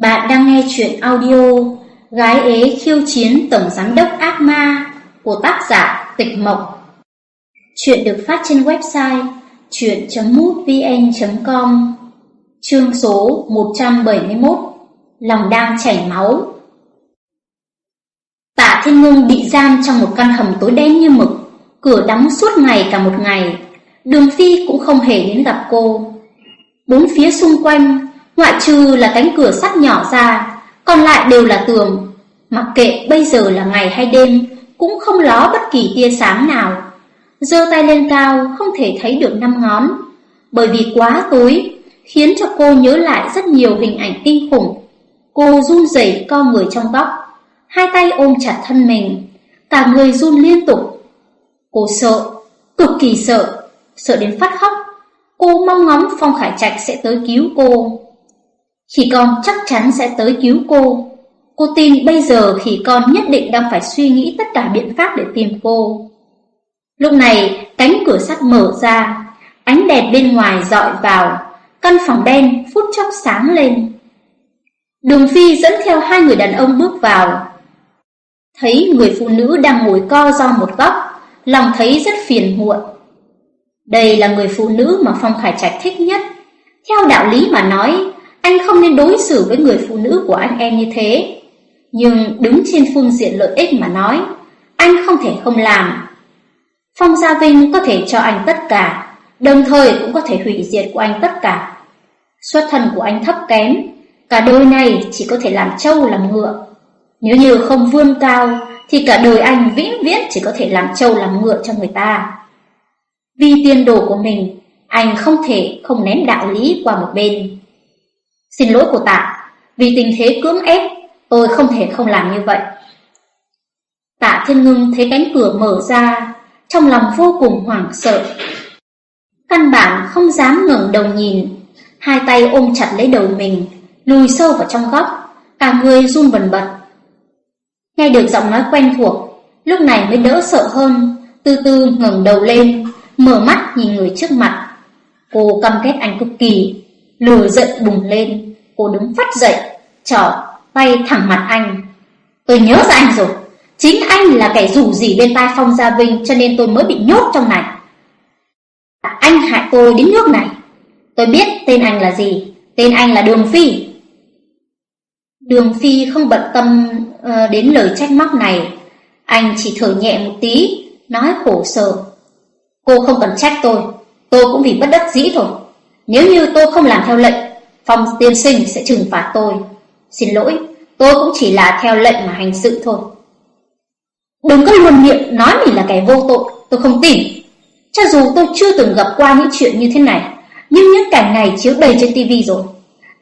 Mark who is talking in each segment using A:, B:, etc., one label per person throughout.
A: Bạn đang nghe chuyện audio Gái ế khiêu chiến tổng giám đốc ác ma của tác giả Tịch Mộc. Chuyện được phát trên website chuyện.mútvn.com Chương số 171 Lòng đang chảy máu. Tạ Thiên Ngưng bị giam trong một căn hầm tối đen như mực, Cửa đóng suốt ngày cả một ngày. Đường Phi cũng không hề đến gặp cô. Bốn phía xung quanh Ngoại trừ là cánh cửa sắt nhỏ ra Còn lại đều là tường. Mặc kệ bây giờ là ngày hay đêm Cũng không ló bất kỳ tia sáng nào. Giơ tay lên cao Không thể thấy được năm ngón. Bởi vì quá tối Khiến cho cô nhớ lại rất nhiều hình ảnh kinh khủng. Cô run rẩy co người trong góc Hai tay ôm chặt thân mình Cả người run liên tục. Cô sợ, cực kỳ sợ Sợ đến phát khóc. Cô mong ngóng Phong Khải Trạch sẽ tới cứu cô. Khỉ con chắc chắn sẽ tới cứu cô. Cô tin bây giờ khỉ con nhất định đang phải suy nghĩ tất cả biện pháp để tìm cô. Lúc này, cánh cửa sắt mở ra, ánh đèn bên ngoài dọi vào, căn phòng đen phút chốc sáng lên. Đường Phi dẫn theo hai người đàn ông bước vào. Thấy người phụ nữ đang ngồi co do một góc, lòng thấy rất phiền muộn. Đây là người phụ nữ mà Phong Khải Trạch thích nhất. Theo đạo lý mà nói, anh không nên đối xử với người phụ nữ của anh em như thế. Nhưng đứng trên phương diện lợi ích mà nói, anh không thể không làm. Phong Gia Vinh có thể cho anh tất cả, đồng thời cũng có thể hủy diệt của anh tất cả. Xuất thân của anh thấp kém, cả đời này chỉ có thể làm trâu làm ngựa. Nếu như không vươn cao, thì cả đời anh vĩnh viễn chỉ có thể làm trâu làm ngựa cho người ta. Vì tiền đồ của mình, anh không thể không ném đạo lý qua một bên. Xin lỗi của tạ, vì tình thế cưỡng ép, tôi không thể không làm như vậy. Tạ Thiên Ngưng thấy cánh cửa mở ra, trong lòng vô cùng hoảng sợ. Căn bản không dám ngẩng đầu nhìn, hai tay ôm chặt lấy đầu mình, lùi sâu vào trong góc, cả người run bần bật. Nghe được giọng nói quen thuộc, lúc này mới đỡ sợ hơn, từ từ ngẩng đầu lên, mở mắt nhìn người trước mặt. Cô căm ghét anh cực kỳ, lửa giận bùng lên, cô đứng phát dậy, trở tay thẳng mặt anh. Tôi nhớ ra anh rồi, chính anh là kẻ rủ gì bên tai Phong Gia Vinh cho nên tôi mới bị nhốt trong này. Anh hại tôi đến nước này. Tôi biết tên anh là gì, tên anh là Đường Phi. Đường Phi không bận tâm ờ, đến lời trách móc này, anh chỉ thở nhẹ một tí, nói khổ sở. Cô không cần trách tôi, tôi cũng vì bất đắc dĩ thôi. Nếu như tôi không làm theo lệnh, Phong tiên sinh sẽ trừng phạt tôi. Xin lỗi, tôi cũng chỉ là theo lệnh mà hành sự thôi. Đừng có luôn miệng nói mình là kẻ vô tội, tôi không tin. Cho dù tôi chưa từng gặp qua những chuyện như thế này, nhưng những cảnh này chiếu đầy trên tivi rồi.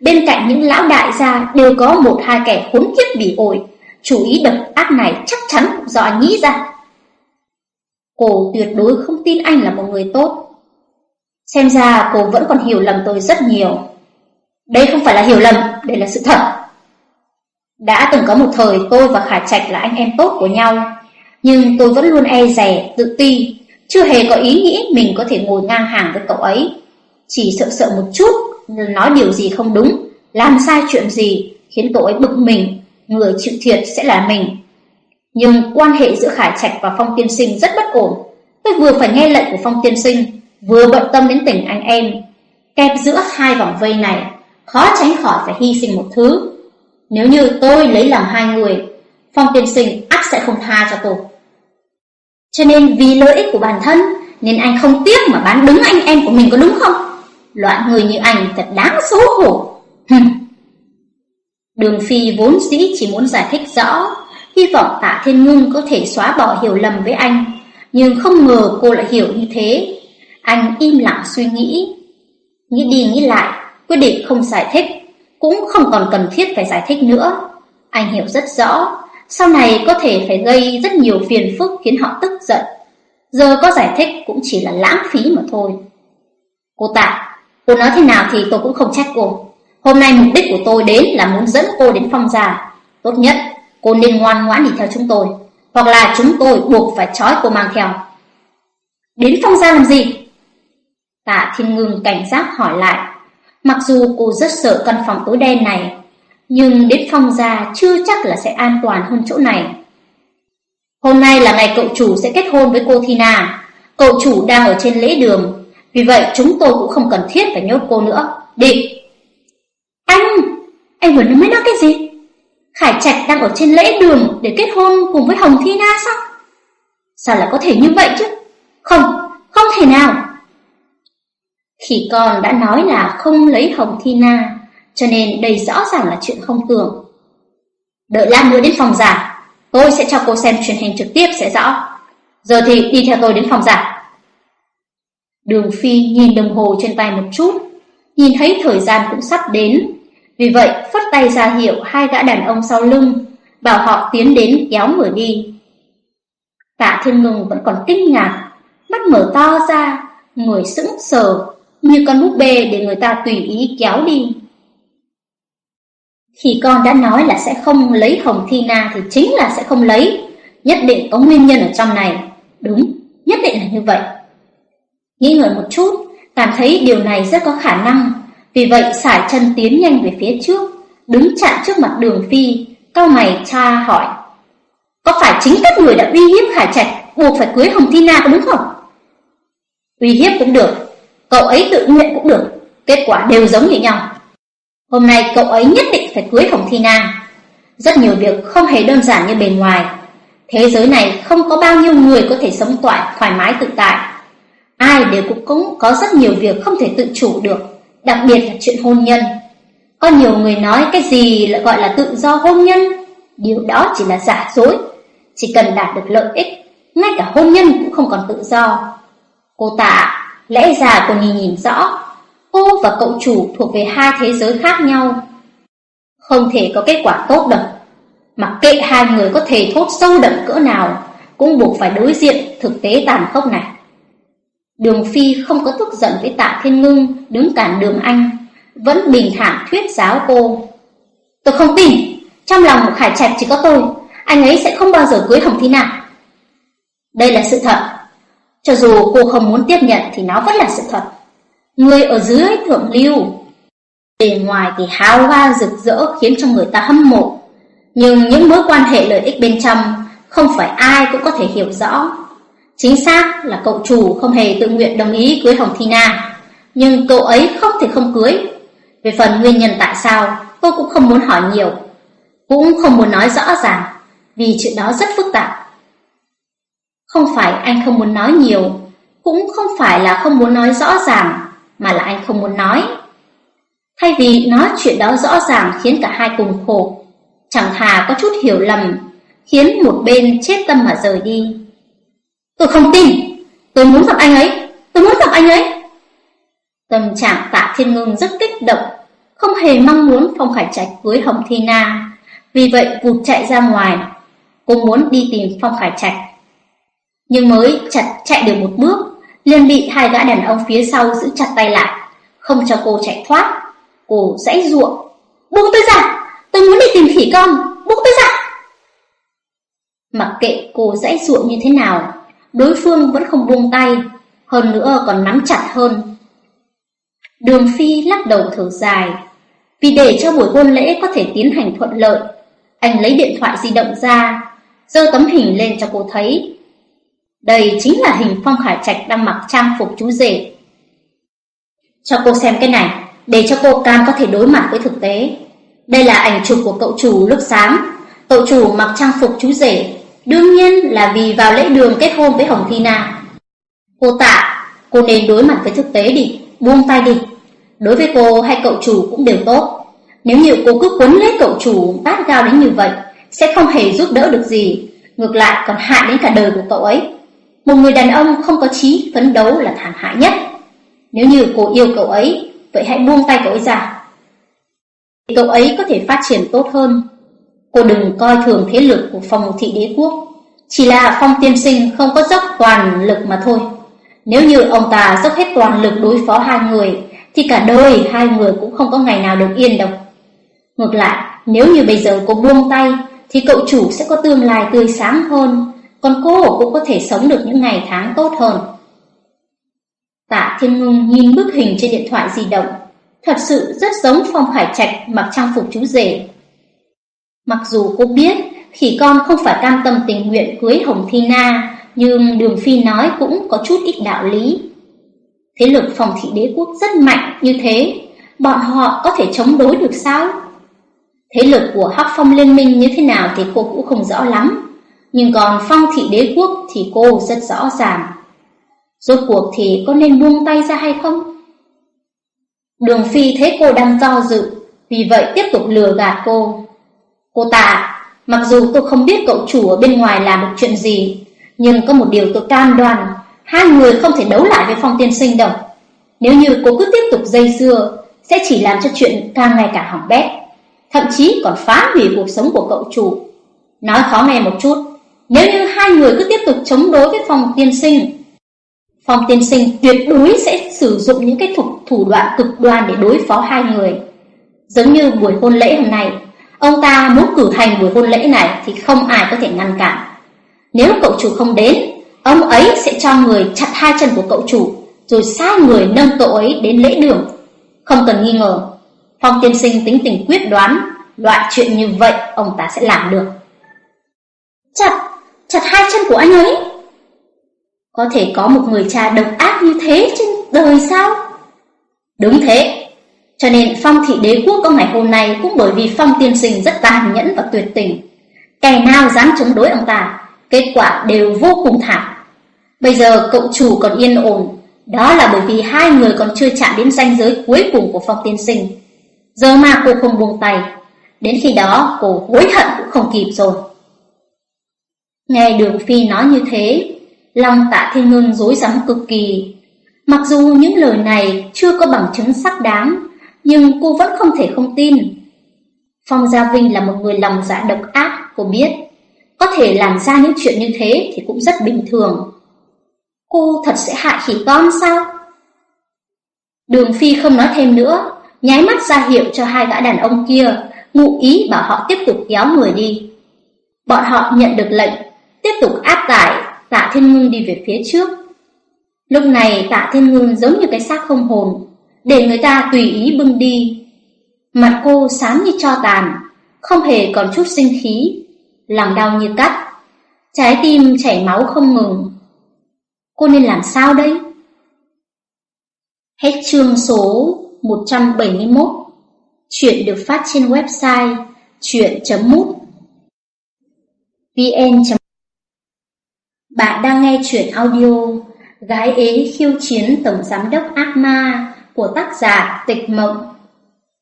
A: Bên cạnh những lão đại gia đều có một hai kẻ khốn kiếp bỉ ổi, chủ ý độc ác này chắc chắn cũng do anh nghĩ ra. Cô tuyệt đối không tin anh là một người tốt. Xem ra cô vẫn còn hiểu lầm tôi rất nhiều. Đây không phải là hiểu lầm, đây là sự thật. Đã từng có một thời tôi và Khả Trạch là anh em tốt của nhau, nhưng tôi vẫn luôn e dè, tự ti, chưa hề có ý nghĩ mình có thể ngồi ngang hàng với cậu ấy. Chỉ sợ sợ một chút, nói điều gì không đúng, làm sai chuyện gì, khiến cậu ấy bực mình, người chịu thiệt sẽ là mình. Nhưng quan hệ giữa Khải Trạch và Phong Tiên Sinh rất bất ổn. Tôi vừa phải nghe lệnh của Phong Tiên Sinh, vừa bận tâm đến tình anh em. Kẹp giữa hai vòng vây này, khó tránh khỏi phải hy sinh một thứ. Nếu như tôi lấy lòng hai người, Phong tiên sinh ắt sẽ không tha cho tôi. Cho nên vì lợi ích của bản thân, nên anh không tiếc mà bán đứng anh em của mình có đúng không? Loại người như anh thật đáng xấu hổ. Đường Phi vốn dĩ chỉ muốn giải thích rõ, hy vọng Tạ Thiên Ngưng có thể xóa bỏ hiểu lầm với anh, nhưng không ngờ cô lại hiểu như thế. Anh im lặng suy nghĩ, nghĩ đi nghĩ lại, quyết định không giải thích, cũng không còn cần thiết phải giải thích nữa. Anh hiểu rất rõ, sau này có thể phải gây rất nhiều phiền phức khiến họ tức giận. Giờ có giải thích cũng chỉ là lãng phí mà thôi. Cô Tạ, cô nói thế nào thì tôi cũng không trách cô. Hôm nay mục đích của tôi đến là muốn dẫn cô đến phong gia. Tốt nhất, cô nên ngoan ngoãn đi theo chúng tôi. Hoặc là chúng tôi buộc phải trói cô mang theo. Đến phong gia làm gì? Tạ Thiên Ngưng cảnh giác hỏi lại. Mặc dù cô rất sợ căn phòng tối đen này, nhưng đến phong gia chưa chắc là sẽ an toàn hơn chỗ này. Hôm nay là ngày cậu chủ sẽ kết hôn với cô Thina. Cậu chủ đang ở trên lễ đường, vì vậy chúng tôi cũng không cần thiết phải nhốt cô nữa. Đi! Anh! Anh vừa mới nói cái gì? Khải Trạch đang ở trên lễ đường để kết hôn cùng với Hồng Thina sao? Sao lại có thể như vậy chứ? Không, không thể nào thì con đã nói là không lấy Hồng thi na cho nên đây rõ ràng là chuyện không tưởng. Đợi lát nữa đến phòng giả, tôi sẽ cho cô xem truyền hình trực tiếp sẽ rõ. Giờ thì đi theo tôi đến phòng giả. Đường Phi nhìn đồng hồ trên tay một chút, nhìn thấy thời gian cũng sắp đến. Vì vậy, phất tay ra hiệu hai gã đàn ông sau lưng, bảo họ tiến đến kéo người đi. Tạ Thiên Ngừng vẫn còn kinh ngạc, mắt mở to ra, người sững sờ, như con búp bê để người ta tùy ý kéo đi. Khi con đã nói là sẽ không lấy Hồng Thi Na thì chính là sẽ không lấy, nhất định có nguyên nhân ở trong này. Đúng, nhất định là như vậy. Nghĩ ngợi một chút, cảm thấy điều này rất có khả năng, vì vậy sải chân tiến nhanh về phía trước, đứng chặn trước mặt đường phi, cao mày cha hỏi. Có phải chính các người đã uy hiếp Khải Trạch buộc phải cưới Hồng Thi Na có đúng không? Uy hiếp cũng được, cậu ấy tự nguyện cũng được, kết quả đều giống như nhau. Hôm nay cậu ấy nhất định phải cưới Hồng Thi Na. Rất nhiều việc không hề đơn giản như bề ngoài. Thế giới này không có bao nhiêu người có thể sống toại thoải mái tự tại. Ai đều cũng, cũng có rất nhiều việc không thể tự chủ được, đặc biệt là chuyện hôn nhân. Có nhiều người nói cái gì lại gọi là tự do hôn nhân, điều đó chỉ là giả dối. Chỉ cần đạt được lợi ích, ngay cả hôn nhân cũng không còn tự do. Cô tạ, lẽ ra cô nhìn nhìn rõ, cô và cậu chủ thuộc về hai thế giới khác nhau. Không thể có kết quả tốt được. Mặc kệ hai người có thể thốt sâu đậm cỡ nào, cũng buộc phải đối diện thực tế tàn khốc này. Đường Phi không có tức giận với tạ thiên ngưng đứng cản đường anh, vẫn bình thản thuyết giáo cô. Tôi không tin, trong lòng một khải trạch chỉ có tôi, anh ấy sẽ không bao giờ cưới Hồng Thi nào. Đây là sự thật. Cho dù cô không muốn tiếp nhận thì nó vẫn là sự thật. Người ở dưới thượng lưu. Bề ngoài thì hào hoa rực rỡ khiến cho người ta hâm mộ. Nhưng những mối quan hệ lợi ích bên trong không phải ai cũng có thể hiểu rõ. Chính xác là cậu chủ không hề tự nguyện đồng ý cưới Hồng Thina, nhưng cậu ấy không thể không cưới. Về phần nguyên nhân tại sao, tôi cũng không muốn hỏi nhiều, cũng không muốn nói rõ ràng, vì chuyện đó rất phức tạp. Không phải anh không muốn nói nhiều, cũng không phải là không muốn nói rõ ràng, mà là anh không muốn nói. Thay vì nói chuyện đó rõ ràng khiến cả hai cùng khổ, chẳng thà có chút hiểu lầm, khiến một bên chết tâm mà rời đi. Tôi không tin, tôi muốn gặp anh ấy, tôi muốn gặp anh ấy. Tâm trạng tạ thiên ngưng rất kích động, không hề mong muốn Phong Khải Trạch cưới Hồng Thi Na, vì vậy vụt chạy ra ngoài. Cô muốn đi tìm Phong Khải Trạch. Nhưng mới chặt chạy được một bước, liền bị hai gã đàn ông phía sau giữ chặt tay lại, không cho cô chạy thoát. Cô dãy ruộng. Buông tôi ra, tôi muốn đi tìm khỉ con, buông tôi ra. Mặc kệ cô dãy ruộng như thế nào, đối phương vẫn không buông tay, hơn nữa còn nắm chặt hơn. Đường Phi lắc đầu thở dài, vì để cho buổi hôn lễ có thể tiến hành thuận lợi, anh lấy điện thoại di động ra, giơ tấm hình lên cho cô thấy. Đây chính là hình Phong Khải Trạch đang mặc trang phục chú rể. Cho cô xem cái này, để cho cô cam có thể đối mặt với thực tế. Đây là ảnh chụp của cậu chủ lúc sáng, cậu chủ mặc trang phục chú rể, Đương nhiên là vì vào lễ đường kết hôn với Hồng Thi Na. Cô tạ, cô nên đối mặt với thực tế đi, buông tay đi. Đối với cô hay cậu chủ cũng đều tốt. Nếu như cô cứ quấn lấy cậu chủ tát gao đến như vậy, sẽ không hề giúp đỡ được gì, ngược lại còn hại đến cả đời của cậu ấy. Một người đàn ông không có chí phấn đấu là thảm hại nhất. Nếu như cô yêu cậu ấy, vậy hãy buông tay cậu ấy ra. Cậu ấy có thể phát triển tốt hơn, Cô đừng coi thường thế lực của phong thị đế quốc Chỉ là phong tiên sinh không có dốc toàn lực mà thôi Nếu như ông ta dốc hết toàn lực đối phó hai người Thì cả đời hai người cũng không có ngày nào được yên đâu Ngược lại, nếu như bây giờ cô buông tay Thì cậu chủ sẽ có tương lai tươi sáng hơn còn cô cũng có thể sống được những ngày tháng tốt hơn Tạ Thiên Ngưng nhìn bức hình trên điện thoại di động Thật sự rất giống Phong Khải Trạch mặc trang phục chú rể Mặc dù cô biết khỉ con không phải cam tâm tình nguyện cưới Hồng Thi Na, nhưng Đường Phi nói cũng có chút ít đạo lý. Thế lực phòng thị đế quốc rất mạnh như thế, bọn họ có thể chống đối được sao? Thế lực của Hắc Phong Liên minh như thế nào thì cô cũng không rõ lắm, nhưng còn phong thị đế quốc thì cô rất rõ ràng. Rốt cuộc thì có nên buông tay ra hay không? Đường Phi thấy cô đang do dự, vì vậy tiếp tục lừa gạt cô. Cô ta mặc dù tôi không biết cậu chủ ở bên ngoài làm được chuyện gì, nhưng có một điều tôi cam đoan, hai người không thể đấu lại với Phong Tiên Sinh đâu. Nếu như cô cứ tiếp tục dây dưa, sẽ chỉ làm cho chuyện càng ngày càng hỏng bét, thậm chí còn phá hủy cuộc sống của cậu chủ. Nói khó nghe một chút, nếu như hai người cứ tiếp tục chống đối với phòng Tiên Sinh, phòng Tiên Sinh tuyệt đối sẽ sử dụng những cái thủ, thủ đoạn cực đoan để đối phó hai người. Giống như buổi hôn lễ hôm nay, ông ta muốn cử hành buổi hôn lễ này thì không ai có thể ngăn cản. Nếu cậu chủ không đến, ông ấy sẽ cho người chặt hai chân của cậu chủ, rồi sai người nâng cậu ấy đến lễ đường. Không cần nghi ngờ, Phong Tiên Sinh tính tình quyết đoán, loại chuyện như vậy ông ta sẽ làm được. Chặt, chặt hai chân của anh ấy. Có thể có một người cha độc ác như thế trên đời sao? Đúng thế. Cho nên phong thị đế quốc có ngày hôm nay cũng bởi vì phong tiên sinh rất tàn nhẫn và tuyệt tình. Kẻ nào dám chống đối ông ta, kết quả đều vô cùng thảm. Bây giờ cậu chủ còn yên ổn, đó là bởi vì hai người còn chưa chạm đến ranh giới cuối cùng của phong tiên sinh. Giờ mà cô không buông tay, đến khi đó cô hối hận cũng không kịp rồi. Nghe Đường Phi nói như thế, lòng tạ thiên ngưng dối rắm cực kỳ. Mặc dù những lời này chưa có bằng chứng xác đáng, nhưng cô vẫn không thể không tin. Phong Gia Vinh là một người lòng dạ độc ác, cô biết. Có thể làm ra những chuyện như thế thì cũng rất bình thường. Cô thật sẽ hại khỉ con sao? Đường Phi không nói thêm nữa, nháy mắt ra hiệu cho hai gã đàn ông kia, ngụ ý bảo họ tiếp tục kéo người đi. Bọn họ nhận được lệnh, tiếp tục áp tải Tạ Thiên Ngưng đi về phía trước. Lúc này Tạ Thiên Ngưng giống như cái xác không hồn, để người ta tùy ý bưng đi. Mặt cô xám như cho tàn, không hề còn chút sinh khí, lòng đau như cắt, trái tim chảy máu không ngừng. Cô nên làm sao đây? Hết chương số 171 Chuyện được phát trên website chuyện.mút vn bạn đang nghe chuyện audio Gái ế khiêu chiến Tổng Giám đốc Ác Ma của tác giả Tịch Mộng.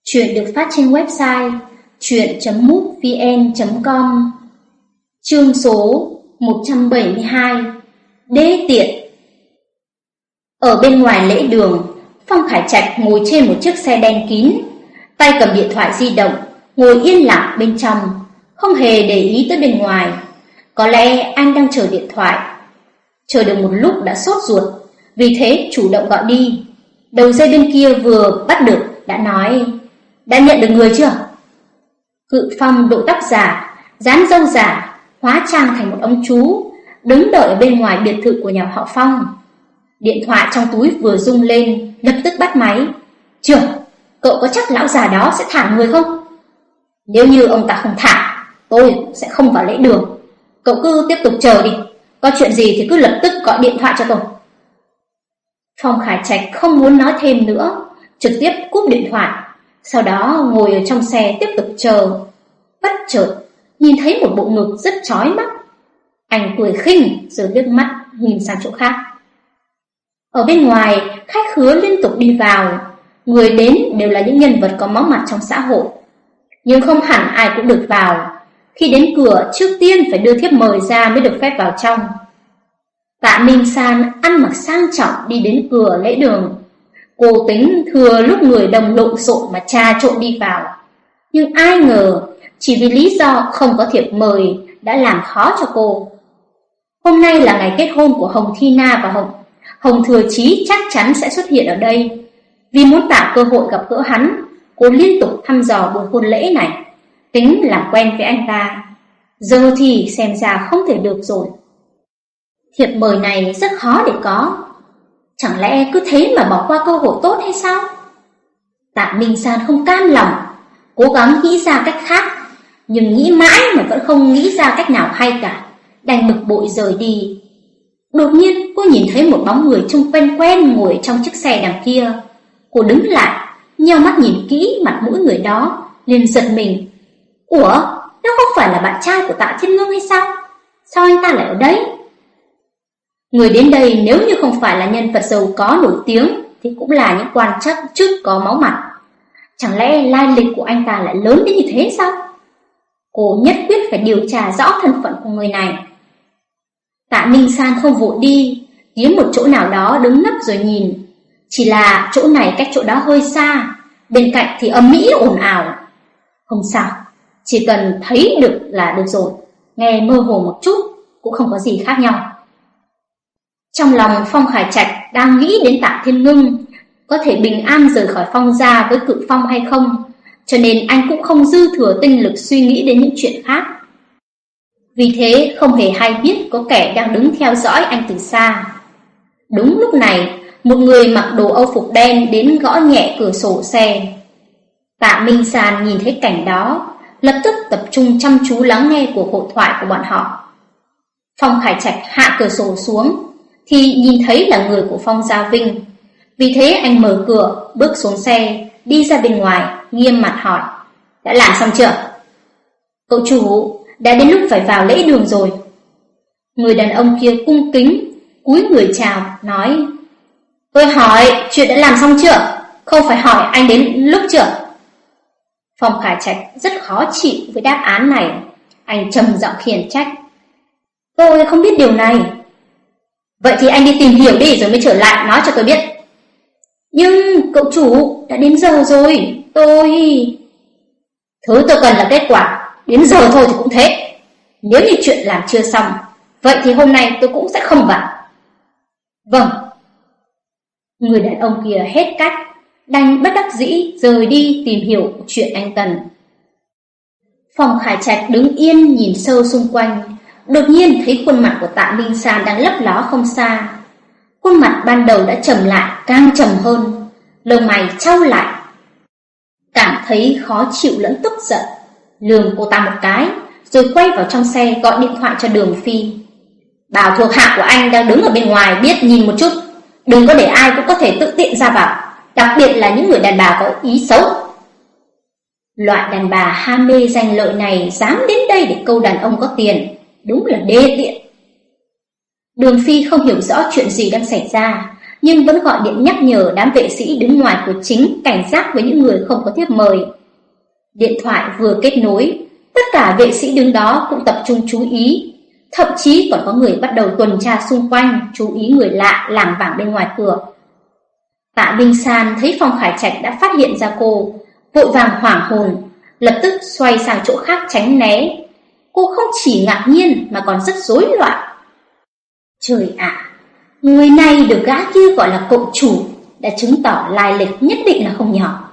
A: Chuyện được phát trên website chuyện.mútvn.com Chương số 172 Đế tiện Ở bên ngoài lễ đường, Phong Khải Trạch ngồi trên một chiếc xe đen kín, tay cầm điện thoại di động, ngồi yên lặng bên trong, không hề để ý tới bên ngoài. Có lẽ anh đang chờ điện thoại. Chờ được một lúc đã sốt ruột, vì thế chủ động gọi đi. Đầu dây bên kia vừa bắt được đã nói, đã nhận được người chưa? Cự phong độ tóc giả, dán râu giả, hóa trang thành một ông chú, đứng đợi ở bên ngoài biệt thự của nhà họ Phong. Điện thoại trong túi vừa rung lên, lập tức bắt máy. Trưởng, cậu có chắc lão già đó sẽ thả người không? Nếu như ông ta không thả, tôi sẽ không vào lễ đường. Cậu cứ tiếp tục chờ đi. Có chuyện gì thì cứ lập tức gọi điện thoại cho tôi. Phong Khải Trạch không muốn nói thêm nữa, Trực tiếp cúp điện thoại, Sau đó ngồi ở trong xe tiếp tục chờ. Bất chợt, Nhìn thấy một bộ ngực rất chói mắt. Anh cười khinh, rồi liếc mắt Nhìn sang chỗ khác. Ở bên ngoài, khách khứa liên tục đi vào. Người đến đều là những nhân vật có máu mặt trong xã hội. Nhưng không hẳn ai cũng được vào khi đến cửa, trước tiên phải đưa thiếp mời ra mới được phép vào trong. Tạ Minh San ăn mặc sang trọng đi đến cửa lễ đường. Cô tính thừa lúc người đồng lộn xộn mà trà trộn đi vào. Nhưng ai ngờ, chỉ vì lý do không có thiệp mời đã làm khó cho cô. Hôm nay là ngày kết hôn của Hồng Thi Na và Hồng. Hồng Thừa Chí chắc chắn sẽ xuất hiện ở đây. Vì muốn tạo cơ hội gặp gỡ hắn, cô liên tục thăm dò buổi hôn lễ này tính làm quen với anh ta. Giờ thì xem ra không thể được rồi. Thiệp mời này rất khó để có. Chẳng lẽ cứ thế mà bỏ qua cơ hội tốt hay sao? Tạ Minh San không cam lòng, cố gắng nghĩ ra cách khác. nhưng nghĩ mãi mà vẫn không nghĩ ra cách nào hay cả, đành bực bội rời đi. Đột nhiên cô nhìn thấy một bóng người trông quen quen ngồi trong chiếc xe đằng kia. Cô đứng lại, nheo mắt nhìn kỹ mặt mũi người đó, liền giật mình. Ủa, nó không phải là bạn trai của Tạ Thiên Ngưng hay sao? Sao anh ta lại ở đây? Người đến đây nếu như không phải là nhân vật giàu có nổi tiếng thì cũng là những quan chức chức có máu mặt. Chẳng lẽ lai lịch của anh ta lại lớn đến như thế sao? Cô nhất quyết phải điều tra rõ thân phận của người này. Tạ Ninh San không vội đi, kiếm một chỗ nào đó đứng nấp rồi nhìn. Chỉ là chỗ này cách chỗ đó hơi xa, bên cạnh thì âm mỹ ồn ào. Không sao, chỉ cần thấy được là được rồi, nghe mơ hồ một chút cũng không có gì khác nhau. Trong lòng Phong Khải Trạch đang nghĩ đến Tạ Thiên Ngưng, có thể bình an rời khỏi Phong gia với cự Phong hay không, cho nên anh cũng không dư thừa tinh lực suy nghĩ đến những chuyện khác. Vì thế không hề hay biết có kẻ đang đứng theo dõi anh từ xa. Đúng lúc này, một người mặc đồ âu phục đen đến gõ nhẹ cửa sổ xe. Tạ Minh Sàn nhìn thấy cảnh đó, lập tức tập trung chăm chú lắng nghe cuộc hội thoại của bọn họ. Phong Khải Trạch hạ cửa sổ xuống, thì nhìn thấy là người của Phong Gia Vinh. Vì thế anh mở cửa, bước xuống xe, đi ra bên ngoài, nghiêm mặt hỏi. Đã làm xong chưa? Cậu chủ, đã đến lúc phải vào lễ đường rồi. Người đàn ông kia cung kính, cúi người chào, nói. Tôi hỏi, chuyện đã làm xong chưa? Không phải hỏi anh đến lúc chưa? Phong Khải Trạch rất khó chịu với đáp án này. Anh trầm giọng khiển trách. Tôi không biết điều này. Vậy thì anh đi tìm hiểu đi rồi mới trở lại nói cho tôi biết. Nhưng cậu chủ đã đến giờ rồi, tôi... Thứ tôi cần là kết quả, đến giờ thôi thì cũng thế. Nếu như chuyện làm chưa xong, vậy thì hôm nay tôi cũng sẽ không vào. Vâng. Người đàn ông kia hết cách, đành bất đắc dĩ rời đi tìm hiểu chuyện anh cần. Phòng Khải Trạch đứng yên nhìn sâu xung quanh, đột nhiên thấy khuôn mặt của Tạ Minh San đang lấp ló không xa. Khuôn mặt ban đầu đã trầm lại, càng trầm hơn, lông mày trao lại. Cảm thấy khó chịu lẫn tức giận, lườm cô ta một cái, rồi quay vào trong xe gọi điện thoại cho Đường Phi. Bảo thuộc hạ của anh đang đứng ở bên ngoài biết nhìn một chút, đừng có để ai cũng có thể tự tiện ra vào, đặc biệt là những người đàn bà có ý xấu. Loại đàn bà ham mê danh lợi này dám đến đây để câu đàn ông có tiền, đúng là đê tiện. Đường Phi không hiểu rõ chuyện gì đang xảy ra, nhưng vẫn gọi điện nhắc nhở đám vệ sĩ đứng ngoài của chính cảnh giác với những người không có thiếp mời. Điện thoại vừa kết nối, tất cả vệ sĩ đứng đó cũng tập trung chú ý, thậm chí còn có người bắt đầu tuần tra xung quanh, chú ý người lạ lảng vảng bên ngoài cửa. Tạ Minh San thấy Phong Khải Trạch đã phát hiện ra cô, vội vàng hoảng hồn, lập tức xoay sang chỗ khác tránh né. Cô không chỉ ngạc nhiên mà còn rất rối loạn. Trời ạ, người này được gã kia gọi là cậu chủ, đã chứng tỏ lai lịch nhất định là không nhỏ.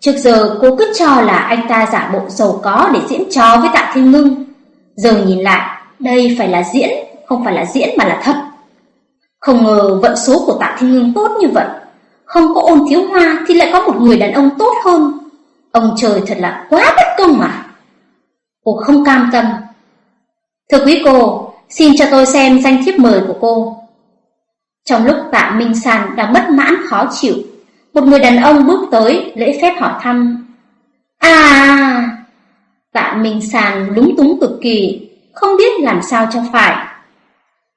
A: Trước giờ cô cứ cho là anh ta giả bộ giàu có để diễn trò với Tạ Thiên Ngưng. Giờ nhìn lại, đây phải là diễn, không phải là diễn mà là thật. Không ngờ vận số của Tạ Thiên Ngưng tốt như vậy. Không có ôn thiếu hoa thì lại có một người đàn ông tốt hơn. Ông trời thật là quá bất công mà. Cô không cam tâm. Thưa quý cô, Xin cho tôi xem danh thiếp mời của cô. Trong lúc tạ Minh Sàn đang bất mãn khó chịu, một người đàn ông bước tới lễ phép hỏi thăm. À! Tạ Minh Sàn lúng túng cực kỳ, không biết làm sao cho phải.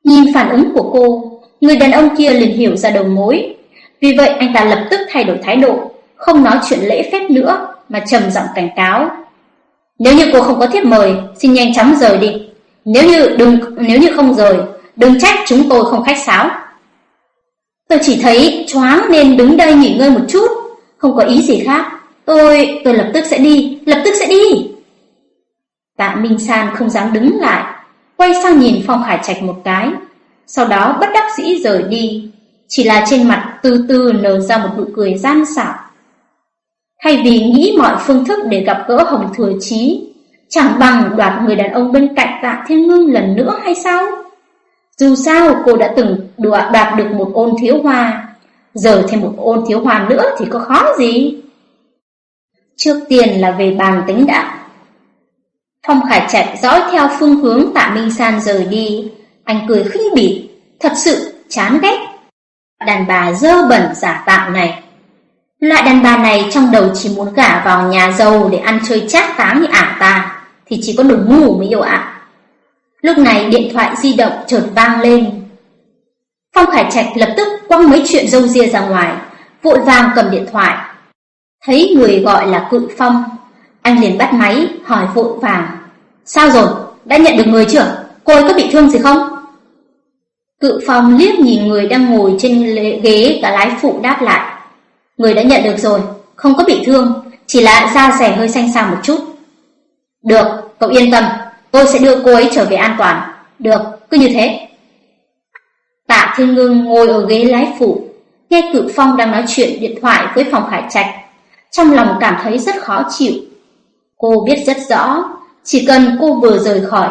A: Nhìn phản ứng của cô, người đàn ông kia liền hiểu ra đầu mối. Vì vậy anh ta lập tức thay đổi thái độ, không nói chuyện lễ phép nữa, mà trầm giọng cảnh cáo. Nếu như cô không có thiếp mời, xin nhanh chóng rời đi. Nếu như đừng nếu như không rời, đừng trách chúng tôi không khách sáo. Tôi chỉ thấy choáng nên đứng đây nghỉ ngơi một chút, không có ý gì khác. Tôi, tôi lập tức sẽ đi, lập tức sẽ đi. Tạ Minh San không dám đứng lại, quay sang nhìn Phong Khải Trạch một cái, sau đó bất đắc dĩ rời đi, chỉ là trên mặt từ từ nở ra một nụ cười gian xảo. Thay vì nghĩ mọi phương thức để gặp gỡ Hồng Thừa Chí, Chẳng bằng đoạt người đàn ông bên cạnh tạ thiên ngưng lần nữa hay sao? Dù sao cô đã từng đoạt được một ôn thiếu hoa Giờ thêm một ôn thiếu hoa nữa thì có khó gì? Trước tiên là về bàn tính đã Phong Khải Trạch dõi theo phương hướng Tạ Minh San rời đi, anh cười khinh bỉ, thật sự chán ghét. Đàn bà dơ bẩn giả tạo này. Loại đàn bà này trong đầu chỉ muốn gả vào nhà giàu để ăn chơi chát táng như ả ta, thì chỉ có đồ ngu mới yêu ạ. Lúc này điện thoại di động chợt vang lên. Phong Khải Trạch lập tức quăng mấy chuyện dâu ria ra ngoài, vội vàng cầm điện thoại. Thấy người gọi là Cự Phong, anh liền bắt máy hỏi vội vàng. Sao rồi? Đã nhận được người chưa? Cô ấy có bị thương gì không? Cự Phong liếc nhìn người đang ngồi trên ghế cả lái phụ đáp lại. Người đã nhận được rồi, không có bị thương, chỉ là da rẻ hơi xanh xao một chút. Được, cậu yên tâm, tôi sẽ đưa cô ấy trở về an toàn. Được, cứ như thế. Tạ Thiên Ngưng ngồi ở ghế lái phụ, nghe Cự Phong đang nói chuyện điện thoại với Phòng Khải Trạch, trong lòng cảm thấy rất khó chịu. Cô biết rất rõ, chỉ cần cô vừa rời khỏi,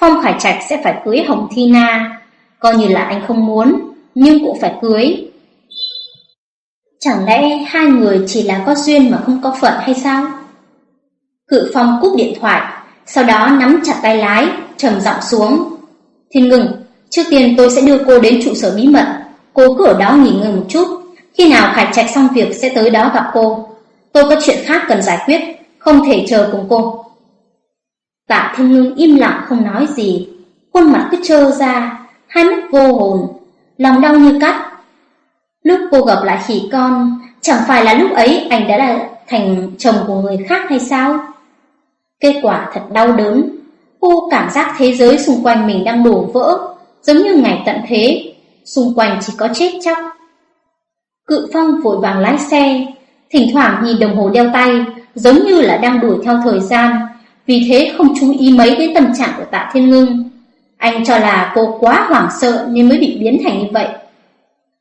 A: Phong Khải Trạch sẽ phải cưới Hồng Thi Na, coi như là anh không muốn, nhưng cũng phải cưới. Chẳng lẽ hai người chỉ là có duyên mà không có phận hay sao? Cự Phong cúp điện thoại, sau đó nắm chặt tay lái, trầm giọng xuống. Thiên ngừng, trước tiên tôi sẽ đưa cô đến trụ sở bí mật, cô cứ ở đó nghỉ ngơi một chút, khi nào Khải Trạch xong việc sẽ tới đó gặp cô. Tôi có chuyện khác cần giải quyết, không thể chờ cùng cô. Tạ Thiên Ngưng im lặng không nói gì, khuôn mặt cứ trơ ra, hai mắt vô hồn, lòng đau như cắt. Lúc cô gặp lại khỉ con, chẳng phải là lúc ấy anh đã là thành chồng của người khác hay sao? Kết quả thật đau đớn, cô cảm giác thế giới xung quanh mình đang đổ vỡ, giống như ngày tận thế, xung quanh chỉ có chết chóc. Cự Phong vội vàng lái xe, thỉnh thoảng nhìn đồng hồ đeo tay, giống như là đang đuổi theo thời gian, vì thế không chú ý mấy đến tâm trạng của Tạ Thiên Ngưng. Anh cho là cô quá hoảng sợ nên mới bị biến thành như vậy.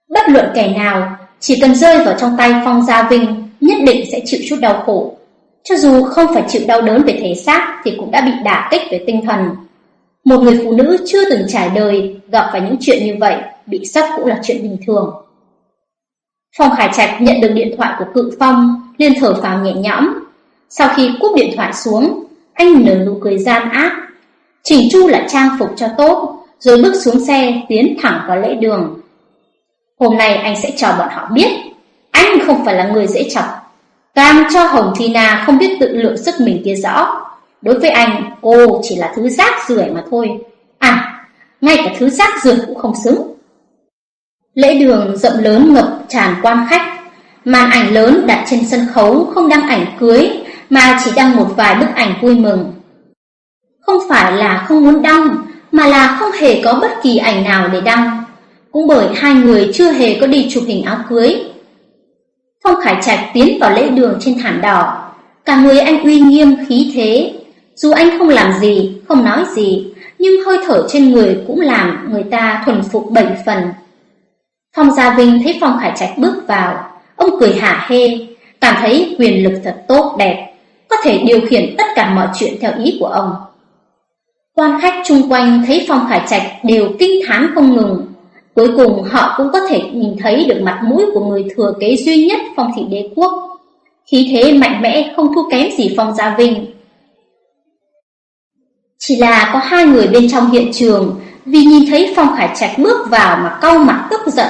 A: Bất luận kẻ nào, chỉ cần rơi vào trong tay Phong Gia Vinh, nhất định sẽ chịu chút đau khổ. Cho dù không phải chịu đau đớn về thể xác thì cũng đã bị đả kích về tinh thần. Một người phụ nữ chưa từng trải đời gặp phải những chuyện như vậy, bị sốc cũng là chuyện bình thường. Phong Khải Trạch nhận được điện thoại của Cự Phong, liền thở phào nhẹ nhõm. Sau khi cúp điện thoại xuống, anh nở nụ cười gian ác. Chỉnh chu lại trang phục cho tốt, rồi bước xuống xe tiến thẳng vào lễ đường. Hôm nay anh sẽ cho bọn họ biết, anh không phải là người dễ chọc. Càng cho Hồng thina không biết tự lượng sức mình kia rõ. Đối với anh, cô chỉ là thứ rác rưởi mà thôi. À, ngay cả thứ rác rưởi cũng không xứng. Lễ đường rộng lớn ngập tràn quan khách, màn ảnh lớn đặt trên sân khấu không đăng ảnh cưới mà chỉ đăng một vài bức ảnh vui mừng. Không phải là không muốn đăng, mà là không hề có bất kỳ ảnh nào để đăng. Cũng bởi hai người chưa hề có đi chụp hình áo cưới. Phong Khải Trạch tiến vào lễ đường trên thảm đỏ, cả người anh uy nghiêm khí thế. Dù anh không làm gì, không nói gì, nhưng hơi thở trên người cũng làm người ta thuần phục bảy phần. Phong Gia Vinh thấy Phong Khải Trạch bước vào, ông cười hả hê, cảm thấy quyền lực thật tốt đẹp, có thể điều khiển tất cả mọi chuyện theo ý của ông. Quan khách chung quanh thấy Phong Khải Trạch đều kinh thán không ngừng. Cuối cùng họ cũng có thể nhìn thấy được mặt mũi của người thừa kế duy nhất Phong Thị Đế Quốc. Khí thế mạnh mẽ không thua kém gì Phong Gia Vinh. Chỉ là có hai người bên trong hiện trường vì nhìn thấy Phong Khải Trạch bước vào mà cau mặt tức giận.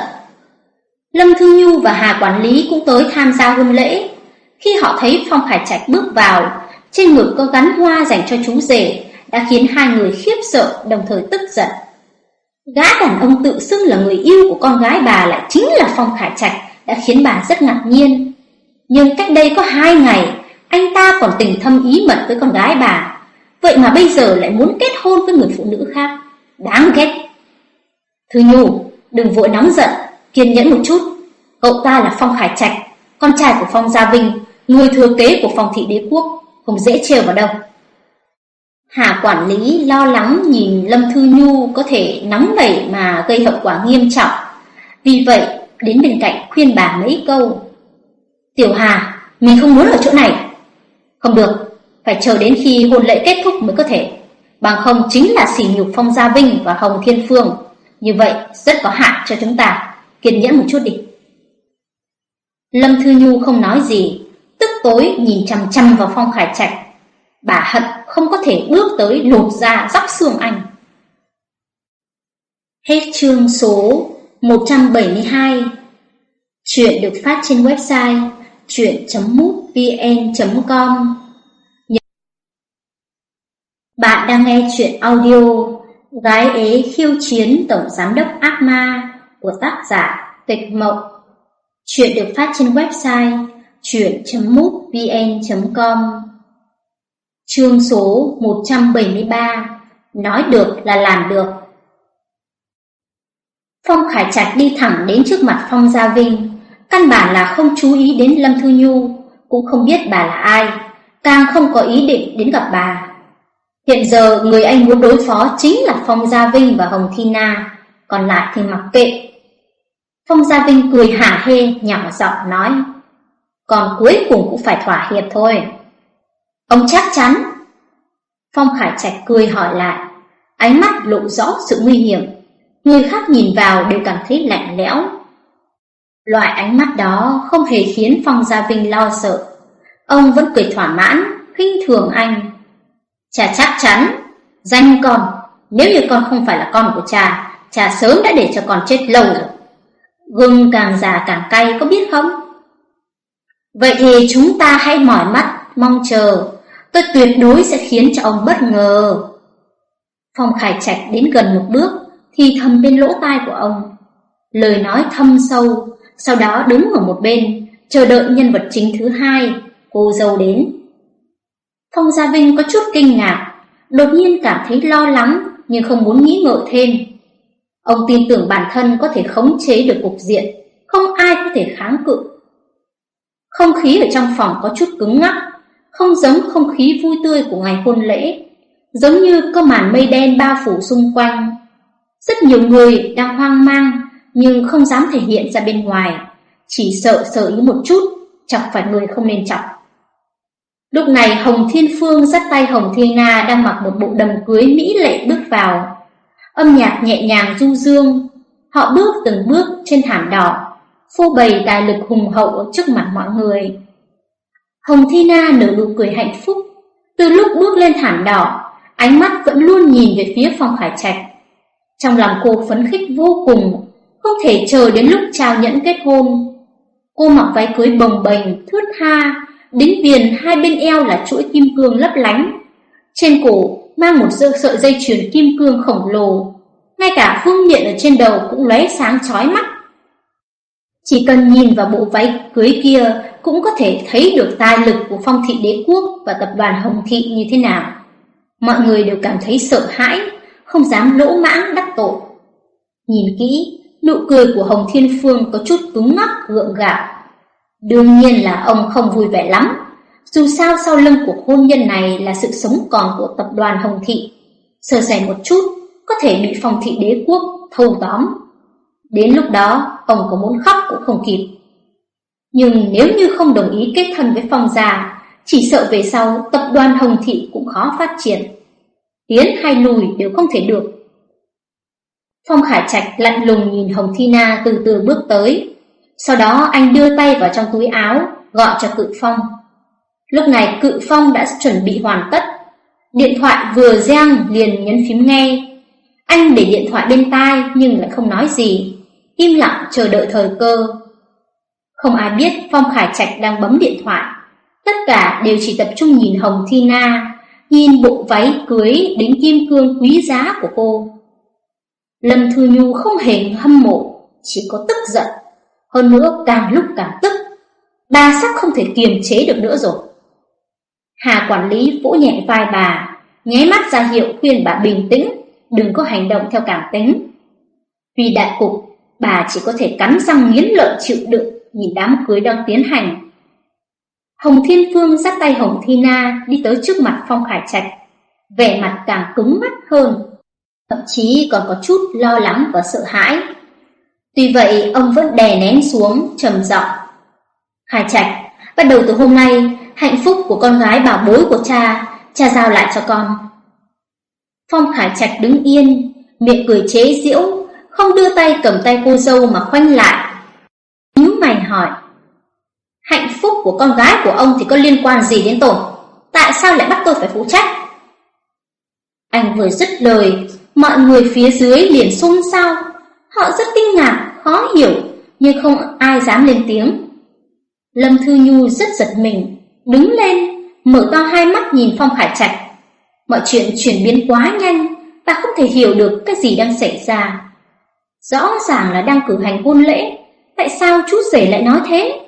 A: Lâm Thư Nhu và Hà Quản lý cũng tới tham gia hôn lễ. Khi họ thấy Phong Khải Trạch bước vào, trên ngực có gắn hoa dành cho chú rể, đã khiến hai người khiếp sợ đồng thời tức giận. Gã đàn ông tự xưng là người yêu của con gái bà lại chính là Phong Khải Trạch đã khiến bà rất ngạc nhiên. Nhưng cách đây có hai ngày, anh ta còn tình thâm ý mật với con gái bà. Vậy mà bây giờ lại muốn kết hôn với người phụ nữ khác. Đáng ghét. Thư Nhu, đừng vội nóng giận, kiên nhẫn một chút. Cậu ta là Phong Khải Trạch, con trai của Phong Gia Vinh, người thừa kế của Phong Thị Đế Quốc, không dễ trêu vào đâu. Hà quản lý lo lắng nhìn Lâm Thư Nhu có thể nóng nảy mà gây hậu quả nghiêm trọng. Vì vậy, đến bên cạnh khuyên bà mấy câu. Tiểu Hà, mình không muốn ở chỗ này. Không được, phải chờ đến khi hôn lễ kết thúc mới có thể. Bằng không chính là sỉ nhục Phong Gia Vinh và Hồng Thiên Phương. Như vậy rất có hại cho chúng ta. Kiên nhẫn một chút đi. Lâm Thư Nhu không nói gì, tức tối nhìn chằm chằm vào Phong Khải Trạch. Bà hận không có thể bước tới lột ra dóc xương anh. Hết chương số 172 Chuyện được phát trên website chuyện.mútvn.com Bạn đang nghe chuyện audio Gái ế khiêu chiến Tổng Giám đốc Ác Ma của tác giả Tịch Mộng Chuyện được phát trên website chuyện.mútvn.com Chương số 173 Nói được là làm được. Phong Khải Trạch đi thẳng đến trước mặt Phong Gia Vinh. Căn bản là không chú ý đến Lâm Thư Nhu, Cũng không biết bà là ai, Càng không có ý định đến gặp bà. Hiện giờ người anh muốn đối phó chính là Phong Gia Vinh và Hồng Thi Na, Còn lại thì mặc kệ. Phong Gia Vinh cười hả hê, nhỏ giọng nói, Còn cuối cùng cũng phải thỏa hiệp thôi. Ông chắc chắn. Phong Khải Trạch cười hỏi lại Ánh mắt lộ rõ sự nguy hiểm. Người khác nhìn vào đều cảm thấy lạnh lẽo. Loại ánh mắt đó không hề khiến Phong Gia Vinh lo sợ. Ông vẫn cười thỏa mãn, khinh thường anh. Cha chắc chắn Danh con Nếu như con không phải là con của cha Cha sớm đã để cho con chết lâu rồi. Gừng càng già càng cay có biết không? Vậy thì chúng ta hãy mỏi mắt Mong chờ. Tôi tuyệt đối sẽ khiến cho ông bất ngờ Phong Khải Trạch đến gần một bước Thì thầm bên lỗ tai của ông Lời nói thâm sâu Sau đó đứng ở một bên Chờ đợi nhân vật chính thứ hai Cô dâu đến Phong Gia Vinh có chút kinh ngạc, đột nhiên cảm thấy lo lắng nhưng không muốn nghĩ ngợi thêm. Ông tin tưởng bản thân có thể khống chế được cục diện, không ai có thể kháng cự. Không khí ở trong phòng có chút cứng ngắc, không giống không khí vui tươi của ngày hôn lễ, giống như có màn mây đen bao phủ xung quanh. Rất nhiều người đang hoang mang nhưng không dám thể hiện ra bên ngoài, chỉ sợ sợ ý một chút, chọc phải người không nên chọc. Lúc này Hồng Thiên Phương dắt tay Hồng Thiên Nga đang mặc một bộ đầm cưới mỹ lệ bước vào. Âm nhạc nhẹ nhàng du dương, họ bước từng bước trên thảm đỏ, phô bày tài lực hùng hậu trước mặt mọi người. Hồng Thi Na nở nụ cười hạnh phúc, từ lúc bước lên thảm đỏ, ánh mắt vẫn luôn nhìn về phía Phong Khải Trạch. Trong lòng cô phấn khích vô cùng, không thể chờ đến lúc trao nhẫn kết hôn. Cô mặc váy cưới bồng bềnh, thướt tha, Đính viền hai bên eo là chuỗi kim cương lấp lánh. Trên cổ mang một sợi sợi dây chuyền kim cương khổng lồ. Ngay cả phương miện ở trên đầu cũng lóe sáng chói mắt. Chỉ cần nhìn vào bộ váy cưới kia cũng có thể thấy được tài lực của phong thị đế quốc và tập đoàn Hồng Thị như thế nào. Mọi người đều cảm thấy sợ hãi, không dám lỗ mãng đắc tội. Nhìn kỹ, nụ cười của Hồng Thiên Phương có chút cứng ngắc gượng gạo. Đương nhiên là ông không vui vẻ lắm. Dù sao sau lưng cuộc hôn nhân này là sự sống còn của tập đoàn Hồng Thị. Sơ sài một chút, có thể bị phong thị đế quốc thâu tóm. Đến lúc đó, ông có muốn khóc cũng không kịp. Nhưng nếu như không đồng ý kết thân với phong gia, chỉ sợ về sau tập đoàn Hồng Thị cũng khó phát triển. Tiến hay lùi đều không thể được. Phong Khải Trạch lạnh lùng nhìn Hồng Thi Na từ từ bước tới, sau đó anh đưa tay vào trong túi áo, gọi cho Cự Phong. Lúc này Cự Phong đã chuẩn bị hoàn tất. Điện thoại vừa reng liền nhấn phím nghe. Anh để điện thoại bên tai nhưng lại không nói gì, im lặng chờ đợi thời cơ. Không ai biết Phong Khải Trạch đang bấm điện thoại. Tất cả đều chỉ tập trung nhìn Hồng Thi Na, nhìn bộ váy cưới đính kim cương quý giá của cô. Lâm Thư Nhu không hề hâm mộ, chỉ có tức giận. Hơn nữa càng lúc càng tức Bà sắp không thể kiềm chế được nữa rồi Hà quản lý vỗ nhẹ vai bà Nháy mắt ra hiệu khuyên bà bình tĩnh Đừng có hành động theo cảm tính Vì đại cục Bà chỉ có thể cắn răng nghiến lợi chịu đựng Nhìn đám cưới đang tiến hành Hồng Thiên Phương dắt tay Hồng Thi Na Đi tới trước mặt Phong Khải Trạch Vẻ mặt càng cứng mắt hơn Thậm chí còn có chút lo lắng và sợ hãi Tuy vậy, ông vẫn đè nén xuống, trầm giọng. khải Trạch, bắt đầu từ hôm nay, hạnh phúc của con gái bảo bối của cha, cha giao lại cho con. Phong Khải Trạch đứng yên, miệng cười chế giễu, không đưa tay cầm tay cô dâu mà khoanh lại. Nhíu mày hỏi, hạnh phúc của con gái của ông thì có liên quan gì đến tôi? Tại sao lại bắt tôi phải phụ trách? Anh vừa dứt lời, mọi người phía dưới liền xôn xao. Họ rất kinh ngạc, khó hiểu, nhưng không ai dám lên tiếng. Lâm Thư Nhu rất giật mình, đứng lên, mở to hai mắt nhìn Phong Khải Trạch. Mọi chuyện chuyển biến quá nhanh, ta không thể hiểu được cái gì đang xảy ra. Rõ ràng là đang cử hành hôn lễ, tại sao chú rể lại nói thế?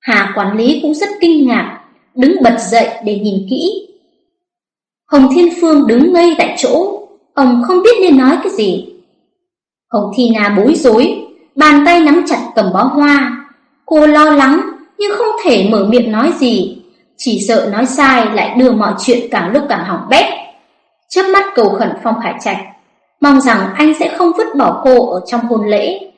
A: Hà quản lý cũng rất kinh ngạc, đứng bật dậy để nhìn kỹ. Hồng Thiên Phương đứng ngây tại chỗ, ông không biết nên nói cái gì. Hồng Thi Na bối rối, bàn tay nắm chặt cầm bó hoa. Cô lo lắng nhưng không thể mở miệng nói gì, chỉ sợ nói sai lại đưa mọi chuyện càng lúc càng hỏng bét. Chớp mắt cầu khẩn Phong Khải Trạch, mong rằng anh sẽ không vứt bỏ cô ở trong hôn lễ.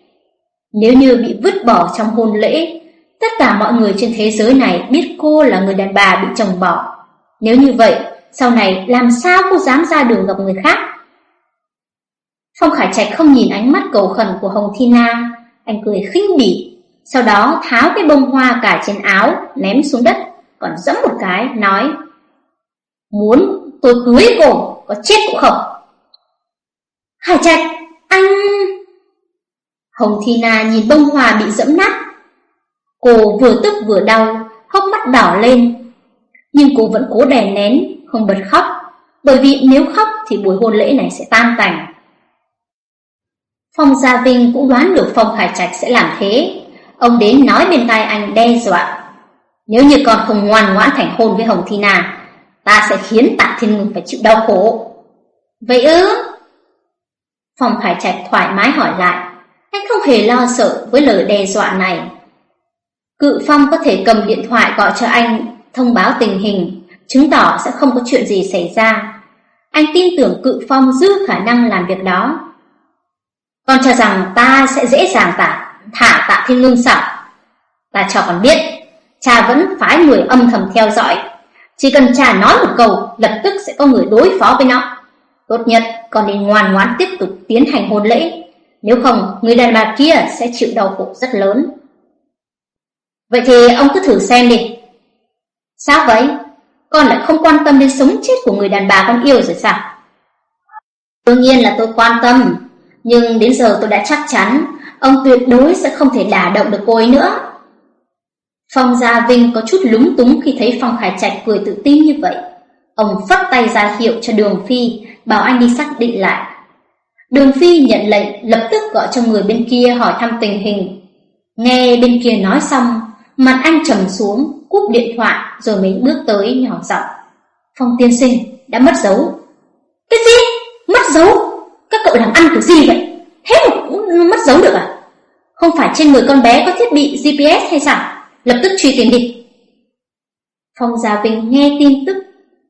A: Nếu như bị vứt bỏ trong hôn lễ, tất cả mọi người trên thế giới này biết cô là người đàn bà bị chồng bỏ. Nếu như vậy, sau này làm sao cô dám ra đường gặp người khác? Phong Khải Trạch không nhìn ánh mắt cầu khẩn của Hồng Thi Na, anh cười khinh bỉ, sau đó tháo cái bông hoa cả trên áo ném xuống đất, còn dẫm một cái nói: "Muốn tôi cưới cô, có chết cũng không." Hải Trạch, anh Hồng Thi Na nhìn bông hoa bị dẫm nát. Cô vừa tức vừa đau, hốc mắt đỏ lên. Nhưng cô vẫn cố đè nén, không bật khóc, bởi vì nếu khóc thì buổi hôn lễ này sẽ tan tành. Phong Gia Vinh cũng đoán được Phong Khải Trạch sẽ làm thế. Ông đến nói bên tai anh đe dọa. Nếu như con không ngoan ngoãn thành hôn với Hồng Thi Na, ta sẽ khiến Tạ Thiên Ngưng phải chịu đau khổ. Vậy ư? Phong Khải Trạch thoải mái hỏi lại. Anh không hề lo sợ với lời đe dọa này. Cự Phong có thể cầm điện thoại gọi cho anh thông báo tình hình, chứng tỏ sẽ không có chuyện gì xảy ra. Anh tin tưởng Cự Phong dư khả năng làm việc đó. Con cho rằng ta sẽ dễ dàng tả, thả tạ thiên lương sao? Ta cho con biết, cha vẫn phái người âm thầm theo dõi. Chỉ cần cha nói một câu, lập tức sẽ có người đối phó với nó. Tốt nhất, con nên ngoan ngoãn tiếp tục tiến hành hôn lễ. Nếu không, người đàn bà kia sẽ chịu đau khổ rất lớn. Vậy thì ông cứ thử xem đi. Sao vậy? Con lại không quan tâm đến sống chết của người đàn bà con yêu rồi sao? Đương nhiên là tôi quan tâm, nhưng đến giờ tôi đã chắc chắn ông tuyệt đối sẽ không thể đả động được cô ấy nữa. Phong Gia Vinh có chút lúng túng khi thấy Phong Khải Trạch cười tự tin như vậy. Ông phất tay ra hiệu cho Đường Phi, bảo anh đi xác định lại. Đường Phi nhận lệnh lập tức gọi cho người bên kia hỏi thăm tình hình. Nghe bên kia nói xong, mặt anh trầm xuống, cúp điện thoại rồi mới bước tới nhỏ giọng. Phong tiên sinh, đã mất dấu. Cái gì? Mất dấu? Các cậu làm ăn kiểu gì vậy? Thế mà cũng mất dấu được à? Không phải trên người con bé có thiết bị GPS hay sao? Lập tức truy tìm đi. Phong Gia Vinh nghe tin tức,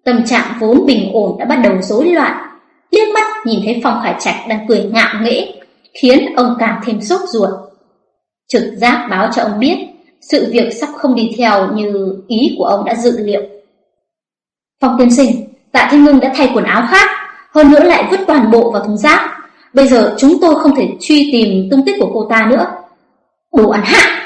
A: tâm trạng vốn bình ổn đã bắt đầu rối loạn. Liếc mắt nhìn thấy Phong Khải Trạch đang cười ngạo nghễ, khiến ông càng thêm sốt ruột. Trực giác báo cho ông biết, sự việc sắp không đi theo như ý của ông đã dự liệu. Phong tiên sinh, Tạ Thiên Ngưng đã thay quần áo khác, hơn nữa lại vứt toàn bộ vào thùng rác. Bây giờ chúng tôi không thể truy tìm tung tích của cô ta nữa. Đồ ăn hạ!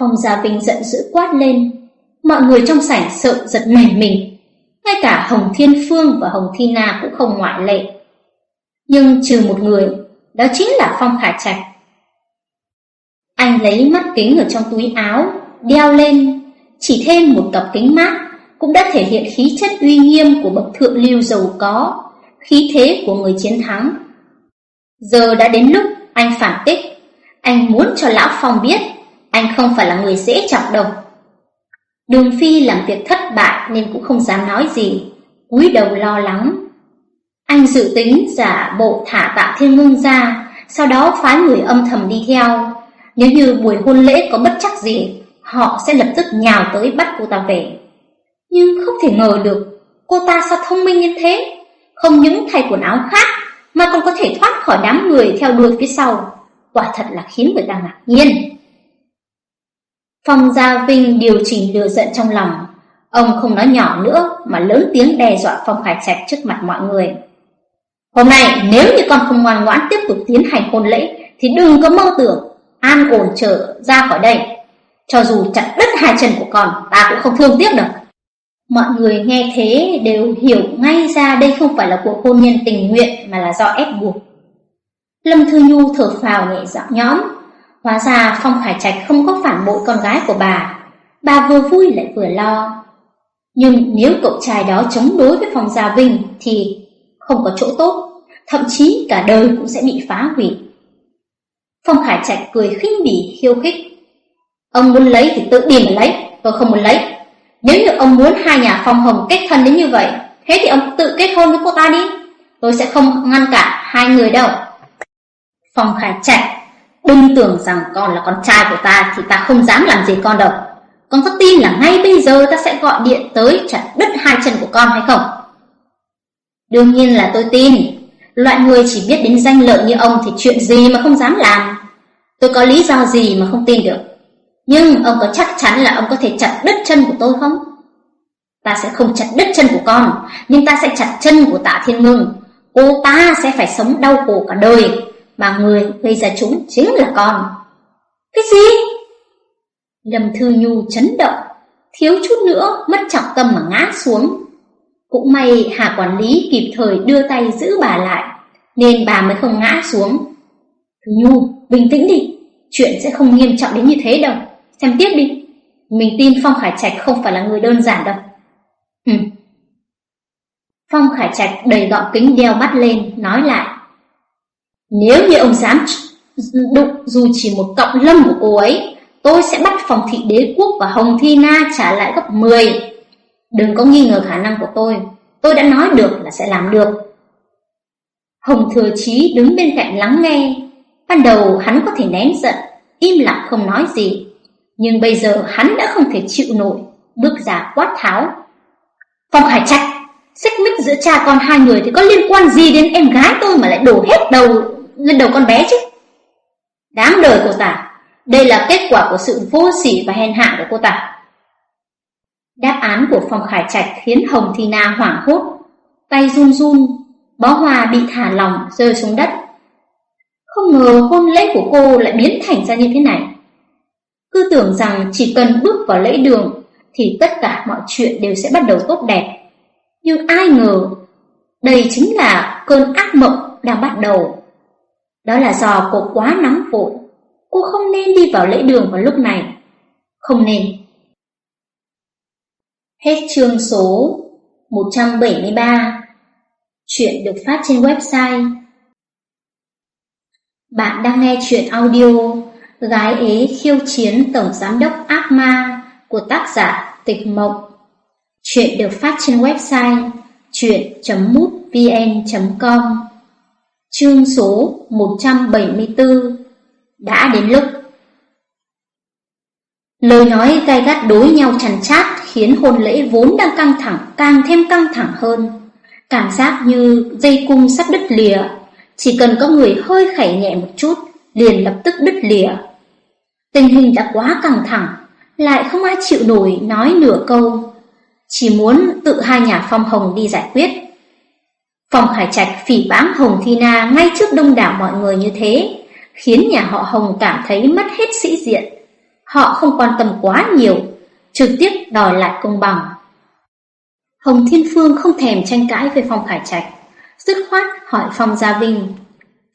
A: Phong Gia Vinh giận dữ quát lên. Mọi người trong sảnh sợ giật nảy mình. Ngay cả Hồng Thiên Phương và Hồng Thi Na cũng không ngoại lệ. Nhưng trừ một người, đó chính là Phong Khả Trạch. Anh lấy mắt kính ở trong túi áo, đeo lên, chỉ thêm một cặp kính mát cũng đã thể hiện khí chất uy nghiêm của bậc thượng lưu giàu có, khí thế của người chiến thắng. Giờ đã đến lúc anh phản kích, anh muốn cho Lão Phong biết anh không phải là người dễ chọc đâu. Đường Phi làm việc thất bại nên cũng không dám nói gì, cúi đầu lo lắng. Anh dự tính giả bộ thả tạ thiên ngưng ra, sau đó phái người âm thầm đi theo. Nếu như buổi hôn lễ có bất chắc gì, họ sẽ lập tức nhào tới bắt cô ta về. Nhưng không thể ngờ được, cô ta sao thông minh như thế, không những thay quần áo khác mà còn có thể thoát khỏi đám người theo đuôi phía sau. Quả thật là khiến người ta ngạc nhiên. Phong Gia Vinh điều chỉnh lửa giận trong lòng. Ông không nói nhỏ nữa mà lớn tiếng đe dọa Phong Khải Trạch trước mặt mọi người. Hôm nay nếu như con không ngoan ngoãn tiếp tục tiến hành hôn lễ thì đừng có mơ tưởng an ổn trở ra khỏi đây. Cho dù chặt đứt hai chân của con, ta cũng không thương tiếc được. Mọi người nghe thế đều hiểu ngay ra đây không phải là cuộc hôn nhân tình nguyện mà là do ép buộc. Lâm Thư Nhu thở phào nhẹ giọng nhõm, hóa ra Phong Khải Trạch không có phản bội con gái của bà, bà vừa vui lại vừa lo. Nhưng nếu cậu trai đó chống đối với Phong Gia Vinh thì không có chỗ tốt, thậm chí cả đời cũng sẽ bị phá hủy. Phong Khải Trạch cười khinh bỉ khiêu khích. Ông muốn lấy thì tự đi mà lấy, tôi không muốn lấy. Nếu như ông muốn hai nhà Phong Hồng kết thân đến như vậy, thế thì ông tự kết hôn với cô ta đi. Tôi sẽ không ngăn cản hai người đâu. Phong Khải Trạch, đừng tưởng rằng con là con trai của ta thì ta không dám làm gì con đâu. Con có tin là ngay bây giờ ta sẽ gọi điện tới chặt đứt hai chân của con hay không? Đương nhiên là tôi tin. Loại người chỉ biết đến danh lợi như ông thì chuyện gì mà không dám làm. Tôi có lý do gì mà không tin được. Nhưng ông có chắc chắn là ông có thể chặt đứt chân của tôi không? Ta sẽ không chặt đứt chân của con, nhưng ta sẽ chặt chân của tạ thiên ngưng. Cô ta sẽ phải sống đau khổ cả đời, mà người gây ra chúng chính là con. Cái gì? Lâm Thư Nhu chấn động, thiếu chút nữa mất trọng tâm mà ngã xuống. Cũng may Hà quản lý kịp thời đưa tay giữ bà lại, nên bà mới không ngã xuống. Thư Nhu, bình tĩnh đi, chuyện sẽ không nghiêm trọng đến như thế đâu. Xem tiếp đi, mình tin Phong Khải Trạch không phải là người đơn giản đâu. Ừ. Phong Khải Trạch đầy gọng kính đeo mắt lên, nói lại. Nếu như ông dám đụng dù chỉ một cọng lâm của cô ấy, tôi sẽ bắt phòng thị đế quốc và Hồng Thi Na trả lại gấp 10. Đừng có nghi ngờ khả năng của tôi, tôi đã nói được là sẽ làm được. Hồng Thừa Chí đứng bên cạnh lắng nghe, ban đầu hắn có thể nén giận, im lặng không nói gì, nhưng bây giờ hắn đã không thể chịu nổi, bước ra quát tháo. Phong Hải Trạch, xích mích giữa cha con hai người thì có liên quan gì đến em gái tôi mà lại đổ hết đầu lên đầu con bé chứ? Đáng đời cô ta, đây là kết quả của sự vô sỉ và hèn hạ của cô ta. Đáp án của Phong Khải Trạch khiến Hồng Thi Na hoảng hốt, tay run run, bó hoa bị thả lỏng rơi xuống đất. Không ngờ hôn lễ của cô lại biến thành ra như thế này. Cứ tưởng rằng chỉ cần bước vào lễ đường thì tất cả mọi chuyện đều sẽ bắt đầu tốt đẹp. Nhưng ai ngờ, đây chính là cơn ác mộng đang bắt đầu. Đó là do cô quá nóng vội. Cô không nên đi vào lễ đường vào lúc này. Không nên. Hết chương số 173 Chuyện được phát trên website Bạn đang nghe chuyện audio Gái ế khiêu chiến Tổng Giám đốc Ác Ma của tác giả Tịch Mộng Chuyện được phát trên website chuyện.mútvn.com Chương số 174 Đã đến lúc Lời nói gai gắt đối nhau chằn chát khiến hôn lễ vốn đang căng thẳng càng thêm căng thẳng hơn. Cảm giác như dây cung sắp đứt lìa, chỉ cần có người hơi khẩy nhẹ một chút, liền lập tức đứt lìa. Tình hình đã quá căng thẳng, lại không ai chịu nổi nói nửa câu, chỉ muốn tự hai nhà Phong Hồng đi giải quyết. Phong Khải Trạch phỉ báng Hồng Thi Na ngay trước đông đảo mọi người như thế, khiến nhà họ Hồng cảm thấy mất hết sĩ diện. Họ không quan tâm quá nhiều, trực tiếp đòi lại công bằng. Hồng Thiên Phương không thèm tranh cãi với Phong Khải Trạch, dứt khoát hỏi Phong Gia Vinh.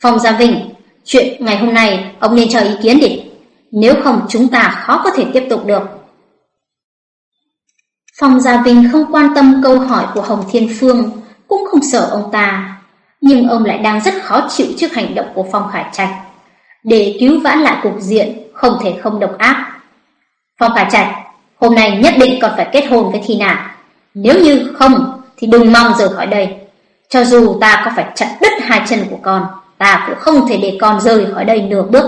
A: Phong Gia Vinh, chuyện ngày hôm nay ông nên cho ý kiến đi, nếu không chúng ta khó có thể tiếp tục được. Phong Gia Vinh không quan tâm câu hỏi của Hồng Thiên Phương, cũng không sợ ông ta, nhưng ông lại đang rất khó chịu trước hành động của Phong Khải Trạch. Để cứu vãn lại cục diện, không thể không độc ác. Phong Khải Trạch, hôm nay nhất định còn phải kết hôn với Thi Nà. Nếu như không, thì đừng mong rời khỏi đây. Cho dù ta có phải chặt đứt hai chân của con, ta cũng không thể để con rời khỏi đây nửa bước.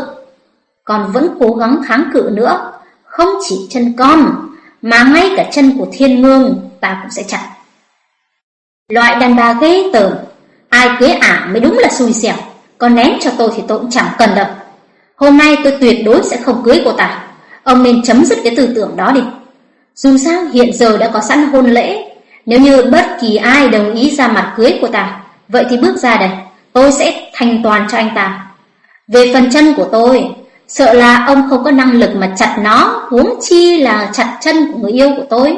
A: Con vẫn cố gắng kháng cự nữa, không chỉ chân con, mà ngay cả chân của thiên ngương ta cũng sẽ chặt. Loại đàn bà ghê tởm, ai cưới ả mới đúng là xui xẻo, còn ném cho tôi thì tôi cũng chẳng cần đâu. Hôm nay tôi tuyệt đối sẽ không cưới cô ta, ông nên chấm dứt cái tư tưởng đó đi. Dù sao hiện giờ đã có sẵn hôn lễ, nếu như bất kỳ ai đồng ý ra mặt cưới của ta, vậy thì bước ra đây, tôi sẽ thành toàn cho anh ta. Về phần chân của tôi, sợ là ông không có năng lực mà chặt nó, huống chi là chặt chân của người yêu của tôi.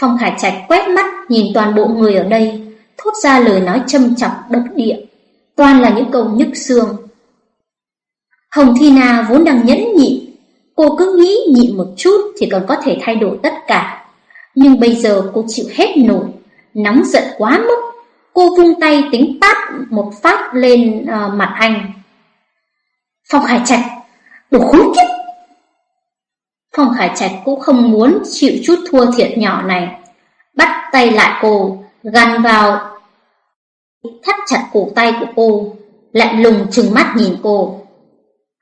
A: Phong hải Trạch quét mắt nhìn toàn bộ người ở đây, thốt ra lời nói châm chọc độc địa, toàn là những câu nhức xương. Hồng Thi Na vốn đang nhẫn nhịn, cô cứ nghĩ nhịn một chút thì còn có thể thay đổi tất cả. Nhưng bây giờ cô chịu hết nổi, nóng giận quá mức, cô vung tay tính tát một phát lên uh, mặt anh. Phong Khải Trạch, đồ khốn kiếp! Phong Khải Trạch cũng không muốn chịu chút thua thiệt nhỏ này. Bắt tay lại cô, gằn vào thắt chặt cổ tay của cô, lạnh lùng trừng mắt nhìn cô.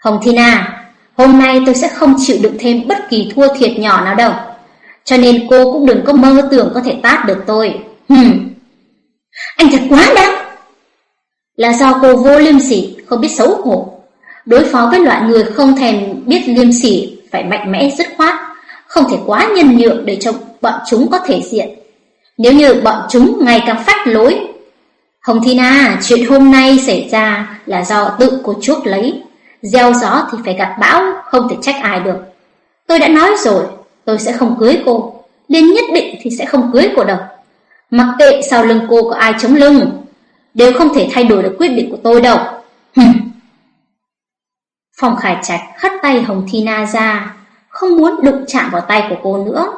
A: Hồng Thina, hôm nay tôi sẽ không chịu đựng thêm bất kỳ thua thiệt nhỏ nào đâu. Cho nên cô cũng đừng có mơ tưởng có thể tát được tôi. Hừm. Anh thật quá đáng. Là do cô vô liêm sỉ, không biết xấu hổ. Đối phó với loại người không thèm biết liêm sỉ phải mạnh mẽ dứt khoát, không thể quá nhân nhượng để cho bọn chúng có thể diện. Nếu như bọn chúng ngày càng phát lối. Hồng Thina chuyện hôm nay xảy ra là do tự cô chuốc lấy. Gieo gió thì phải gặt bão, không thể trách ai được. Tôi đã nói rồi, tôi sẽ không cưới cô. Liên nhất định thì sẽ không cưới cô đâu. Mặc kệ sau lưng cô có ai chống lưng, đều không thể thay đổi được quyết định của tôi đâu. Phong Khải Trạch hất tay Hồng Thi Na ra, không muốn đụng chạm vào tay của cô nữa.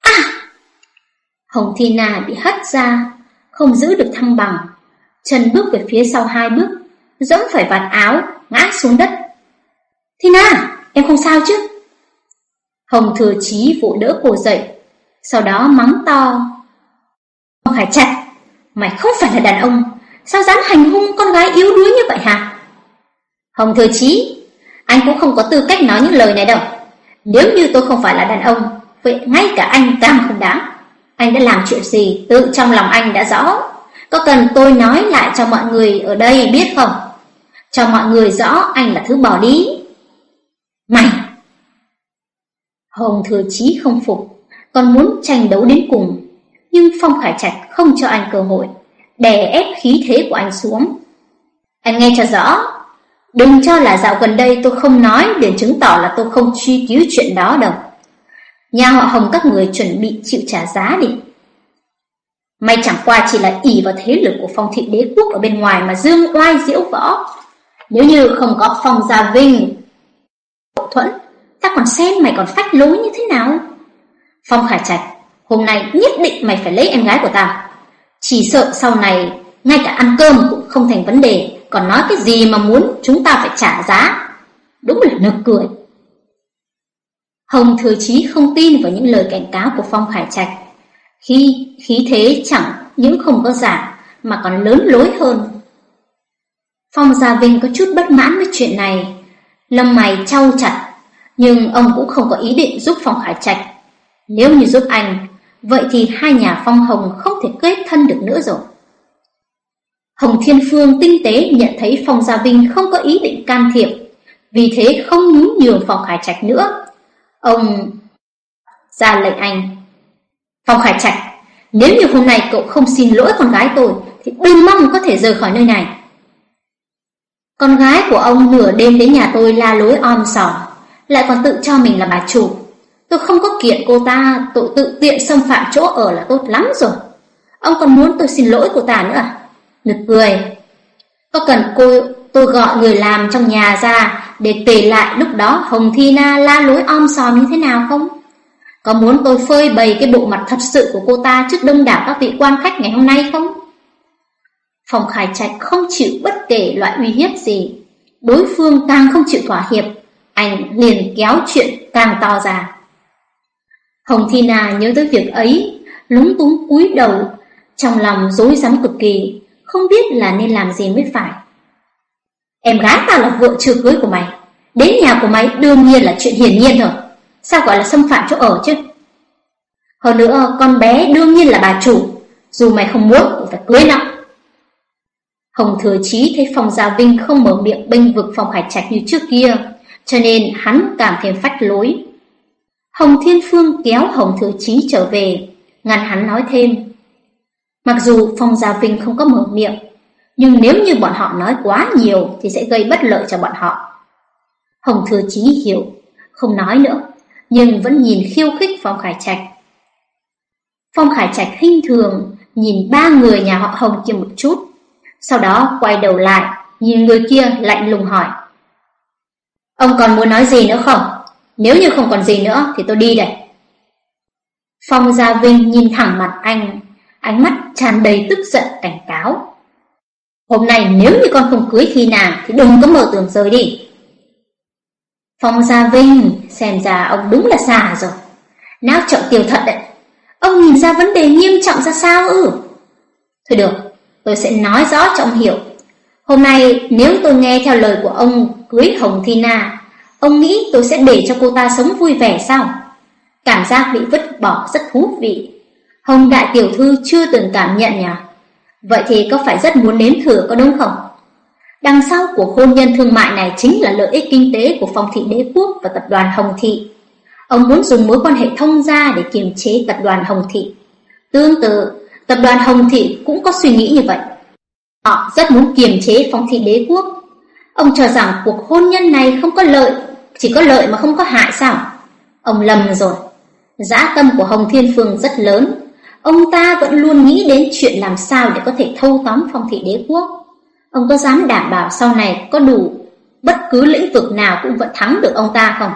A: À! Hồng Thi Na bị hất ra, không giữ được thăng bằng, chân bước về phía sau hai bước, dẫm phải vạt áo, ngã xuống đất. Thi Na, em không sao chứ? Hồng Thừa Chí vỗ đỡ cô dậy, sau đó mắng to. Phong Khải Trạch, mày không phải là đàn ông, sao dám hành hung con gái yếu đuối như vậy hả? Hồng Thừa Chí, anh cũng không có tư cách nói những lời này đâu. Nếu như tôi không phải là đàn ông, vậy ngay cả anh càng không đáng. Anh đã làm chuyện gì tự trong lòng anh đã rõ. Có cần tôi nói lại cho mọi người ở đây biết không? Cho mọi người rõ anh là thứ bỏ đi. Mày! Hồng Thừa Chí không phục, còn muốn tranh đấu đến cùng. Nhưng Phong Khải Trạch không cho anh cơ hội, đè ép khí thế của anh xuống. Anh nghe cho rõ, Đừng cho là dạo gần đây tôi không nói để chứng tỏ là tôi không truy cứu chuyện đó đâu. Nhà họ Hồng các người chuẩn bị chịu trả giá đi. Mày chẳng qua chỉ là ỷ vào thế lực của phong thị đế quốc ở bên ngoài mà dương oai diễu võ. Nếu như không có phong gia vinh, thuẫn, ta còn xem mày còn phách lối như thế nào. Phong khải trạch, hôm nay nhất định mày phải lấy em gái của tao. Chỉ sợ sau này, ngay cả ăn cơm cũng không thành vấn đề còn nói cái gì mà muốn chúng ta phải trả giá. Đúng là nực cười. Hồng Thừa Chí không tin vào những lời cảnh cáo của Phong Khải Trạch. Khi khí thế chẳng những không có giảm mà còn lớn lối hơn. Phong Gia Vinh có chút bất mãn với chuyện này, lông mày trao chặt, nhưng ông cũng không có ý định giúp Phong Khải Trạch. Nếu như giúp anh, vậy thì hai nhà Phong Hồng không thể kết thân được nữa rồi. Hồng Thiên Phương tinh tế nhận thấy Phong Gia Vinh không có ý định can thiệp, vì thế không nhún nhường Phong Khải Trạch nữa. Ông ra lệnh anh. Phong Khải Trạch, nếu như hôm nay cậu không xin lỗi con gái tôi, thì đừng mong có thể rời khỏi nơi này. Con gái của ông nửa đêm đến nhà tôi la lối om sòm, lại còn tự cho mình là bà chủ. Tôi không có kiện cô ta, tội tự tiện xâm phạm chỗ ở là tốt lắm rồi. Ông còn muốn tôi xin lỗi cô ta nữa à? Nực cười. Có cần cô tôi gọi người làm trong nhà ra để kể lại lúc đó Hồng Thi Na la lối om sòm như thế nào không? Có muốn tôi phơi bày cái bộ mặt thật sự của cô ta trước đông đảo các vị quan khách ngày hôm nay không? Phòng Khải Trạch không chịu bất kể loại uy hiếp gì. Đối phương càng không chịu thỏa hiệp, anh liền kéo chuyện càng to ra. Hồng Thi Na nhớ tới việc ấy, lúng túng cúi đầu, trong lòng rối rắm cực kỳ, không biết là nên làm gì mới phải. Em gái tao là vợ chưa cưới của mày, đến nhà của mày đương nhiên là chuyện hiển nhiên rồi, sao gọi là xâm phạm chỗ ở chứ? Hơn nữa, con bé đương nhiên là bà chủ, dù mày không muốn cũng phải cưới nó. Hồng Thừa Chí thấy Phong Gia Vinh không mở miệng bênh vực Phong Hải Trạch như trước kia, cho nên hắn cảm thêm phách lối. Hồng Thiên Phương kéo Hồng Thừa Chí trở về, ngăn hắn nói thêm. Mặc dù Phong Gia Vinh không có mở miệng, nhưng nếu như bọn họ nói quá nhiều thì sẽ gây bất lợi cho bọn họ. Hồng Thừa Chí hiểu, không nói nữa, nhưng vẫn nhìn khiêu khích Phong Khải Trạch. Phong Khải Trạch khinh thường nhìn ba người nhà họ Hồng kia một chút, sau đó quay đầu lại, nhìn người kia lạnh lùng hỏi. Ông còn muốn nói gì nữa không? Nếu như không còn gì nữa thì tôi đi đây. Phong Gia Vinh nhìn thẳng mặt anh, ánh mắt tràn đầy tức giận cảnh cáo. Hôm nay nếu như con không cưới khi nàng thì đừng có mở tường rời đi. Phong Gia Vinh, xem ra ông đúng là già rồi. Náo trọng tiểu thật đấy. Ông nhìn ra vấn đề nghiêm trọng ra sao ư? Thôi được, tôi sẽ nói rõ cho ông hiểu. Hôm nay nếu tôi nghe theo lời của ông cưới Hồng Thi Na, ông nghĩ tôi sẽ để cho cô ta sống vui vẻ sao? Cảm giác bị vứt bỏ rất thú vị. Hồng Đại Tiểu Thư chưa từng cảm nhận nhỉ? Vậy thì có phải rất muốn nếm thử có đúng không? Đằng sau của hôn nhân thương mại này chính là lợi ích kinh tế của phong thị đế quốc và tập đoàn Hồng Thị. Ông muốn dùng mối quan hệ thông gia để kiềm chế tập đoàn Hồng Thị. Tương tự, tập đoàn Hồng Thị cũng có suy nghĩ như vậy. Họ rất muốn kiềm chế phong thị đế quốc. Ông cho rằng cuộc hôn nhân này không có lợi, chỉ có lợi mà không có hại sao? Ông lầm rồi. Dã tâm của Hồng Thiên Phương rất lớn. Ông ta vẫn luôn nghĩ đến chuyện làm sao để có thể thâu tóm phong thị đế quốc. Ông có dám đảm bảo sau này có đủ bất cứ lĩnh vực nào cũng vẫn thắng được ông ta không?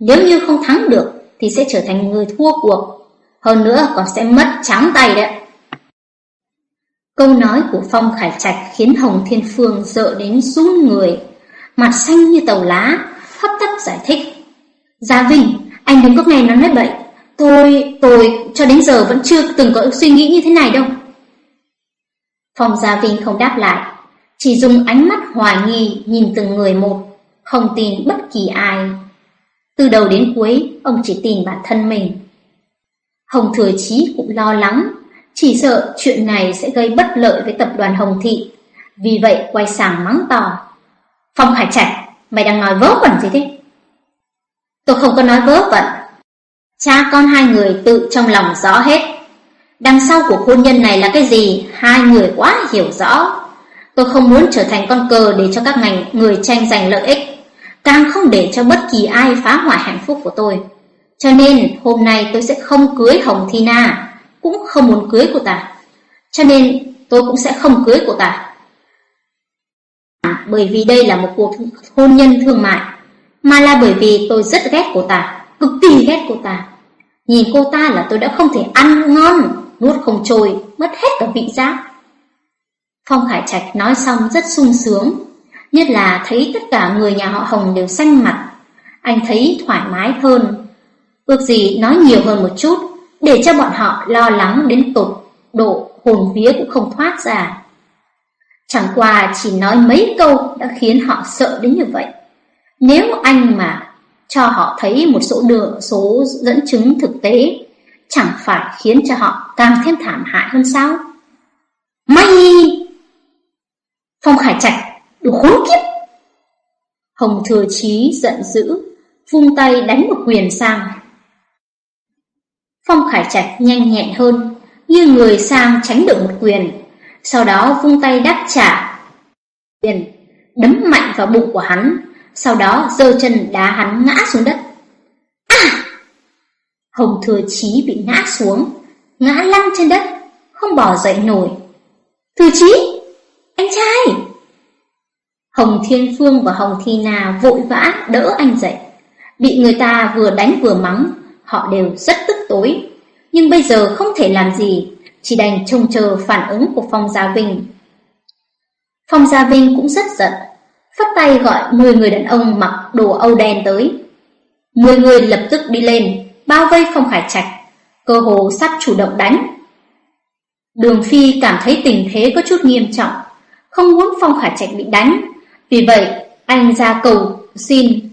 A: Nếu như không thắng được thì sẽ trở thành người thua cuộc. Hơn nữa còn sẽ mất trắng tay đấy. Câu nói của Phong Khải Trạch khiến Hồng Thiên Phương sợ đến run người, mặt xanh như tàu lá, hấp tấp giải thích. Gia Vinh, anh đừng có nghe nó nói bậy. Tôi, tôi cho đến giờ vẫn chưa từng có suy nghĩ như thế này đâu. Phong Gia Vinh không đáp lại, chỉ dùng ánh mắt hoài nghi nhìn từng người một, không tin bất kỳ ai. Từ đầu đến cuối, ông chỉ tin bản thân mình. Hồng Thừa Chí cũng lo lắng, chỉ sợ chuyện này sẽ gây bất lợi với tập đoàn Hồng Thị. Vì vậy quay sang mắng to. Phong Hải Trạch, mày đang nói vớ vẩn gì thế? Tôi không có nói vớ vẩn. Cha con hai người tự trong lòng rõ hết. Đằng sau của hôn nhân này là cái gì, hai người quá hiểu rõ. Tôi không muốn trở thành con cờ để cho các ngành người tranh giành lợi ích, càng không để cho bất kỳ ai phá hoại hạnh phúc của tôi. Cho nên hôm nay tôi sẽ không cưới Hồng Thi Na, cũng không muốn cưới cô ta. Cho nên tôi cũng sẽ không cưới cô ta. Bởi vì đây là một cuộc hôn nhân thương mại, mà là bởi vì tôi rất ghét cô ta, cực kỳ ghét cô ta. Nhìn cô ta là tôi đã không thể ăn ngon, nuốt không trôi, mất hết cả vị giác. Phong Khải Trạch nói xong rất sung sướng, nhất là thấy tất cả người nhà họ Hồng đều xanh mặt. Anh thấy thoải mái hơn. Ước gì nói nhiều hơn một chút, để cho bọn họ lo lắng đến tột độ hồn vía cũng không thoát ra. Chẳng qua chỉ nói mấy câu đã khiến họ sợ đến như vậy. Nếu anh mà cho họ thấy một số đường số dẫn chứng thực tế, chẳng phải khiến cho họ càng thêm thảm hại hơn sao? May! Phong Khải Trạch, đồ khốn kiếp! Hồng Thừa Chí giận dữ, vung tay đánh một quyền sang. Phong Khải Trạch nhanh nhẹn hơn, như người sang tránh được một quyền, sau đó vung tay đáp trả. Quyền đấm mạnh vào bụng của hắn, sau đó giơ chân đá hắn ngã xuống đất. À! Hồng Thừa Chí bị ngã xuống, ngã lăn trên đất, không bỏ dậy nổi. Thừa Chí! Anh trai! Hồng Thiên Phương và Hồng Thi Na vội vã đỡ anh dậy. Bị người ta vừa đánh vừa mắng, họ đều rất tức tối. Nhưng bây giờ không thể làm gì, chỉ đành trông chờ phản ứng của Phong Gia Vinh. Phong Gia Vinh cũng rất giận, phát tay gọi 10 người đàn ông mặc đồ Âu đen tới. 10 người lập tức đi lên, bao vây Phong Khải Trạch, cơ hồ sắp chủ động đánh. Đường Phi cảm thấy tình thế có chút nghiêm trọng, không muốn Phong Khải Trạch bị đánh, vì vậy anh ra cầu xin.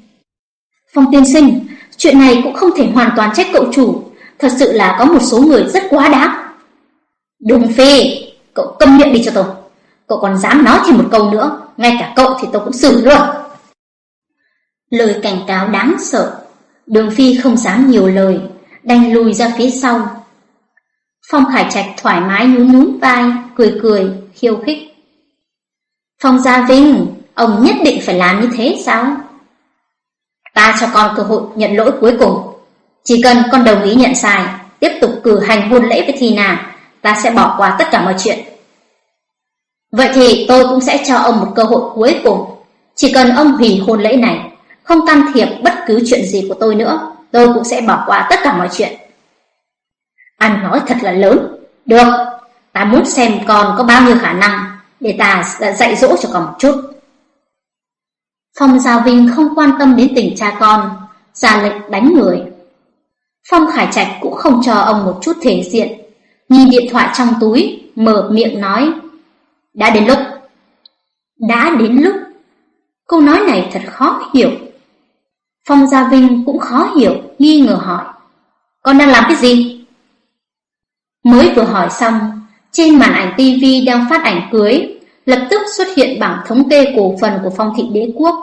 A: Phong tiên sinh, chuyện này cũng không thể hoàn toàn trách cậu chủ, thật sự là có một số người rất quá đáng. Đường Phi, cậu câm miệng đi cho tôi. Cậu còn dám nói thêm một câu nữa, ngay cả cậu thì tôi cũng xử luôn. Lời cảnh cáo đáng sợ, Đường Phi không dám nhiều lời, đành lùi ra phía sau. Phong Khải Trạch thoải mái nhún nhún vai, cười cười, khiêu khích. Phong Gia Vinh, ông nhất định phải làm như thế sao? Ta cho con cơ hội nhận lỗi cuối cùng. Chỉ cần con đồng ý nhận sai, tiếp tục cử hành hôn lễ với Thi nà, ta sẽ bỏ qua tất cả mọi chuyện. Vậy thì tôi cũng sẽ cho ông một cơ hội cuối cùng. Chỉ cần ông hủy hôn lễ này, không can thiệp bất cứ chuyện gì của tôi nữa, tôi cũng sẽ bỏ qua tất cả mọi chuyện. Anh nói thật là lớn. Được, ta muốn xem con có bao nhiêu khả năng để ta dạy dỗ cho con một chút. Phong Giao Vinh không quan tâm đến tình cha con, ra lệnh đánh người. Phong Khải Trạch cũng không cho ông một chút thể diện, nhìn điện thoại trong túi, mở miệng nói, đã đến lúc. Đã đến lúc. Câu nói này thật khó hiểu. Phong Gia Vinh cũng khó hiểu, nghi ngờ hỏi, con đang làm cái gì? Mới vừa hỏi xong, trên màn ảnh TV đang phát ảnh cưới, lập tức xuất hiện bảng thống kê cổ phần của phong thị đế quốc.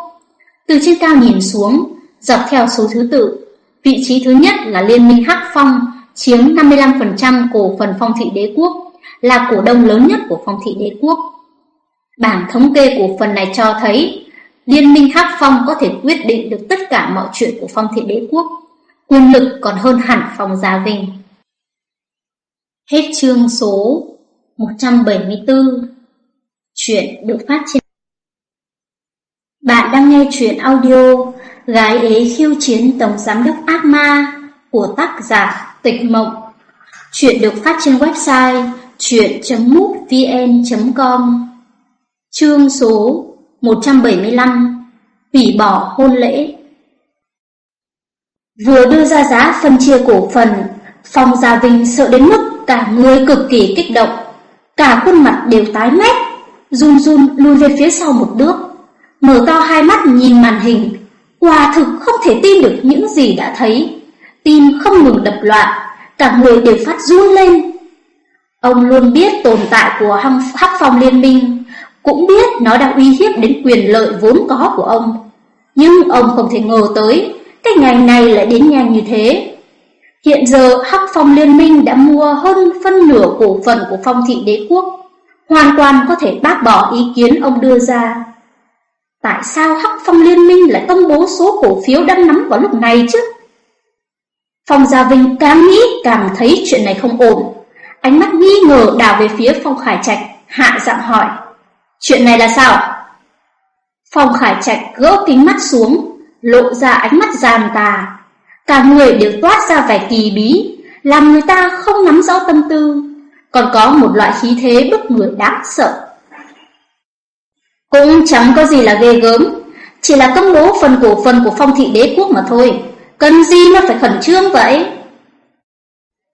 A: Từ trên cao nhìn xuống, dọc theo số thứ tự, vị trí thứ nhất là Liên minh Hắc Phong, chiếm 55% cổ phần phong thị đế quốc, là cổ đông lớn nhất của phong thị đế quốc. Bảng thống kê cổ phần này cho thấy Liên minh Hắc Phong có thể quyết định được tất cả mọi chuyện của phong thị đế quốc, quyền lực còn hơn hẳn phong gia vinh. Hết chương số 174 Chuyện được phát trên Bạn đang nghe chuyện audio Gái ế khiêu chiến Tổng Giám đốc Ác Ma của tác giả Tịch Mộng Chuyện được phát trên website chuyện.mútvn.com Chương số 175 Hủy bỏ hôn lễ. Vừa đưa ra giá phân chia cổ phần, Phong Gia Vinh sợ đến mức cả người cực kỳ kích động. Cả khuôn mặt đều tái mét, Run run lùi về phía sau một bước. Mở to hai mắt nhìn màn hình, Quả thực không thể tin được những gì đã thấy. Tim không ngừng đập loạn, Cả người đều phát run lên. Ông luôn biết tồn tại của Hắc Phong Liên minh, Cũng biết nó đang uy hiếp đến quyền lợi vốn có của ông. Nhưng ông không thể ngờ tới, Cái ngày này lại đến nhanh như thế. Hiện giờ, Hắc Phong Liên minh đã mua hơn phân nửa cổ phần của phong thị đế quốc, Hoàn toàn có thể bác bỏ ý kiến ông đưa ra. Tại sao Hắc Phong Liên minh lại công bố số cổ phiếu đang nắm vào lúc này chứ? Phong Gia Vinh càng nghĩ càng thấy chuyện này không ổn. Ánh mắt nghi ngờ đảo về phía Phong Khải Trạch, Hạ giọng hỏi, Chuyện này là sao? Phong Khải Trạch gỡ kính mắt xuống, Lộ ra ánh mắt giàn tà. Cả người đều toát ra vẻ kỳ bí, Làm người ta không nắm rõ tâm tư, Còn có một loại khí thế bức người đáng sợ. Cũng chẳng có gì là ghê gớm, Chỉ là công bố phần cổ phần của phong thị đế quốc mà thôi, Cần gì mà phải khẩn trương vậy?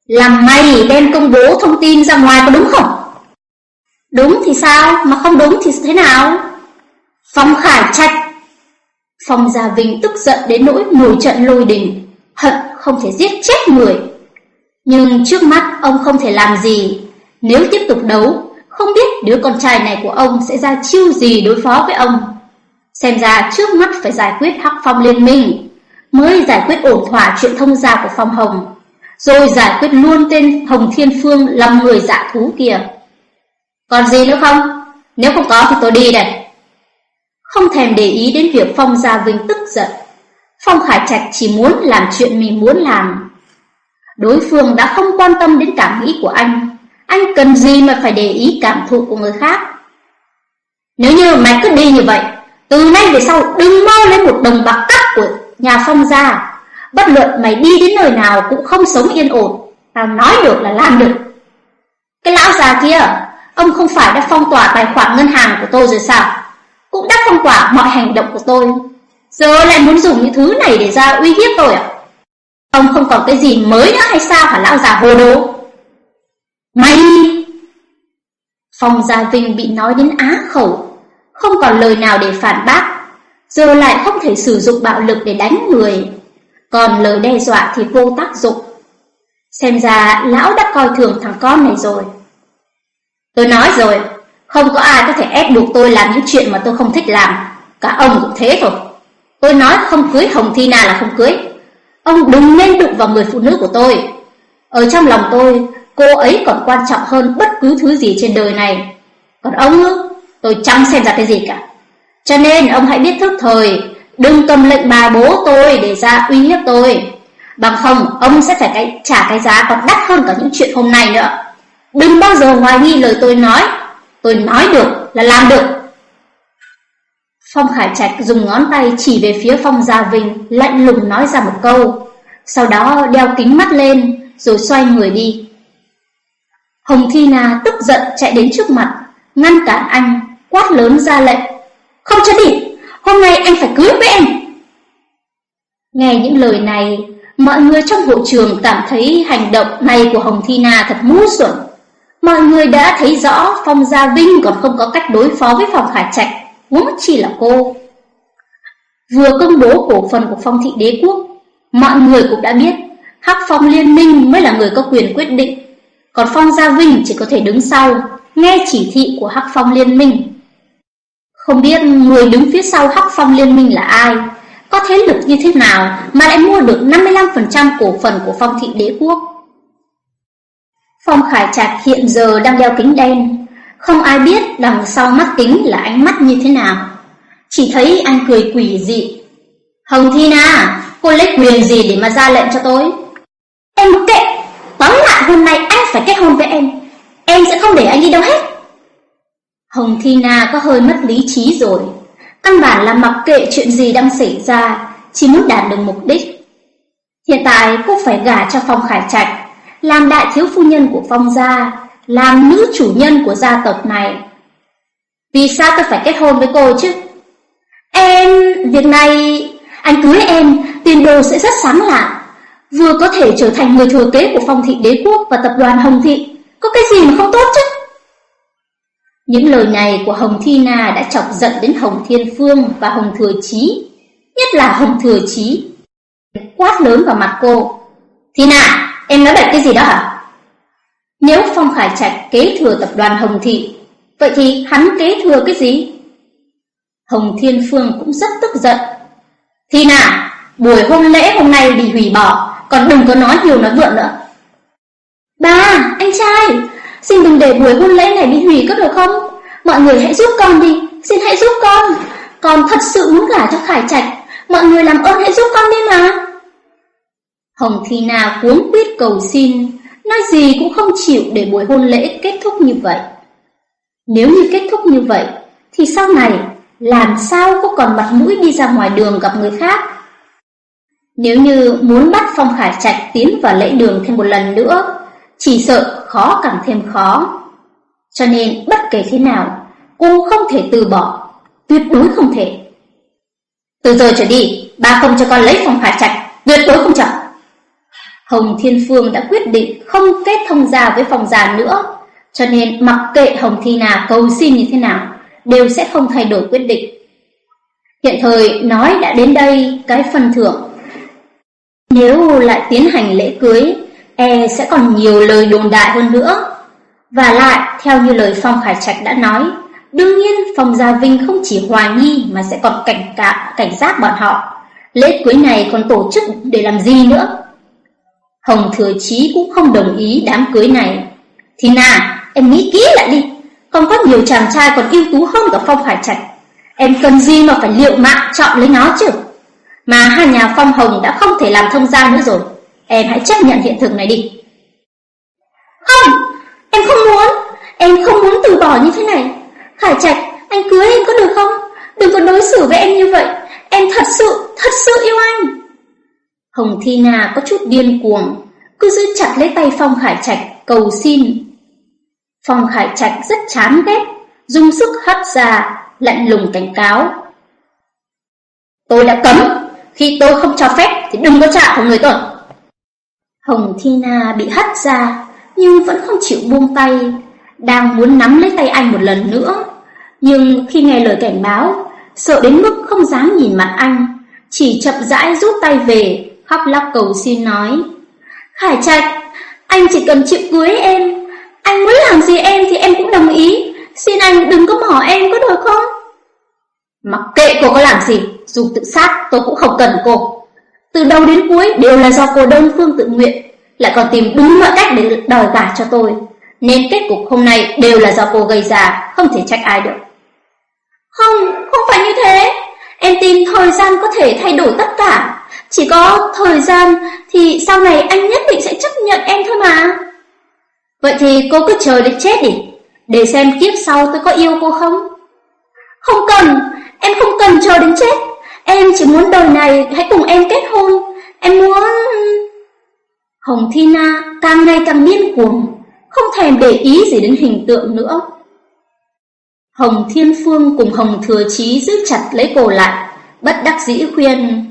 A: Làm mày đem công bố thông tin ra ngoài có đúng không? Đúng thì sao? Mà không đúng thì thế nào? Phong khải trách Phong Gia Vinh tức giận đến nỗi nổi trận lôi đình. Hận không thể giết chết người. Nhưng trước mắt ông không thể làm gì. Nếu tiếp tục đấu, Không biết đứa con trai này của ông Sẽ ra chiêu gì đối phó với ông. Xem ra trước mắt phải giải quyết Hắc Phong Liên minh, Mới giải quyết ổn thỏa chuyện thông gia của Phong Hồng. Rồi giải quyết luôn tên Hồng Thiên Phương Làm người dạ thú kia Còn gì nữa không? Nếu không có thì tôi đi đây Không thèm để ý đến việc Phong Gia Vinh tức giận Phong Khải Trạch chỉ muốn làm chuyện mình muốn làm. Đối phương đã không quan tâm đến cảm nghĩ của anh. Anh cần gì mà phải để ý cảm thụ của người khác. Nếu như mày cứ đi như vậy, từ nay về sau đừng mơ lên một đồng bạc cắt của nhà Phong gia. Bất luận mày đi đến nơi nào cũng không sống yên ổn. Tao nói được là làm được. Cái lão già kia, ông không phải đã phong tỏa tài khoản ngân hàng của tôi rồi sao? Cũng đã phong tỏa mọi hành động của tôi. Giờ lại muốn dùng những thứ này để ra uy hiếp tôi à? Ông không còn cái gì mới nữa hay sao hả lão già hồ đồ? Mày! Phong Gia Vinh bị nói đến á khẩu, không còn lời nào để phản bác, giờ lại không thể sử dụng bạo lực để đánh người, còn lời đe dọa thì vô tác dụng. Xem ra lão đã coi thường thằng con này rồi. Tôi nói rồi, không có ai có thể ép buộc tôi làm những chuyện mà tôi không thích làm, cả ông cũng thế thôi. Tôi nói không cưới Hồng Thi Na là không cưới. Ông đừng nên đụng vào người phụ nữ của tôi. Ở trong lòng tôi, cô ấy còn quan trọng hơn bất cứ thứ gì trên đời này. Còn ông tôi chẳng xem ra cái gì cả. Cho nên ông hãy biết thức thời, đừng cầm lệnh bà bố tôi để ra uy hiếp tôi. Bằng không, ông sẽ phải cái, trả cái giá còn đắt hơn cả những chuyện hôm nay nữa. Đừng bao giờ hoài nghi lời tôi nói. Tôi nói được là làm được. Phong Khải Trạch dùng ngón tay chỉ về phía Phong Gia Vinh, lạnh lùng nói ra một câu. Sau đó đeo kính mắt lên, rồi xoay người đi. Hồng Thi Na tức giận chạy đến trước mặt, ngăn cản anh, quát lớn ra lệnh. Không cho đi, hôm nay anh phải cưới với em. Nghe những lời này, mọi người trong hội trường cảm thấy hành động này của Hồng Thi Na thật ngu xuẩn. Mọi người đã thấy rõ Phong Gia Vinh còn không có cách đối phó với Phong Khả Trạch, muốn chỉ là cô. Vừa công bố cổ phần của Phong Thị Đế Quốc, mọi người cũng đã biết Hắc Phong Liên Minh mới là người có quyền quyết định, còn Phong Gia Vinh chỉ có thể đứng sau, nghe chỉ thị của Hắc Phong Liên Minh. Không biết người đứng phía sau Hắc Phong Liên Minh là ai, có thế lực như thế nào mà lại mua được 55% cổ phần của Phong Thị Đế Quốc. Phong Khải Trạch hiện giờ đang đeo kính đen, không ai biết đằng sau mắt kính là ánh mắt như thế nào. Chỉ thấy anh cười quỷ dị. Hồng Thi Na, cô lấy quyền gì để mà ra lệnh cho tôi? Em kệ, tóm lại hôm nay anh phải kết hôn với em, em sẽ không để anh đi đâu hết. Hồng Thi Na có hơi mất lý trí rồi, căn bản là mặc kệ chuyện gì đang xảy ra, chỉ muốn đạt được mục đích. Hiện tại cô phải gả cho Phong Khải Trạch, làm đại thiếu phu nhân của Phong gia, làm nữ chủ nhân của gia tộc này. Vì sao tôi phải kết hôn với cô chứ? Em, việc này, anh cưới em, tiền đồ sẽ rất sáng lạ. Vừa có thể trở thành người thừa kế của phong thị đế quốc và tập đoàn Hồng Thị, có cái gì mà không tốt chứ? Những lời này của Hồng Thi Na đã chọc giận đến Hồng Thiên Phương và Hồng Thừa Chí, nhất là Hồng Thừa Chí. Quát lớn vào mặt cô. Thi Na, em nói bậy cái gì đó hả? Nếu Phong Khải Trạch kế thừa tập đoàn Hồng Thị, vậy thì hắn kế thừa cái gì? Hồng Thiên Phương cũng rất tức giận. Thi Na, buổi hôn lễ hôm nay bị hủy bỏ, còn đừng có nói nhiều nói vượn nữa. Ba, anh trai, xin đừng để buổi hôn lễ này bị hủy có được không? Mọi người hãy giúp con đi, xin hãy giúp con. Con thật sự muốn gả cho Khải Trạch, mọi người làm ơn hãy giúp con đi mà. Hồng Thi Na cuống quýt cầu xin, nói gì cũng không chịu để buổi hôn lễ kết thúc như vậy. Nếu như kết thúc như vậy, thì sau này làm sao có còn mặt mũi đi ra ngoài đường gặp người khác? Nếu như muốn bắt Phong Khải Trạch tiến vào lễ đường thêm một lần nữa, chỉ sợ khó càng thêm khó. Cho nên bất kể thế nào, cô không thể từ bỏ, tuyệt đối không thể. Từ giờ trở đi, ba không cho con lấy phòng hòa Trạch, tuyệt đối không chậm. Hồng Thiên Phương đã quyết định không kết thông gia với phòng già nữa, cho nên mặc kệ Hồng Thi Na cầu xin như thế nào, đều sẽ không thay đổi quyết định. Hiện thời nói đã đến đây cái phần thưởng. Nếu lại tiến hành lễ cưới, e sẽ còn nhiều lời đồn đại hơn nữa. Và lại, theo như lời Phong Khải Trạch đã nói, đương nhiên Phong Gia Vinh không chỉ hoài nghi mà sẽ còn cảnh cả, cảnh giác bọn họ. Lễ cưới này còn tổ chức để làm gì nữa? Hồng Thừa Chí cũng không đồng ý đám cưới này. Thì nà, em nghĩ kỹ lại đi. Còn có nhiều chàng trai còn ưu tú hơn cả Phong Khải Trạch. Em cần gì mà phải liệu mạng chọn lấy nó chứ? Mà hai nhà Phong Hồng đã không thể làm thông gia nữa rồi. Em hãy chấp nhận hiện thực này đi. Không, em không muốn. Em không muốn từ bỏ như thế này. Khải Trạch, anh cưới em có được không? Đừng có đối xử với em như vậy. Em thật sự, thật sự yêu anh. Hồng Thi Na có chút điên cuồng, cứ giữ chặt lấy tay Phong Khải Trạch cầu xin. Phong Khải Trạch rất chán ghét, dùng sức hất ra, lạnh lùng cảnh cáo. Tôi đã cấm, khi tôi không cho phép thì đừng có chạm vào người tôi. Hồng Thi Na bị hất ra, nhưng vẫn không chịu buông tay, đang muốn nắm lấy tay anh một lần nữa. Nhưng khi nghe lời cảnh báo, sợ đến mức không dám nhìn mặt anh, chỉ chậm rãi rút tay về, khóc lóc cầu xin nói. Khải Trạch, anh chỉ cần chịu cưới em, anh muốn làm gì em thì em cũng đồng ý, xin anh đừng có bỏ em có được không? Mặc kệ cô có làm gì, dù tự sát tôi cũng không cần cô. Từ đầu đến cuối đều là do cô đơn phương tự nguyện, lại còn tìm đúng mọi cách để đòi gả cho tôi. Nên kết cục hôm nay đều là do cô gây ra, không thể trách ai được. Không, không phải như thế. Em tin thời gian có thể thay đổi tất cả. Chỉ có thời gian thì sau này anh nhất định sẽ chấp nhận em thôi mà. Vậy thì cô cứ chờ đến chết đi, để xem kiếp sau tôi có yêu cô không. Không cần, em không cần chờ đến chết. Em chỉ muốn đời này hãy cùng em kết hôn. Em muốn... Hồng Thi Na càng ngày càng điên cuồng, không thèm để ý gì đến hình tượng nữa. Hồng Thiên Phương cùng Hồng Thừa Chí giữ chặt lấy cổ lại, bất đắc dĩ khuyên.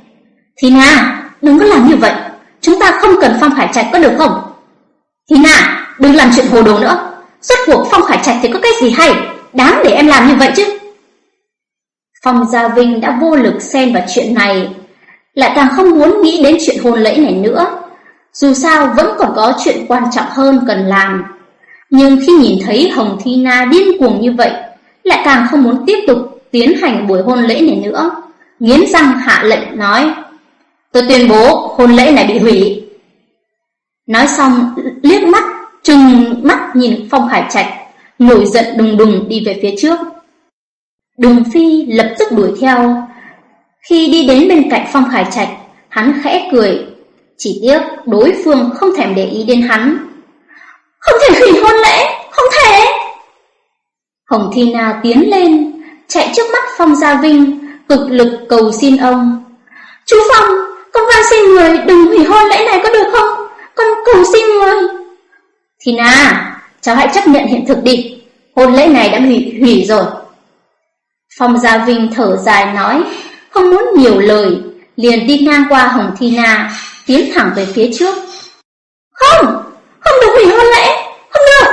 A: Thi Na, đừng có làm như vậy, chúng ta không cần Phong Khải Trạch có được không? Thi Na, đừng làm chuyện hồ đồ nữa, suốt cuộc Phong Khải Trạch thì có cái gì hay, đáng để em làm như vậy chứ? Phong Gia Vinh đã vô lực xen vào chuyện này, lại càng không muốn nghĩ đến chuyện hôn lễ này nữa. Dù sao vẫn còn có chuyện quan trọng hơn cần làm. Nhưng khi nhìn thấy Hồng Thi Na điên cuồng như vậy, lại càng không muốn tiếp tục tiến hành buổi hôn lễ này nữa. Nghiến răng hạ lệnh nói, tôi tuyên bố hôn lễ này bị hủy. Nói xong, liếc mắt, trừng mắt nhìn Phong Hải Trạch, nổi giận đùng đùng đi về phía trước. Đường Phi lập tức đuổi theo. Khi đi đến bên cạnh Phong Khải Trạch, hắn khẽ cười, chỉ tiếc đối phương không thèm để ý đến hắn. Không thể hủy hôn lễ, không thể. Hồng Thi Na tiến lên, chạy trước mắt Phong Gia Vinh, cực lực cầu xin ông. Chú Phong, con van xin người đừng hủy hôn lễ này có được không? Con cầu xin người. Thi Na, cháu hãy chấp nhận hiện thực đi. Hôn lễ này đã hủy hủy rồi. Phong Gia Vinh thở dài nói, không muốn nhiều lời, liền đi ngang qua Hồng Thi Na, tiến thẳng về phía trước. Không, không được hủy hôn lễ, không được.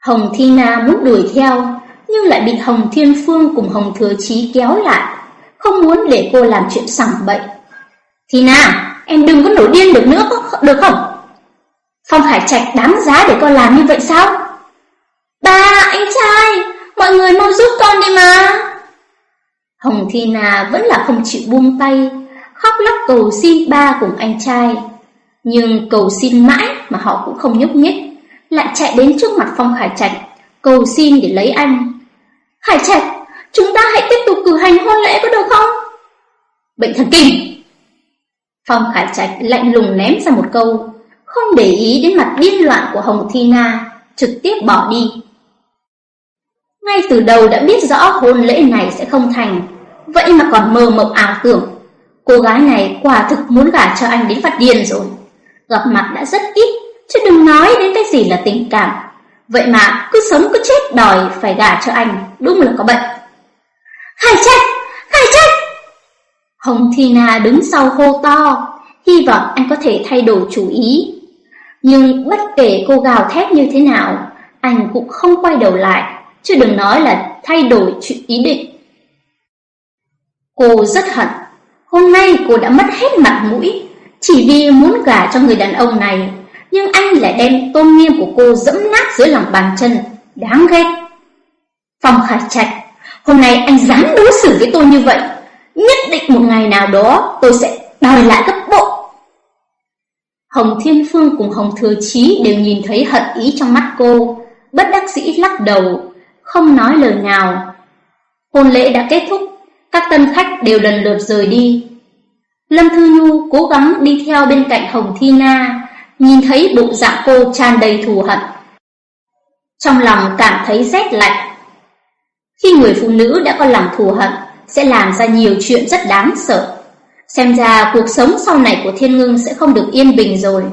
A: Hồng Thi Na muốn đuổi theo, nhưng lại bị Hồng Thiên Phương cùng Hồng Thừa Chí kéo lại, không muốn để cô làm chuyện sảng bậy. Thi Na, em đừng có nổi điên được nữa, được không? Phong Hải Trạch đáng giá để con làm như vậy sao? Ba, anh trai, mọi người mau giúp con đi mà. Hồng Thi Na vẫn là không chịu buông tay, khóc lóc cầu xin ba cùng anh trai. Nhưng cầu xin mãi mà họ cũng không nhúc nhích, lại chạy đến trước mặt Phong Khải Trạch, cầu xin để lấy anh. Khải Trạch, chúng ta hãy tiếp tục cử hành hôn lễ có được không? Bệnh thần kinh! Phong Khải Trạch lạnh lùng ném ra một câu, không để ý đến mặt điên loạn của Hồng Thi Na, trực tiếp bỏ đi. Ngay từ đầu đã biết rõ hôn lễ này sẽ không thành, vậy mà còn mơ mộng ảo tưởng. Cô gái này quả thực muốn gả cho anh đến phát điên rồi. Gặp mặt đã rất ít, chứ đừng nói đến cái gì là tình cảm. Vậy mà cứ sống cứ chết đòi phải gả cho anh, đúng là có bệnh. Khải trách! Khải trách! Hồng Thina đứng sau hô to, hy vọng anh có thể thay đổi chủ ý. Nhưng bất kể cô gào thét như thế nào, anh cũng không quay đầu lại, chứ đừng nói là thay đổi chuyện ý định. Cô rất hận, hôm nay cô đã mất hết mặt mũi, chỉ vì muốn gả cho người đàn ông này, nhưng anh lại đem tôn nghiêm của cô dẫm nát dưới lòng bàn chân, đáng ghét. phòng Khải Trạch, hôm nay anh dám đối xử với tôi như vậy, nhất định một ngày nào đó tôi sẽ đòi lại gấp bộ. Hồng Thiên Phương cùng Hồng Thừa Chí đều nhìn thấy hận ý trong mắt cô, bất đắc dĩ lắc đầu, không nói lời nào. Hôn lễ đã kết thúc, các tân khách đều lần lượt rời đi. Lâm Thư Nhu cố gắng đi theo bên cạnh Hồng Thi Na, nhìn thấy bộ dạng cô tràn đầy thù hận. Trong lòng cảm thấy rét lạnh. Khi người phụ nữ đã có lòng thù hận, sẽ làm ra nhiều chuyện rất đáng sợ. Xem ra cuộc sống sau này của Thiên Ngưng sẽ không được yên bình rồi.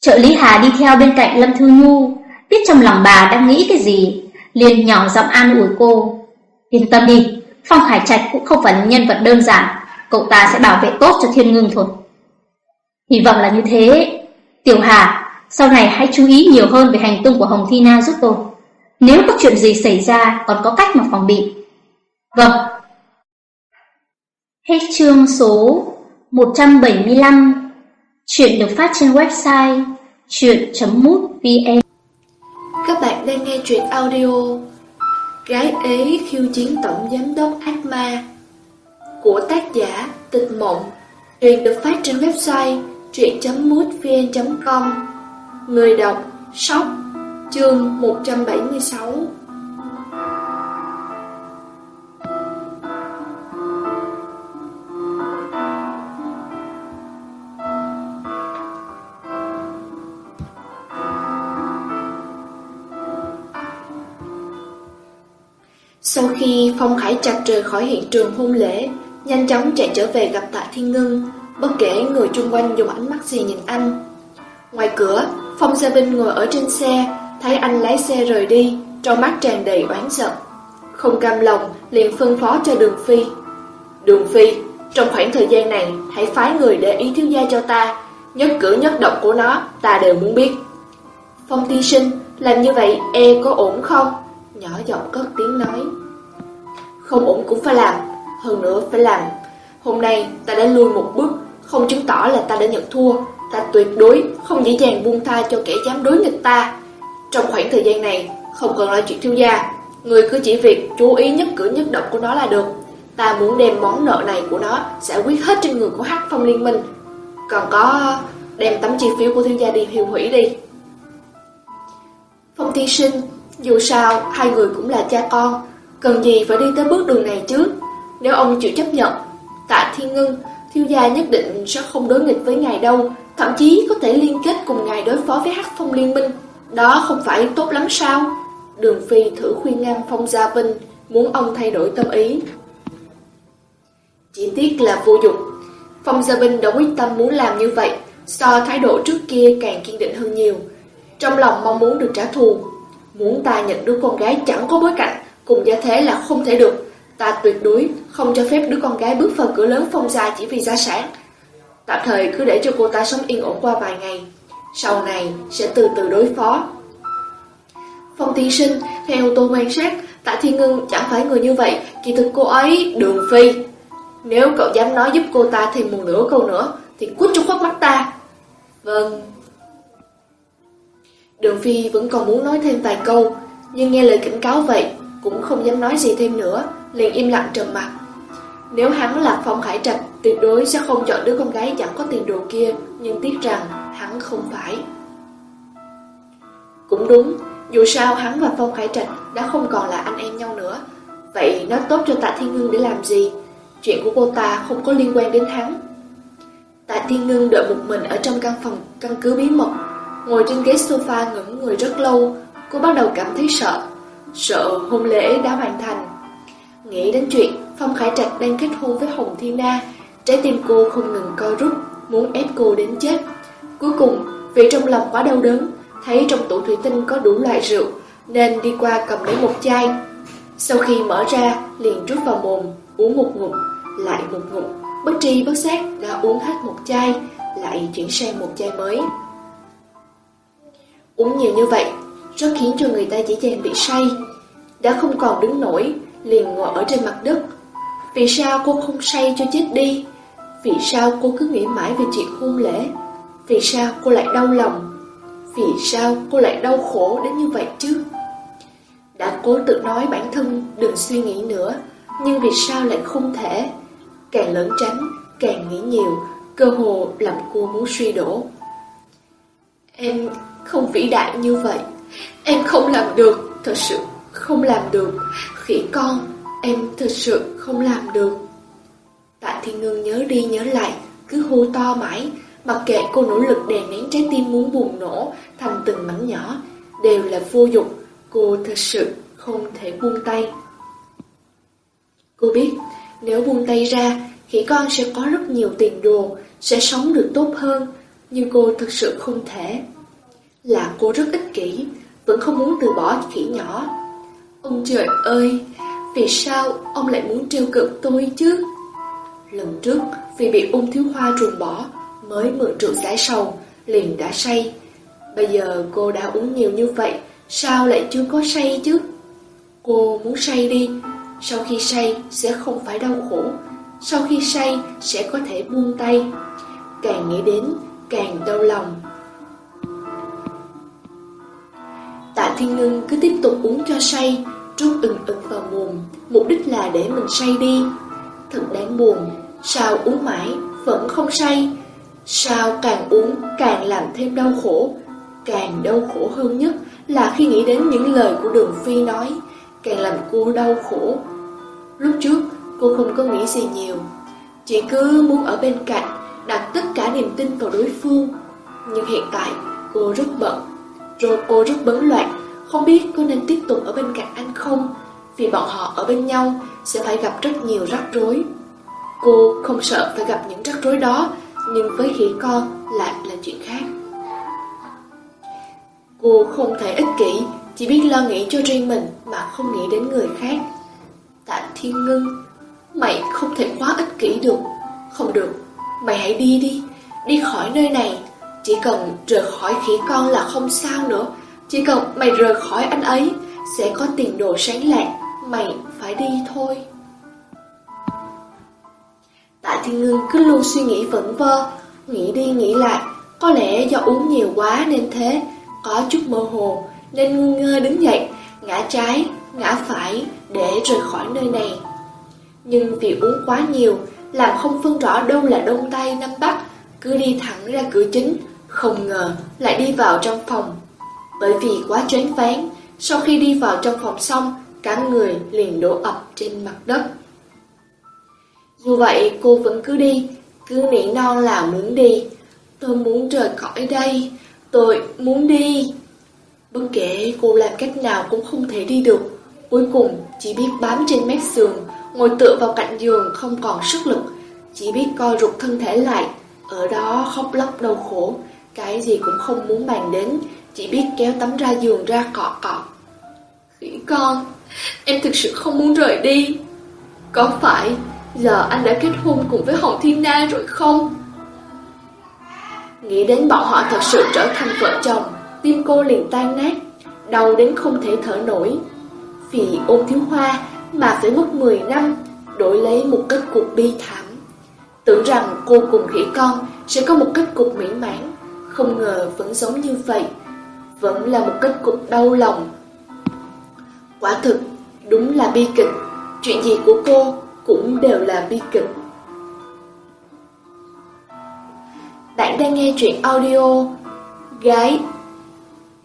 A: Trợ lý Hà đi theo bên cạnh Lâm Thư Nhu, biết trong lòng bà đang nghĩ cái gì, liền nhỏ giọng an ủi cô. Yên tâm đi, Phong Khải Trạch cũng không phải nhân vật đơn giản, cậu ta sẽ bảo vệ tốt cho Thiên Ngưng thôi. Hy vọng là như thế. Tiểu Hà, sau này hãy chú ý nhiều hơn về hành tung của Hồng Thi Na giúp tôi. Nếu có chuyện gì xảy ra, còn có cách mà phòng bị. Vâng. Hết chương số 175. Chuyện được phát trên website chuyện.mútvn
B: các bạn đang nghe truyện audio Gái ế khiêu chiến tổng giám đốc ác ma Của tác giả Tịch Mộng Truyện được phát trên website truyện.mútvn.com Người đọc, Sóc, Chương 176 Sau khi Phong Khải chặt rời khỏi hiện trường hôn lễ, nhanh chóng chạy trở về gặp Tạ Thiên Ngân, bất kể người chung quanh dùng ánh mắt gì nhìn anh. Ngoài cửa, Phong Gia Vinh ngồi ở trên xe, thấy anh lái xe rời đi, trong mắt tràn đầy oán giận. Không cam lòng, liền phân phó cho Đường Phi. Đường Phi, trong khoảng thời gian này, hãy phái người để ý thiếu gia cho ta, nhất cử nhất động của nó, ta đều muốn biết. Phong tiên sinh, làm như vậy e có ổn không? Nhỏ giọng cất tiếng nói. Không ổn cũng phải làm, hơn nữa phải làm. Hôm nay ta đã lùi một bước, không chứng tỏ là ta đã nhận thua. Ta tuyệt đối không dễ dàng buông tha cho kẻ dám đối nghịch ta. Trong khoảng thời gian này, không cần lo chuyện thiếu gia. Người cứ chỉ việc chú ý nhất cử nhất động của nó là được. Ta muốn đem món nợ này của nó giải quyết hết trên người của Hắc Phong Liên Minh. Còn có đem tấm chi phiếu của thiếu gia đi tiêu hủy đi. Phong Thi Sinh, dù sao hai người cũng là cha con, cần gì phải đi tới bước đường này chứ? Nếu ông chịu chấp nhận, Tạ Thiên Ngân, thiêu gia nhất định sẽ không đối nghịch với ngài đâu, thậm chí có thể liên kết cùng ngài đối phó với Hắc Phong Liên Minh. Đó không phải tốt lắm sao? Đường Phi thử khuyên ngăn Phong Gia Vinh, muốn ông thay đổi tâm ý. Chỉ tiếc là vô dụng. Phong Gia Vinh đã quyết tâm muốn làm như vậy, so thái độ trước kia càng kiên định hơn nhiều. Trong lòng mong muốn được trả thù, muốn ta nhận đứa con gái chẳng có bối cảnh, cùng gia thế là không thể được. Ta tuyệt đối không cho phép đứa con gái bước vào cửa lớn phong gia chỉ vì gia sản. Tạm thời cứ để cho cô ta sống yên ổn qua vài ngày, sau này sẽ từ từ đối phó. Phong tiên sinh, theo tôi quan sát, Tạ Thiên Ngân chẳng phải người như vậy, kỳ thực cô ấy đường phi. Nếu cậu dám nói giúp cô ta thêm một nửa câu nữa, thì cút trong khuất mắt ta. Vâng. Đường Phi vẫn còn muốn nói thêm vài câu, nhưng nghe lời cảnh cáo vậy, cũng không dám nói gì thêm nữa, liền im lặng trầm mặt. Nếu hắn là Phong Khải Trạch, tuyệt đối sẽ không chọn đứa con gái chẳng có tiền đồ kia, nhưng tiếc rằng hắn không phải. Cũng đúng, dù sao hắn và Phong Khải Trạch đã không còn là anh em nhau nữa. Vậy nó tốt cho Tạ Thiên Ngưng để làm gì? Chuyện của cô ta không có liên quan đến hắn. Tạ Thiên Ngưng đợi một mình ở trong căn phòng căn cứ bí mật, ngồi trên ghế sofa ngẩn người rất lâu. Cô bắt đầu cảm thấy sợ, sợ hôn lễ đã hoàn thành. Nghĩ đến chuyện Phong Khải Trạch đang kết hôn với Hồng Thiên Na, trái tim cô không ngừng co rút, muốn ép cô đến chết. Cuối cùng, vì trong lòng quá đau đớn, thấy trong tủ thủy tinh có đủ loại rượu, nên đi qua cầm lấy một chai. Sau khi mở ra, liền rút vào mồm, uống một ngụm, lại một ngụm, bất tri bất giác đã uống hết một chai, lại chuyển sang một chai mới. Uống nhiều như vậy, rất khiến cho người ta dễ dàng bị say. Đã không còn đứng nổi, liền ngồi ở trên mặt đất. Vì sao cô không say cho chết đi? Vì sao cô cứ nghĩ mãi về chuyện hôn lễ? Vì sao cô lại đau lòng? Vì sao cô lại đau khổ đến như vậy chứ? Đã cố tự nói bản thân đừng suy nghĩ nữa, nhưng vì sao lại không thể? Càng lớn tránh, càng nghĩ nhiều, cơ hồ làm cô muốn suy đổ. Em không vĩ đại như vậy, em không làm được, thật sự không làm được. Khỉ con, em thật sự không làm được. Tạ Thiên Ngân nhớ đi nhớ lại, cứ hô to mãi, mặc kệ cô nỗ lực đè nén trái tim muốn bùng nổ thành từng mảnh nhỏ, đều là vô dụng, cô thật sự không thể buông tay. Cô biết, nếu buông tay ra, khỉ con sẽ có rất nhiều tiền đồ, sẽ sống được tốt hơn, nhưng cô thực sự không thể. Là cô rất ích kỷ, vẫn không muốn từ bỏ khỉ nhỏ. Ông trời ơi, vì sao ông lại muốn trêu cực tôi chứ? Lần trước, vì bị ung thiếu hoa trùng bỏ, mới mượn rượu giải sầu, liền đã say. Bây giờ cô đã uống nhiều như vậy, sao lại chưa có say chứ? Cô muốn say đi, sau khi say sẽ không phải đau khổ, sau khi say sẽ có thể buông tay. Càng nghĩ đến, càng đau lòng. Thiên Ngân cứ tiếp tục uống cho say, trút ừng ực vào mồm, mục đích là để mình say đi. Thật đáng buồn, sao uống mãi vẫn không say, sao càng uống càng làm thêm đau khổ, càng đau khổ hơn nhất là khi nghĩ đến những lời của Đường Phi nói, càng làm cô đau khổ. Lúc trước, cô không có nghĩ gì nhiều, chỉ cứ muốn ở bên cạnh, đặt tất cả niềm tin vào đối phương. Nhưng hiện tại, cô rất bận, rồi cô rất bấn loạn, không biết có nên tiếp tục ở bên cạnh anh không, vì bọn họ ở bên nhau sẽ phải gặp rất nhiều rắc rối. Cô không sợ phải gặp những rắc rối đó, nhưng với khỉ con lại là chuyện khác. Cô không thể ích kỷ, chỉ biết lo nghĩ cho riêng mình mà không nghĩ đến người khác. Tạ Thiên Ngân, mày không thể quá ích kỷ được. Không được, mày hãy đi đi, đi khỏi nơi này. Chỉ cần rời khỏi khỉ con là không sao nữa. Chỉ cần mày rời khỏi anh ấy, sẽ có tiền đồ sáng lạc. Mày phải đi thôi. Tạ Thiên ngưng cứ luôn suy nghĩ vẩn vơ, nghĩ đi nghĩ lại. Có lẽ do uống nhiều quá nên thế, có chút mơ hồ, nên ngơ đứng dậy, ngã trái, ngã phải để rời khỏi nơi này. Nhưng vì uống quá nhiều, làm không phân rõ đâu là đông tây nam bắc, cứ đi thẳng ra cửa chính, không ngờ lại đi vào trong phòng. Bởi vì quá choáng váng, sau khi đi vào trong phòng xong, cả người liền đổ ập trên mặt đất. Dù vậy cô vẫn cứ đi, cứ nỉ non là muốn đi. Tôi muốn rời khỏi đây, tôi muốn đi. Bất kể cô làm cách nào cũng không thể đi được. Cuối cùng chỉ biết bám trên mép giường, ngồi tựa vào cạnh giường không còn sức lực. Chỉ biết co rụt thân thể lại, ở đó khóc lóc đau khổ. Cái gì cũng không muốn bàn đến, chỉ biết kéo tấm ra giường ra cọ cọ. Khỉ con, em thực sự không muốn rời đi. Có phải giờ anh đã kết hôn cùng với Hồng Thiên Na rồi không? Nghĩ đến bọn họ thật sự trở thành vợ chồng, tim cô liền tan nát, đau đến không thể thở nổi. Vì ôm thiếu hoa mà phải mất 10 năm, đổi lấy một kết cục bi thảm. Tưởng rằng cô cùng khỉ con sẽ có một kết cục mỹ mãn, không ngờ vẫn giống như vậy. Vẫn là một kết cục đau lòng. Quả thực, đúng là bi kịch, chuyện gì của cô cũng đều là bi kịch. Bạn đang nghe truyện audio Gái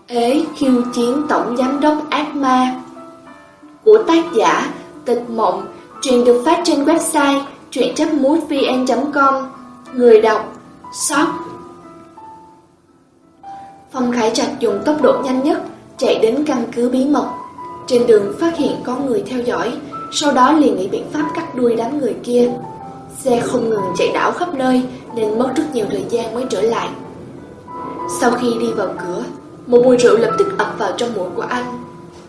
B: Ế khiêu chiến tổng giám đốc ác ma Của tác giả Tịch Mộng Truyện được phát trên website truyện.mútvn.com Người đọc Shop Phong Khải Trạch dùng tốc độ nhanh nhất chạy đến căn cứ bí mật. Trên đường phát hiện có người theo dõi, Sau đó liền nghĩ biện pháp cắt đuôi đám người kia. Xe không ngừng chạy đảo khắp nơi Nên mất rất nhiều thời gian mới trở lại. Sau khi đi vào cửa, Một mùi rượu lập tức ập vào trong mũi của anh.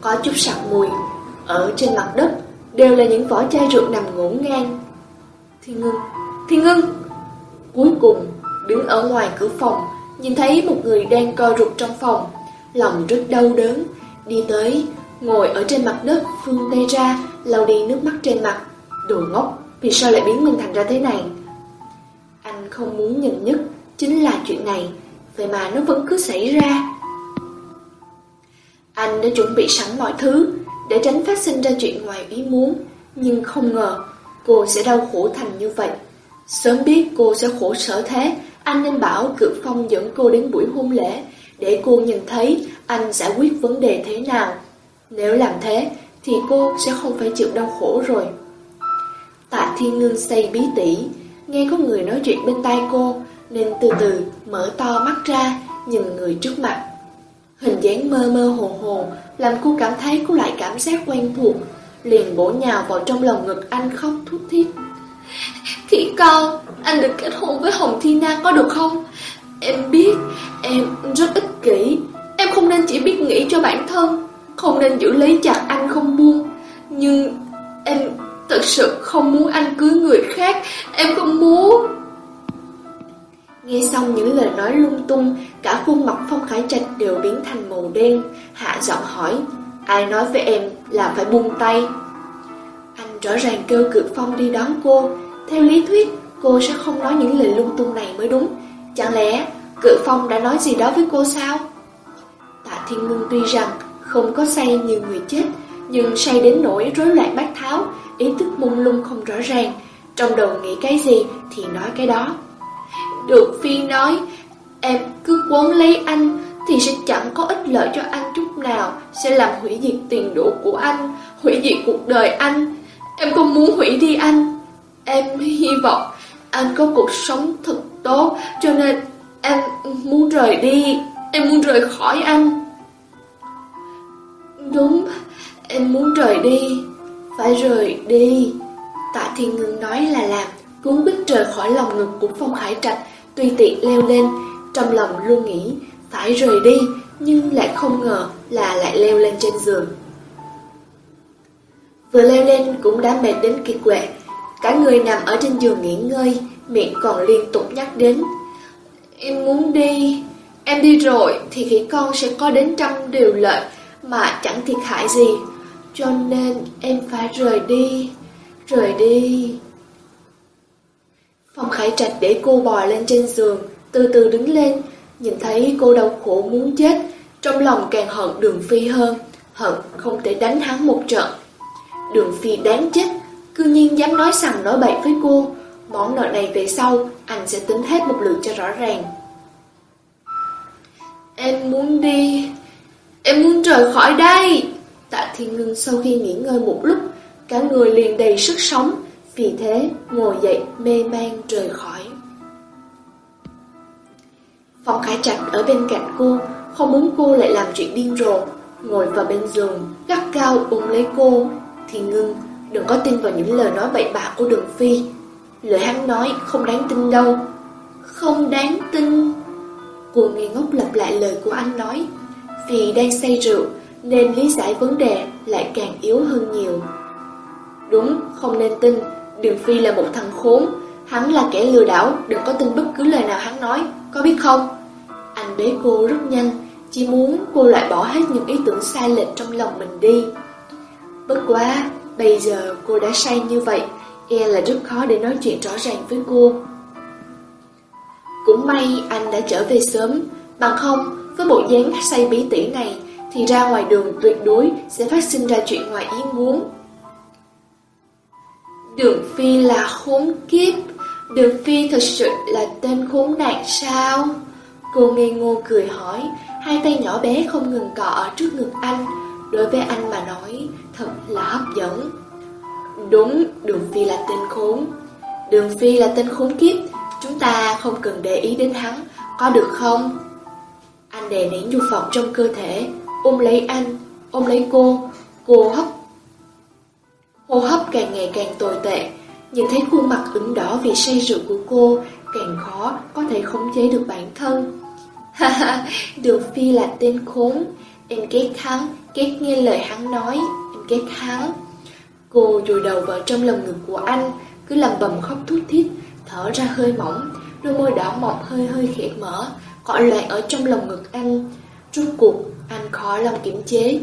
B: Có chút sặc mùi. Ở trên mặt đất, Đều là những vỏ chai rượu nằm ngổn ngang. Thiên ngưng Thiên ngưng! Cuối cùng, đứng ở ngoài cửa phòng Nhìn thấy một người đang co rụt trong phòng, Lòng rất đau đớn. Đi tới, Ngồi ở trên mặt đất Phương tay ra, lau đi nước mắt trên mặt. Đồ ngốc, Vì sao lại biến mình thành ra thế này? Anh không muốn nhìn nhất, Chính là chuyện này, Vậy mà nó vẫn cứ xảy ra. Anh đã chuẩn bị sẵn mọi thứ, Để tránh phát sinh ra chuyện ngoài ý muốn, Nhưng không ngờ Cô sẽ đau khổ thành như vậy. Sớm biết cô sẽ khổ sở thế anh nên bảo cử Phong dẫn cô đến buổi hôn lễ, Để cô nhìn thấy Anh giải quyết vấn đề thế nào. Nếu làm thế, Thì cô sẽ không phải chịu đau khổ rồi. Tạ Thiên Ngưng say bí tỉ, Nghe có người nói chuyện bên tai cô, Nên từ từ mở to mắt ra, Nhìn người trước mặt. Hình dáng mơ mơ hồ hồ, Làm cô cảm thấy có lại cảm giác quen thuộc, Liền bổ nhào vào trong lòng ngực anh khóc thút thít. Khỉ con, Anh được kết hôn với Hồng Thi Na có được không? Em biết, Em rất ích kỷ. Em không nên chỉ biết nghĩ cho bản thân, Không nên giữ lấy chặt anh không buông. Nhưng em thật sự không muốn anh cưới người khác, Em không muốn. Nghe xong những lời nói lung tung, Cả khuôn mặt Phong Khải Trạch đều biến thành màu đen. Hạ giọng hỏi, Ai nói với em là phải buông tay? Anh rõ ràng kêu cự Phong đi đón cô. Theo lý thuyết, Cô sẽ không nói những lời lung tung này mới đúng. Chẳng lẽ cự Phong đã nói gì đó với cô sao? Tạ Thiên Ngưng tuy rằng Không có say như người chết, Nhưng say đến nỗi rối loạn bát tháo, Ý thức mông lung không rõ ràng. Trong đầu nghĩ cái gì thì nói cái đó. Được Phi nói, Em cứ quấn lấy anh Thì sẽ chẳng có ích lợi cho anh chút nào. Sẽ làm hủy diệt tiền đồ của anh, Hủy diệt cuộc đời anh. Em không muốn hủy đi anh. Em hy vọng anh có cuộc sống thật tốt Cho nên em muốn rời đi Em muốn rời khỏi anh Đúng Em muốn rời đi phải rời đi. Tạ Thiên Ngưng nói là làm, cuốn quýt rời khỏi lòng ngực của Phong Khải Trạch, tùy tiện leo lên, trong lòng luôn nghĩ phải rời đi, nhưng lại không ngờ là lại leo lên trên giường. Vừa leo lên cũng đã mệt đến kiệt quệ, cả người nằm ở trên giường nghỉ ngơi, miệng còn liên tục nhắc đến. Em muốn đi, em đi rồi thì khỉ con sẽ có đến trăm điều lợi mà chẳng thiệt hại gì, cho nên em phải rời đi, rời đi. Phong Khải Trạch để cô bò lên trên giường, từ từ đứng lên, nhìn thấy cô đau khổ muốn chết, trong lòng càng hận Đường Phi hơn, hận không thể đánh hắn một trận. Đường Phi đáng chết, cư nhiên dám nói rằng nói bậy với cô, món nợ này về sau anh sẽ tính hết một lượt cho rõ ràng. Em muốn đi, em muốn rời khỏi đây. Tạ Thiên Ngưng sau khi nghỉ ngơi một lúc, cả người liền đầy sức sống, vì thế ngồi dậy mê man rời khỏi. Phong Khải Trạch ở bên cạnh cô, không muốn cô lại làm chuyện điên rồ, ngồi vào bên giường, gắt cao ôm lấy cô. Thì ngưng, đừng có tin vào những lời nói bậy bạ của Đường Phi. Lời hắn nói không đáng tin đâu. Không đáng tin. Cô nghe ngốc lặp lại lời của anh nói. Vì đang say rượu, nên lý giải vấn đề lại càng yếu hơn nhiều. Đúng, không nên tin, Đường Phi là một thằng khốn, hắn là kẻ lừa đảo, đừng có tin bất cứ lời nào hắn nói, có biết không? Anh bế cô rất nhanh, chỉ muốn cô loại bỏ hết những ý tưởng sai lệch trong lòng mình đi. Bất quá, bây giờ cô đã say như vậy, e là rất khó để nói chuyện rõ ràng với cô. Cũng may anh đã trở về sớm, bằng không, với bộ dáng say bí tỉ này, thì ra ngoài đường tuyệt đối sẽ phát sinh ra chuyện ngoài ý muốn. Đường Phi là khốn kiếp, Đường Phi thật sự là tên khốn nạn sao? Cô ngây ngô cười hỏi, hai tay nhỏ bé không ngừng cọ ở trước ngực anh, đối với anh mà nói thật là hấp dẫn. Đúng, Đường Phi là tên khốn. Đường Phi là tên khốn kiếp, chúng ta không cần để ý đến hắn, có được không? Anh đè nén nhu vọng trong cơ thể, ôm lấy anh, ôm lấy cô, cô hấp. Hô hấp càng ngày càng tồi tệ, nhìn thấy khuôn mặt ửng đỏ vì say rượu của cô, càng khó có thể khống chế được bản thân. Ha ha, Đường Phi là tên khốn, em ghét hắn, ghét nghe lời hắn nói, em ghét hắn. Cô rùi đầu vào trong lòng ngực của anh, cứ lầm bầm khóc thút thít, thở ra hơi mỏng, đôi môi đỏ mọng hơi hơi khẽ mở, cọ loạn ở trong lòng ngực anh. Rốt cuộc, anh khó lòng kiểm chế.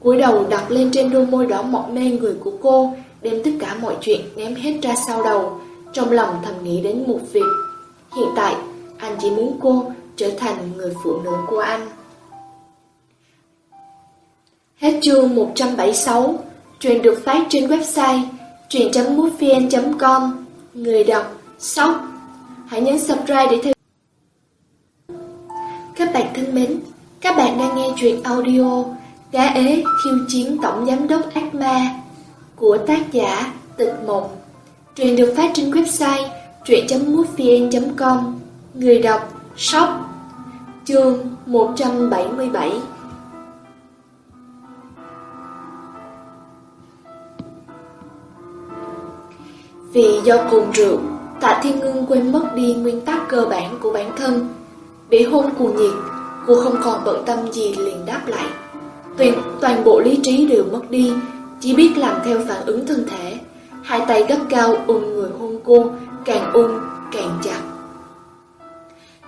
B: cúi đầu đặt lên trên đôi môi đỏ mọng mê người của cô, đem tất cả mọi chuyện ném hết ra sau đầu, trong lòng thầm nghĩ đến một việc. Hiện tại, anh chỉ muốn cô trở thành người phụ nữ của anh. Hết chương 176, truyện được phát trên website truyện.mútvn.com Người đọc Sóc. Hãy nhấn subscribe để theo Các bạn thân mến, các bạn đang nghe truyện audio Gá ế khiêu chiến tổng giám đốc ác ma của tác giả Tịch Mộng. Truyện được phát trên website truyện.mútvn.com Người đọc Sóc. Chương 177 Vì do cồn rượu, Tạ Thiên Ngưng quên mất đi nguyên tắc cơ bản của bản thân. Bị hôn cuồng nhiệt, cô không còn bận tâm gì liền đáp lại. Toàn, toàn bộ lý trí đều mất đi, chỉ biết làm theo phản ứng thân thể. Hai tay gấp cao ôm người hôn cô, càng ôm càng chặt.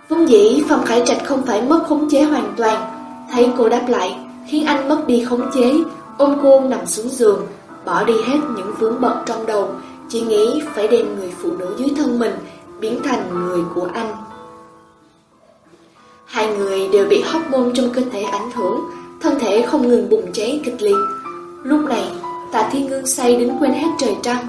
B: Vốn dĩ Phạm Khải Trạch không phải mất khống chế hoàn toàn, thấy cô đáp lại, khiến anh mất đi khống chế, ôm cô nằm xuống giường, bỏ đi hết những vướng bận trong đầu, chỉ nghĩ phải đem người phụ nữ dưới thân mình biến thành người của anh. Hai người đều bị hormone trong cơ thể ảnh hưởng, thân thể không ngừng bùng cháy kịch liệt. Lúc này, Tạ Thiên Ngương say đến quên hết trời trăng,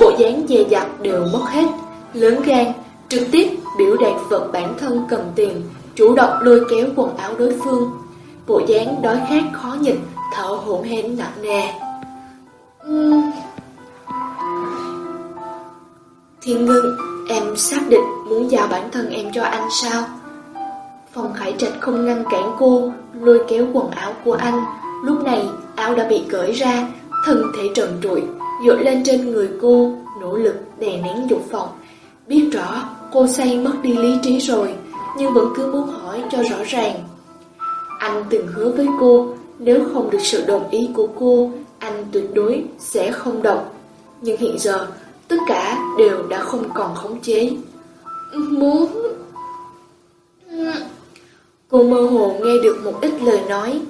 B: bộ dáng dè dặt đều mất hết, lớn gan, trực tiếp biểu đạt vật bản thân cần tiền, chủ động lôi kéo quần áo đối phương. Bộ dáng đói khát khó nhịn, thở hổn hển nặng nề. Uhm. Thiên ngưng, em xác định muốn giao bản thân em cho anh sao? Phòng Khải Trạch không ngăn cản cô, lôi kéo quần áo của anh. Lúc này, áo đã bị cởi ra, thân thể trần trụi, dội lên trên người cô, nỗ lực đè nén dục vọng. Biết rõ cô say mất đi lý trí rồi, nhưng vẫn cứ muốn hỏi cho rõ ràng. Anh từng hứa với cô, nếu không được sự đồng ý của cô, anh tuyệt đối sẽ không động. Nhưng hiện giờ, tất cả đều đã không còn khống chế. Muốn... Cô mơ hồ nghe được một ít lời nói,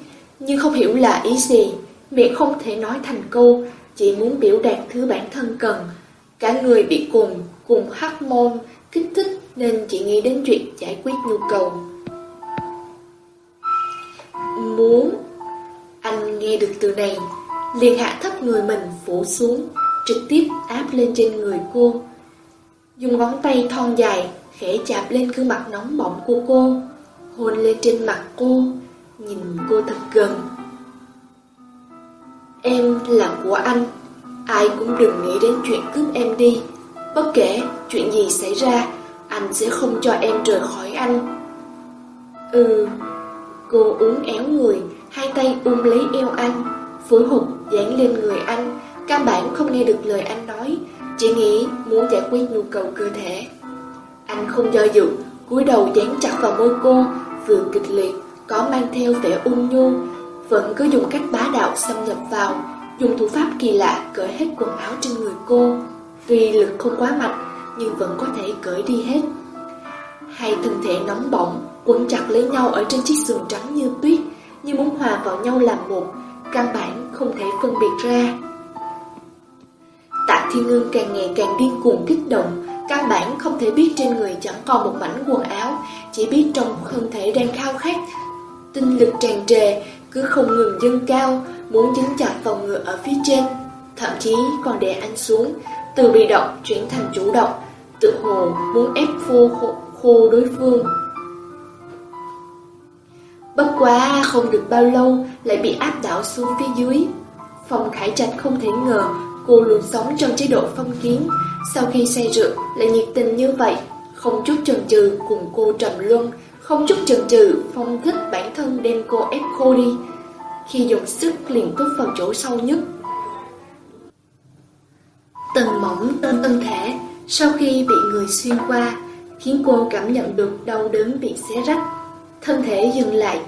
B: nhưng không hiểu là ý gì. Miệng không thể nói thành câu, chỉ muốn biểu đạt thứ bản thân cần. Cả người bị cùng, cùng hắc môn, kích thích nên chỉ nghĩ đến chuyện giải quyết nhu cầu. Muốn Anh nghe được từ này liền hạ thấp người mình phủ xuống Trực tiếp áp lên trên người cô. Dùng ngón tay thon dài, Khẽ chạm lên gương mặt nóng bỏng của cô, Hôn lên trên mặt cô, Nhìn cô thật gần. Em là của anh, Ai cũng đừng nghĩ đến chuyện cướp em đi. Bất kể chuyện gì xảy ra, Anh sẽ không cho em rời khỏi anh. Ừ Cô uốn éo người, Hai tay ôm lấy eo anh, Phối hụt dán lên người anh Căn bản không nghe được lời anh nói, Chỉ nghĩ muốn giải quyết nhu cầu cơ thể. Anh không do dự, cúi đầu dán chặt vào môi cô, Vừa kịch liệt, Có mang theo vẻ ung nhu, Vẫn cứ dùng cách bá đạo xâm nhập vào, Dùng thủ pháp kỳ lạ cởi hết quần áo trên người cô. Tuy lực không quá mạnh, Nhưng vẫn có thể cởi đi hết. Hai thân thể nóng bỏng, Quấn chặt lấy nhau ở trên chiếc giường trắng như tuyết, Như muốn hòa vào nhau làm một, Căn bản không thể phân biệt ra. Thiên Ngưng càng ngày càng điên cuồng kích động Căn bản không thể biết trên người chẳng còn một mảnh quần áo Chỉ biết trong thân thể đang khao khát Tinh lực tràn trề Cứ không ngừng dâng cao Muốn dính chặt vào người ở phía trên Thậm chí còn đè anh xuống Từ bị động chuyển thành chủ động Tự hồ muốn ép phô khô, khô đối phương Bất quá không được bao lâu lại bị áp đảo xuống phía dưới. phòng Khải Trạch không thể ngờ cô luôn sống trong chế độ phong kiến. Sau khi say rượu lại nhiệt tình như vậy, không chút chần chừ cùng cô trầm luân, không chút chần chừ phong thích bản thân đem cô ép khô đi. Khi dùng sức liền cướp vào chỗ sâu nhất. Tầng mỏng trên thân thể sau khi bị người xuyên qua khiến cô cảm nhận được đau đớn bị xé rách. Thân thể dừng lại,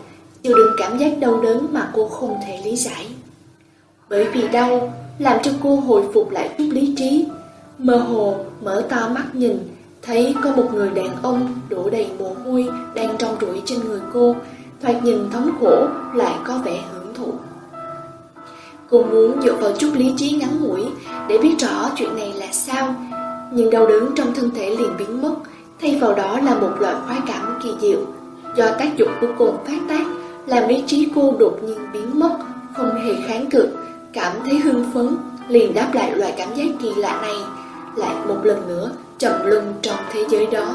B: chịu đựng cảm giác đau đớn mà cô không thể lý giải. Bởi vì đau, làm cho cô hồi phục lại chút lý trí. Mơ hồ, mở to mắt nhìn, thấy có một người đàn ông đổ đầy mồ hôi đang trong rủi trên người cô, thoạt nhìn thống khổ lại có vẻ hưởng thụ. Cô muốn dựa vào chút lý trí ngắn ngủi để biết rõ chuyện này là sao, nhưng đau đớn trong thân thể liền biến mất, thay vào đó là một loại khoái cảm kỳ diệu Do tác dụng của cồn phát tác Làm lý trí cô đột nhiên biến mất Không hề kháng cự Cảm thấy hưng phấn Liền đáp lại loại cảm giác kỳ lạ này Lại một lần nữa trầm luân trong thế giới đó.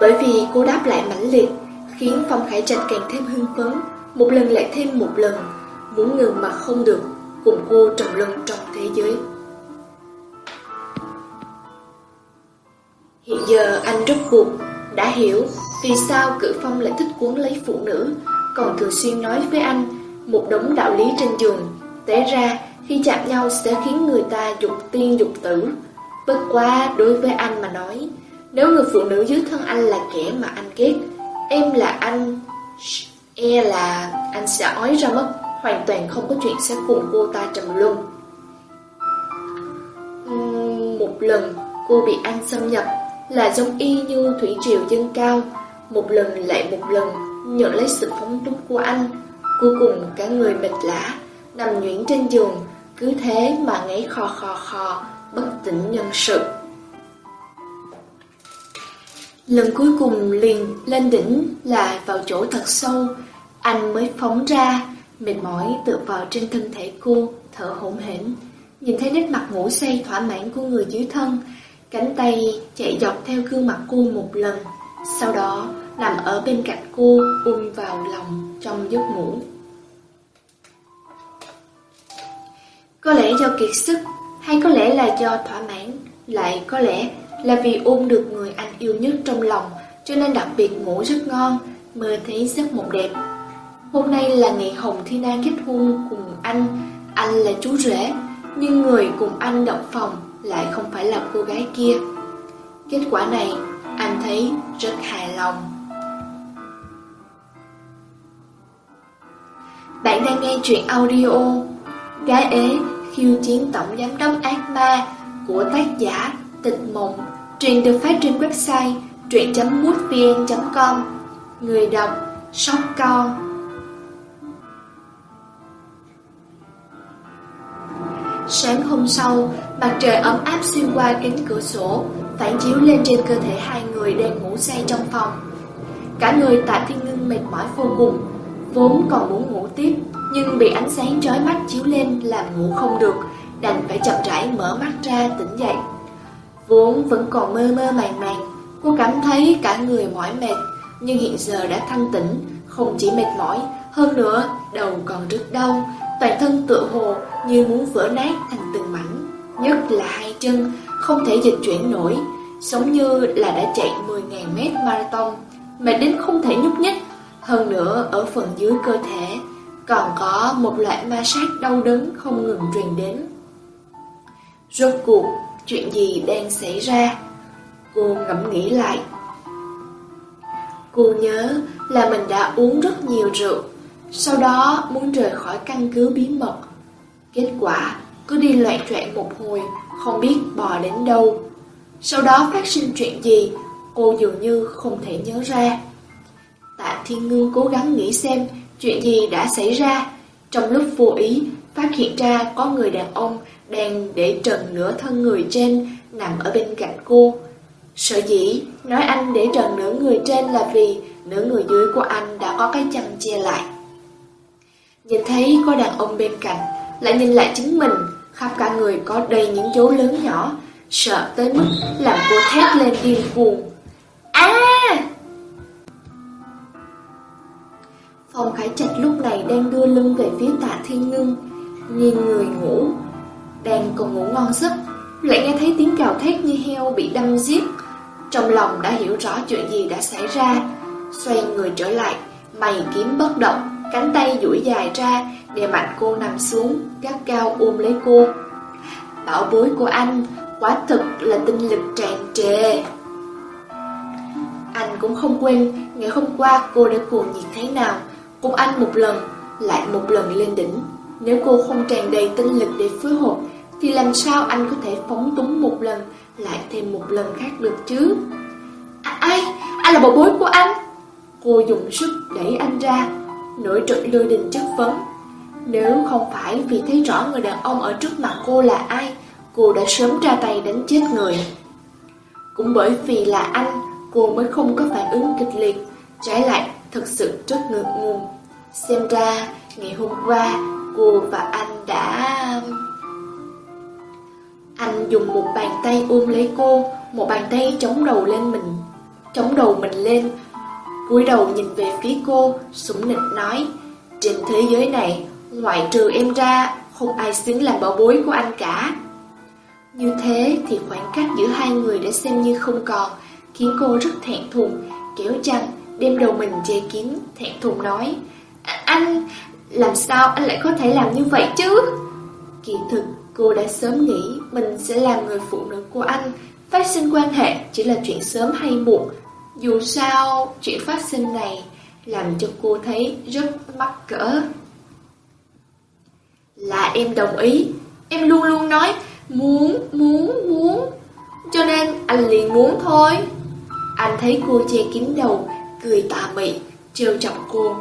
B: Bởi vì cô đáp lại mãnh liệt Khiến Phong Khải Trạch càng thêm hưng phấn Một lần lại thêm một lần Muốn ngừng mà không được Cùng cô trầm luân trong thế giới. Hiện giờ anh rốt cuộc đã hiểu vì sao cử phong lại thích cuốn lấy phụ nữ, còn thường xuyên nói với anh một đống đạo lý trên giường. Té ra, khi chạm nhau sẽ khiến người ta dục tiên dục tử. Bất quá đối với anh mà nói, nếu người phụ nữ dưới thân anh là kẻ mà anh ghét, em là anh, e là anh sẽ ói ra mất, hoàn toàn không có chuyện sẽ cùng cô ta trầm luân. Một lần, cô bị anh xâm nhập, là giống y như thủy triều dâng cao, một lần lại một lần nhận lấy sự phóng túng của anh. Cuối cùng cả người mệt lã, nằm nhuyễn trên giường, cứ thế mà ngáy khò khò khò, bất tỉnh nhân sự. Lần cuối cùng liền lên đỉnh là vào chỗ thật sâu, anh mới phóng ra, mệt mỏi tựa vào trên thân thể cô, thở hổn hển. Nhìn thấy nét mặt ngủ say thỏa mãn của người dưới thân, Cánh tay chạy dọc theo gương mặt cô một lần Sau đó nằm ở bên cạnh cô ôm vào lòng trong giấc ngủ Có lẽ do kiệt sức Hay có lẽ là do thỏa mãn Lại có lẽ là vì ôm được người anh yêu nhất trong lòng Cho nên đặc biệt ngủ rất ngon Mơ thấy giấc mộng đẹp Hôm nay là ngày Hồng Thi Na kết hôn cùng anh Anh là chú rể, nhưng người cùng anh động phòng lại không phải là cô gái kia. Kết quả này, anh thấy rất hài lòng. Bạn đang nghe truyện audio Gái ế khiêu chiến tổng giám đốc ác ma của tác giả Tịch Mộng Truyện được phát trên website truyện.mútvn.com Người đọc Sóc Con Sáng hôm sau, mặt trời ấm áp xuyên qua cánh cửa sổ, phản chiếu lên trên cơ thể hai người đang ngủ say trong phòng. Cả người tạ thiên ngưng mệt mỏi vô cùng, vốn còn muốn ngủ tiếp, nhưng bị ánh sáng chói mắt chiếu lên làm ngủ không được, đành phải chậm rãi mở mắt ra tỉnh dậy. Vốn vẫn còn mơ mơ màng màng, cô cảm thấy cả người mỏi mệt, nhưng hiện giờ đã thanh tỉnh, không chỉ mệt mỏi, hơn nữa đầu còn rất đau, toàn thân tựa hồ như muốn vỡ nát thành từng mảnh, nhất là hai chân không thể dịch chuyển nổi, giống như là đã chạy 10.000 mét marathon, mệt đến không thể nhúc nhích. Hơn nữa ở phần dưới cơ thể còn có một loại ma sát đau đớn không ngừng truyền đến. Rốt cuộc, chuyện gì đang xảy ra? Cô ngẫm nghĩ lại. Cô nhớ là mình đã uống rất nhiều rượu, sau đó muốn rời khỏi căn cứ bí mật. Kết quả, cứ đi loạn troạn một hồi, không biết bò đến đâu. Sau đó phát sinh chuyện gì, cô dường như không thể nhớ ra. Tạ Thiên ngư cố gắng nghĩ xem chuyện gì đã xảy ra. Trong lúc vô ý, phát hiện ra có người đàn ông đang để trần nửa thân người trên nằm ở bên cạnh cô. Sợ dĩ nói anh để trần nửa người trên là vì nửa người dưới của anh đã có cái chăn che lại. Nhìn thấy có đàn ông bên cạnh, lại nhìn lại chính mình, khắp cả người có đầy những dấu lớn nhỏ, sợ tới mức làm cô thét lên điên cuồng. Phong Khải Trạch lúc này đang đưa lưng về phía tạ thiên ngưng, nhìn người ngủ, đang còn ngủ ngon giấc, lại nghe thấy tiếng gào thét như heo bị đâm giết. Trong lòng đã hiểu rõ chuyện gì đã xảy ra, xoay người trở lại, mày kiếm bất động, cánh tay duỗi dài ra, đè mạnh cô nằm xuống, gắt cao ôm lấy cô. Bảo bối của anh, quả thực là tinh lực tràn trề. Anh cũng không quên, ngày hôm qua cô đã cuồng nhiệt thế nào, cùng anh một lần, lại một lần lên đỉnh. Nếu cô không tràn đầy tinh lực để phối hợp, thì làm sao anh có thể phóng túng một lần, lại thêm một lần khác được chứ? À, ai? Ai là bảo bối của anh? Cô dùng sức đẩy anh ra, nổi trận lôi đình chất vấn. Nếu không phải vì thấy rõ người đàn ông ở trước mặt cô là ai, cô đã sớm ra tay đánh chết người. Cũng bởi vì là anh, cô mới không có phản ứng kịch liệt, trái lại thật sự rất ngượng ngùng. Xem ra, ngày hôm qua, cô và anh đã... Anh dùng một bàn tay ôm lấy cô, một bàn tay chống đầu lên mình, chống đầu mình lên, cúi đầu nhìn về phía cô, sủng nịch nói, trên thế giới này, ngoại trừ em ra, không ai xứng làm bảo bối của anh cả. Như thế thì khoảng cách giữa hai người đã xem như không còn, khiến cô rất thẹn thùng, kéo chăn, đem đầu mình che kín, thẹn thùng nói, anh, làm sao anh lại có thể làm như vậy chứ? Kỳ thực, cô đã sớm nghĩ mình sẽ làm người phụ nữ của anh, phát sinh quan hệ chỉ là chuyện sớm hay muộn, dù sao, chuyện phát sinh này làm cho cô thấy rất mắc cỡ. Là em đồng ý, em luôn luôn nói muốn, muốn, muốn, cho nên anh liền muốn thôi. Anh thấy cô che kín đầu, cười tà mị, trêu chọc cô.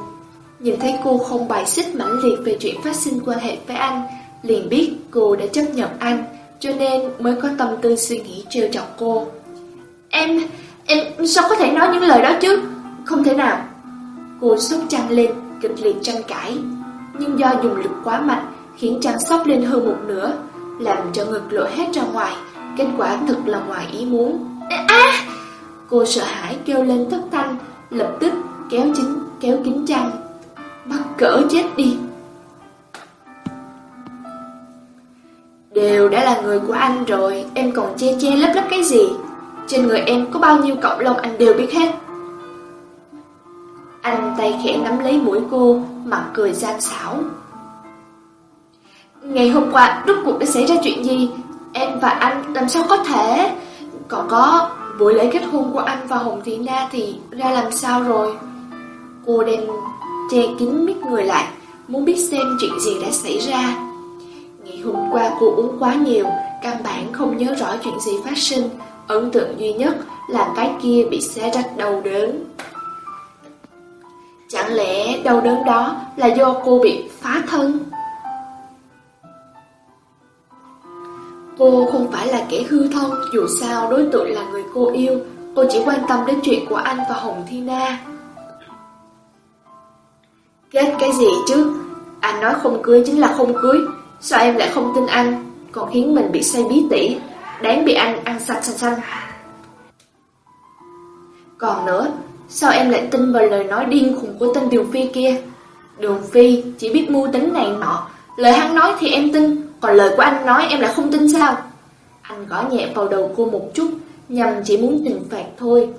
B: Nhìn thấy cô không bài xích mãnh liệt về chuyện phát sinh quan hệ với anh, liền biết cô đã chấp nhận anh, cho nên mới có tâm tư suy nghĩ trêu chọc cô. Em, Em sao có thể nói những lời đó chứ? Không thể nào. Cô sốt chăn lên kịch liệt tranh cãi. Nhưng do dùng lực quá mạnh Khiến chăn sốc lên hơn một nửa Làm cho ngực lộ hết ra ngoài. Kết quả thật là ngoài ý muốn. À Cô sợ hãi kêu lên thất thanh Lập tức kéo chính kéo kính chăn. Bắt cỡ chết đi. Đều đã là người của anh rồi Em còn che che lấp lấp cái gì? Trên người em có bao nhiêu cộng lông anh đều biết hết. Anh tay khẽ nắm lấy mũi cô Mặt cười gian xảo. Ngày hôm qua, rốt cuộc đã xảy ra chuyện gì? Em và anh làm sao có thể? Còn có, buổi lễ kết hôn của anh và Hồng Thị Na thì ra làm sao rồi? Cô đem che kín mít người lại, muốn biết xem chuyện gì đã xảy ra. Ngày hôm qua cô uống quá nhiều, căn bản không nhớ rõ chuyện gì phát sinh. Ấn tượng duy nhất là cái kia bị xé rách đầu đớn. Chẳng lẽ đau đớn đó là do cô bị phá thân? Cô không phải là kẻ hư thân, dù sao đối tượng là người cô yêu, cô chỉ quan tâm đến chuyện của anh và Hồng Thi Na. Ghét cái gì chứ? Anh nói không cưới chính là không cưới, sao em lại không tin anh, còn khiến mình bị say bí tỉ, đáng bị anh ăn sạch xanh xanh. Còn nữa, sao em lại tin vào lời nói điên khùng của tên Đường Phi kia? Đường Phi chỉ biết mưu tính này nọ, lời hắn nói thì em tin, còn lời của anh nói em lại không tin sao? Anh gõ nhẹ vào đầu cô một chút, nhằm chỉ muốn trừng phạt thôi.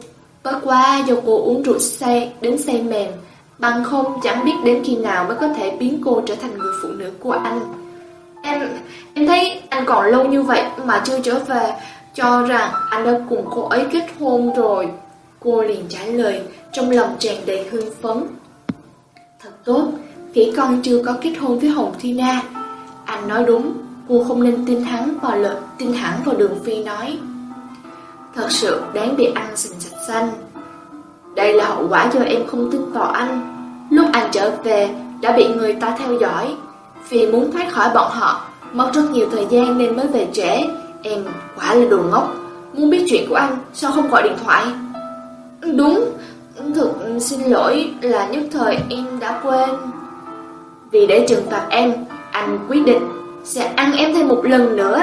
B: tối qua do cô uống rượu say đến say mềm, bằng không chẳng biết đến khi nào mới có thể biến cô trở thành người phụ nữ của anh. Em em thấy anh còn lâu như vậy mà chưa trở về, cho rằng anh đã cùng cô ấy kết hôn rồi. Cô liền trả lời, trong lòng tràn đầy hưng phấn. Thật tốt, khỉ con chưa có kết hôn với Hồng Thi Na. Anh nói đúng, cô không nên tin thắng vào lợi, tin thẳng vào đường phi nói. Thật sự đáng bị ăn sình sạch xanh. Đây là hậu quả do em không tin vào anh. Lúc anh trở về, đã bị người ta theo dõi. Vì muốn thoát khỏi bọn họ, mất rất nhiều thời gian nên mới về trễ. Em quả là đồ ngốc. Muốn biết chuyện của anh, sao không gọi điện thoại? Đúng, thực xin lỗi là nhất thời em đã quên. Vì để trừng phạt em, anh quyết định sẽ ăn em thêm một lần nữa.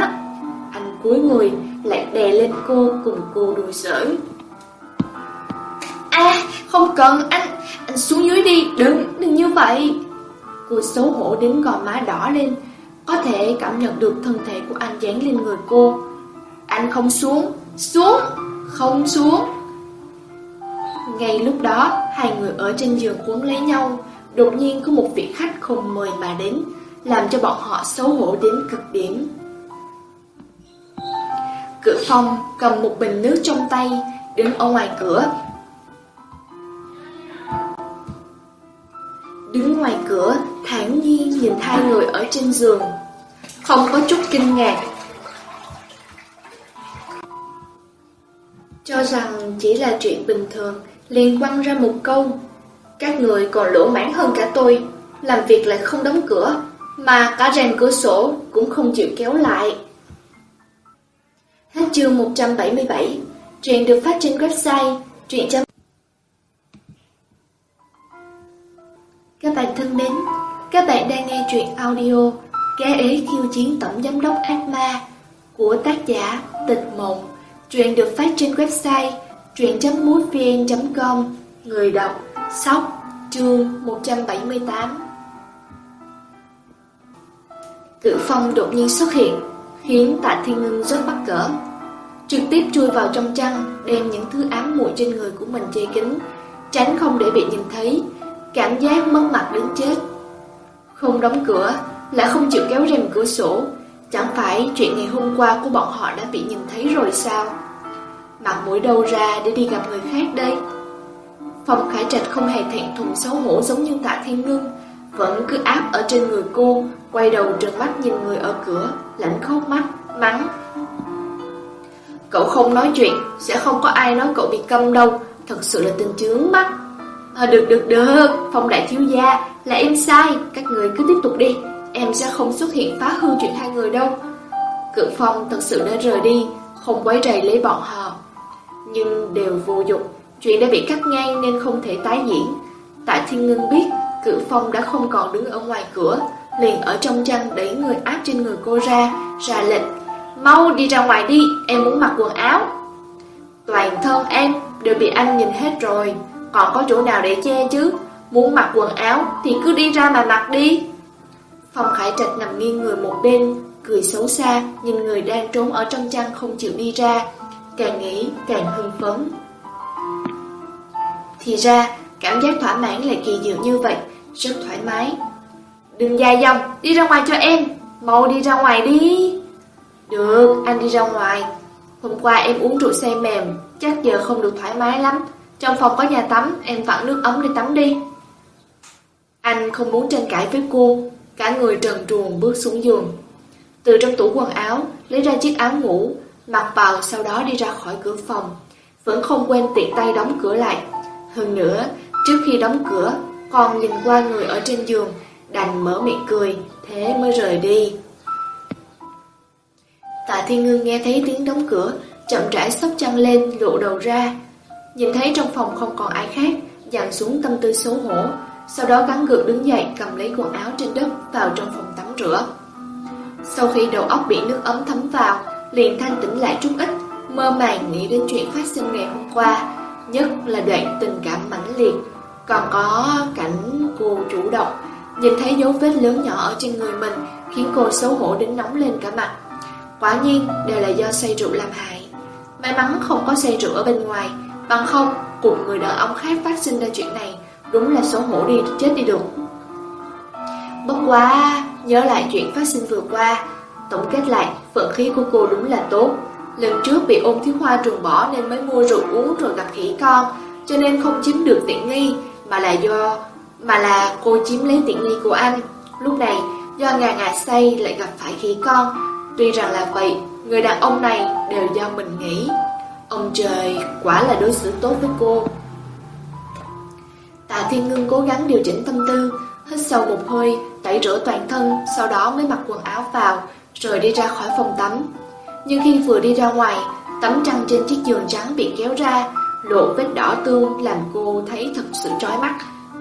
B: Anh cúi người lại đè lên cô cùng cô đùa giỡn. À, không cần anh, anh xuống dưới đi, đừng, đừng như vậy. Cô xấu hổ đến gò má đỏ lên, có thể cảm nhận được thân thể của anh dán lên người cô. Anh không xuống, xuống, không xuống. Ngay lúc đó, hai người ở trên giường cuốn lấy nhau, đột nhiên có một vị khách không mời mà đến, làm cho bọn họ xấu hổ đến cực điểm. Cử phong cầm một bình nước trong tay, đứng ở ngoài cửa. Đứng ngoài cửa, thản nhiên nhìn hai người ở trên giường, không có chút kinh ngạc. Cho rằng chỉ là chuyện bình thường, liền quăng ra một câu. Các người còn lỗ mãn hơn cả tôi, làm việc lại không đóng cửa, mà cả rèm cửa sổ cũng không chịu kéo lại. Hết chương 177, truyện được phát trên website truyện chấm Các bạn thân mến, các bạn đang nghe truyện audio Gái ế khiêu chiến tổng giám đốc ác ma của tác giả Tịch Mộng. Truyện được phát trên website truyện.mútvn.com Người đọc Sóc Chương 178 Cự phong đột nhiên xuất hiện, Khiến tạ thiên ngưng rất bất cỡ Trực tiếp chui vào trong chăn, Đem những thứ ám muội trên người của mình che kín, Tránh không để bị nhìn thấy, Cảm giác mất mặt đến chết. Không đóng cửa Lại không chịu kéo rèm cửa sổ, Chẳng phải chuyện ngày hôm qua của bọn họ đã bị nhìn thấy rồi sao? Mặt mũi đâu ra để đi gặp người khác đây? Phong Khải Trạch không hề thẹn thùng xấu hổ giống như tạ thiên ngưng vẫn cứ áp ở trên người cô Quay đầu trừng mắt nhìn người ở cửa Lạnh khóc mắt, mắng. Cậu không nói chuyện Sẽ không có ai nói cậu bị câm đâu. Thật sự là tình chướng mắt. À, Được được được. Phong đại thiếu gia Là em sai. Các người cứ tiếp tục đi. Em sẽ không xuất hiện phá hư chuyện hai người đâu. Cự Phong thật sự đã rời đi Không quấy rầy lấy bọn họ. Nhưng đều vô dụng. Chuyện đã bị cắt ngang nên không thể tái diễn. Tại Thiên Ngân biết Cự Phong đã không còn đứng ở ngoài cửa, Liền ở trong chăn đẩy người áp trên người cô ra Ra lệnh, Mau đi ra ngoài đi, Em muốn mặc quần áo. Toàn thân em đều bị anh nhìn hết rồi, Còn có chỗ nào để che chứ? Muốn mặc quần áo thì cứ đi ra mà mặc đi. Phong Khải Trạch nằm nghiêng người một bên, Cười xấu xa, Nhìn người đang trốn ở trong chăn không chịu đi ra, Càng nghĩ càng hưng phấn. Thì ra, cảm giác thỏa mãn lại kỳ diệu như vậy rất thoải mái. Đừng dài dòng, đi ra ngoài cho em. Mau đi ra ngoài đi. Được, anh đi ra ngoài. Hôm qua em uống rượu say mềm Chắc giờ không được thoải mái lắm. Trong phòng có nhà tắm Em tặng nước ấm để tắm đi. Anh không muốn tranh cãi với cô. Cả người trần truồng bước xuống giường. Từ trong tủ quần áo Lấy ra chiếc áo ngủ Mặc vào sau đó đi ra khỏi cửa phòng. Vẫn không quên tiện tay đóng cửa lại. Hơn nữa Trước khi đóng cửa còn nhìn qua người ở trên giường, Đành mở miệng cười, Thế mới rời đi. Tạ Thiên Ngưng nghe thấy tiếng đóng cửa, Chậm rãi xốc chăn lên lộ đầu ra. Nhìn thấy trong phòng không còn ai khác Dàn xuống tâm tư xấu hổ, Sau đó gắn gượng đứng dậy, cầm lấy quần áo trên đất, Vào trong phòng tắm rửa. Sau khi đầu óc bị nước ấm thấm vào, Liền thanh tỉnh lại chút ít, Mơ màng nghĩ đến chuyện phát sinh ngày hôm qua, Nhất là đoạn tình cảm mãnh liệt còn có cảnh cô chủ động Nhìn thấy dấu vết lớn nhỏ ở trên người mình Khiến cô xấu hổ đến nóng lên cả mặt. Quả nhiên, đều là do say rượu làm hại. May mắn không có say rượu ở bên ngoài, Bằng không, cùng người đàn ông khác phát sinh ra chuyện này Đúng là xấu hổ đi chết đi được. Bất quá, Nhớ lại chuyện phát sinh vừa qua, Tổng kết lại, Vận khí của cô đúng là tốt. Lần trước bị ôn thiếu hoa trùng bỏ Nên mới mua rượu uống rồi gặp khỉ con, Cho nên không chiếm được tiện nghi. Mà là do, Mà là cô chiếm lấy tiện nghi của anh. Lúc này, do ngà ngà say lại gặp phải khỉ con. Tuy rằng là vậy, Người đàn ông này đều do mình nghĩ. Ông trời quả là đối xử tốt với cô. Tạ Thiên Ngưng cố gắng điều chỉnh tâm tư. Hít sâu một hơi, Tẩy rửa toàn thân, Sau đó mới mặc quần áo vào, Rồi đi ra khỏi phòng tắm. Nhưng khi vừa đi ra ngoài, Tấm trăng trên chiếc giường trắng bị kéo ra Lộ vết đỏ tương Làm cô thấy thật sự trói mắt.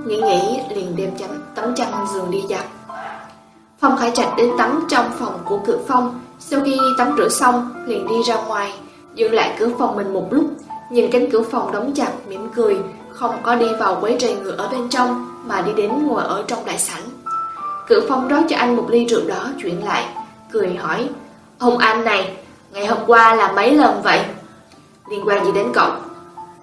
B: Nghĩ nghĩ, liền đem chăn tấm chăn giường đi giặt. Phong Khải Trạch đến tắm trong phòng của cự phong Sau khi tắm rửa xong, liền đi ra ngoài, Dừng lại cửa phòng mình một lúc. Nhìn cánh cửa phòng đóng chặt, mỉm cười, Không có đi vào quấy rầy người ở bên trong, Mà đi đến ngồi ở trong đại sảnh. Cự phong rót cho anh một ly rượu đó, chuyển lại, Cười hỏi, Ông anh này, Ngày hôm qua là mấy lần vậy? Liên quan gì đến cậu?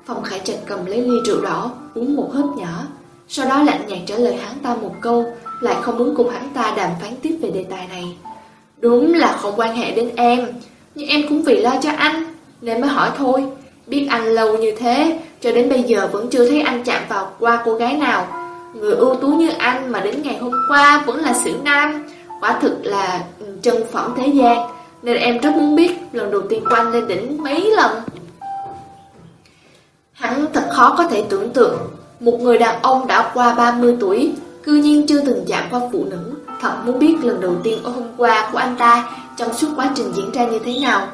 B: Phong Khải Trạch cầm lấy ly rượu đỏ, Uống một hớp nhỏ. Sau đó lạnh nhạt trả lời hắn ta một câu, Lại không muốn cùng hắn ta đàm phán tiếp về đề tài này. Đúng là không quan hệ đến em, Nhưng em cũng vì lo cho anh, Nên mới hỏi thôi. Biết anh lâu như thế, Cho đến bây giờ vẫn chưa thấy anh chạm vào qua cô gái nào. Người ưu tú như anh Mà đến ngày hôm qua vẫn là xử nam, Quả thực là ừ, chân phẩm thế gian. Nên em rất muốn biết Lần đầu tiên quanh lên đỉnh mấy lần. Hắn thật khó có thể tưởng tượng, Một người đàn ông đã qua 30 tuổi, Cư nhiên chưa từng chạm qua phụ nữ. Thật muốn biết lần đầu tiên ở hôm qua của anh ta Trong suốt quá trình diễn ra như thế nào.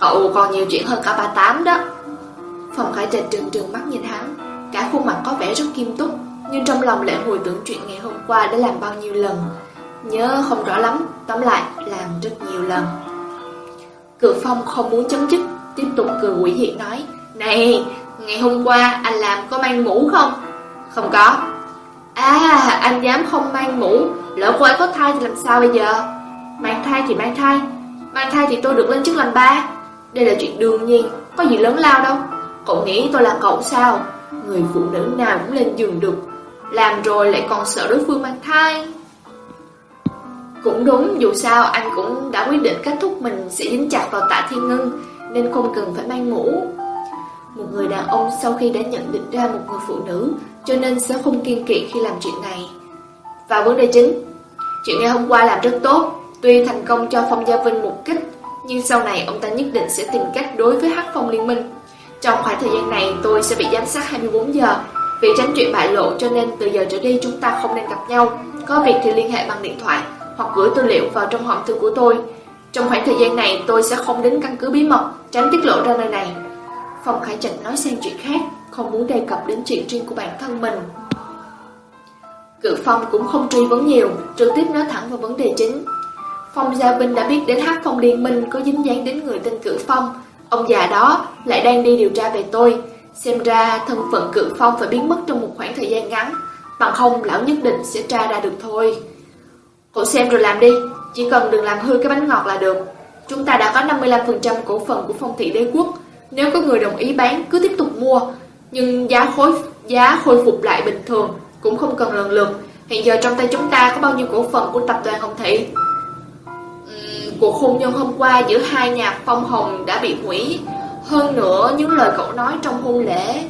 B: Cậu còn nhiều chuyện hơn cả 38 đó. Phòng khải trạch trừng trừng mắt nhìn hắn, Cả khuôn mặt có vẻ rất nghiêm túc, Nhưng trong lòng lại hồi tưởng chuyện ngày hôm qua đã làm bao nhiêu lần. Nhớ không rõ lắm, Tóm lại làm rất nhiều lần. Cự phong không muốn chấm dứt, Tiếp tục cười quỷ dị nói này, Ngày hôm qua anh làm có mang mũ không? Không có. À anh dám không mang mũ. Lỡ cô ấy có thai thì làm sao bây giờ? Mang thai thì mang thai. Mang thai thì tôi được lên chức làm ba. Đây là chuyện đương nhiên, Có gì lớn lao đâu. Cậu nghĩ tôi là cậu sao? Người phụ nữ nào cũng lên giường được. Làm rồi lại còn sợ đối phương mang thai. Cũng đúng, Dù sao anh cũng đã quyết định kết thúc Mình sẽ dính chặt vào tạ thiên Ngưng Nên không cần phải mang mũ. Một người đàn ông sau khi đã nhận định ra một người phụ nữ, Cho nên sẽ không kiên kỵ khi làm chuyện này. Và vấn đề chính, Chuyện ngày hôm qua làm rất tốt, Tuy thành công cho Phong Gia Vinh một kích, Nhưng sau này ông ta nhất định sẽ tìm cách đối với Hắc Phong Liên Minh. Trong khoảng thời gian này, tôi sẽ bị giám sát 24 giờ. Vì tránh chuyện bại lộ, cho nên từ giờ trở đi chúng ta không nên gặp nhau. Có việc thì liên hệ bằng điện thoại, Hoặc gửi tư liệu vào trong hòm thư của tôi. Trong khoảng thời gian này, tôi sẽ không đến căn cứ bí mật, Tránh tiết lộ ra nơi này. Phong Khải Trạch nói sang chuyện khác, Không muốn đề cập đến chuyện riêng của bản thân mình Cự Phong cũng không truy vấn nhiều, Trực tiếp nói thẳng vào vấn đề chính Phong Gia Vinh đã biết đến hát phong liên minh có dính dáng đến người tên Cự Phong. Ông già đó lại đang đi điều tra về tôi. Xem ra thân phận Cự Phong phải biến mất trong một khoảng thời gian ngắn. Bằng không lão nhất định sẽ tra ra được thôi. Cậu xem rồi làm đi. Chỉ cần đừng làm hư cái bánh ngọt là được. Chúng ta đã có 55% cổ phần của phong thị đế quốc. Nếu có người đồng ý bán cứ tiếp tục mua. Nhưng giá khối giá khôi phục lại bình thường cũng không cần lần lượt Hiện giờ trong tay chúng ta có bao nhiêu cổ phần của tập đoàn Hồng Thị? Uhm, cuộc hôn nhân hôm qua giữa hai nhà phong hồng đã bị hủy. Hơn nữa, những lời cậu nói trong hôn lễ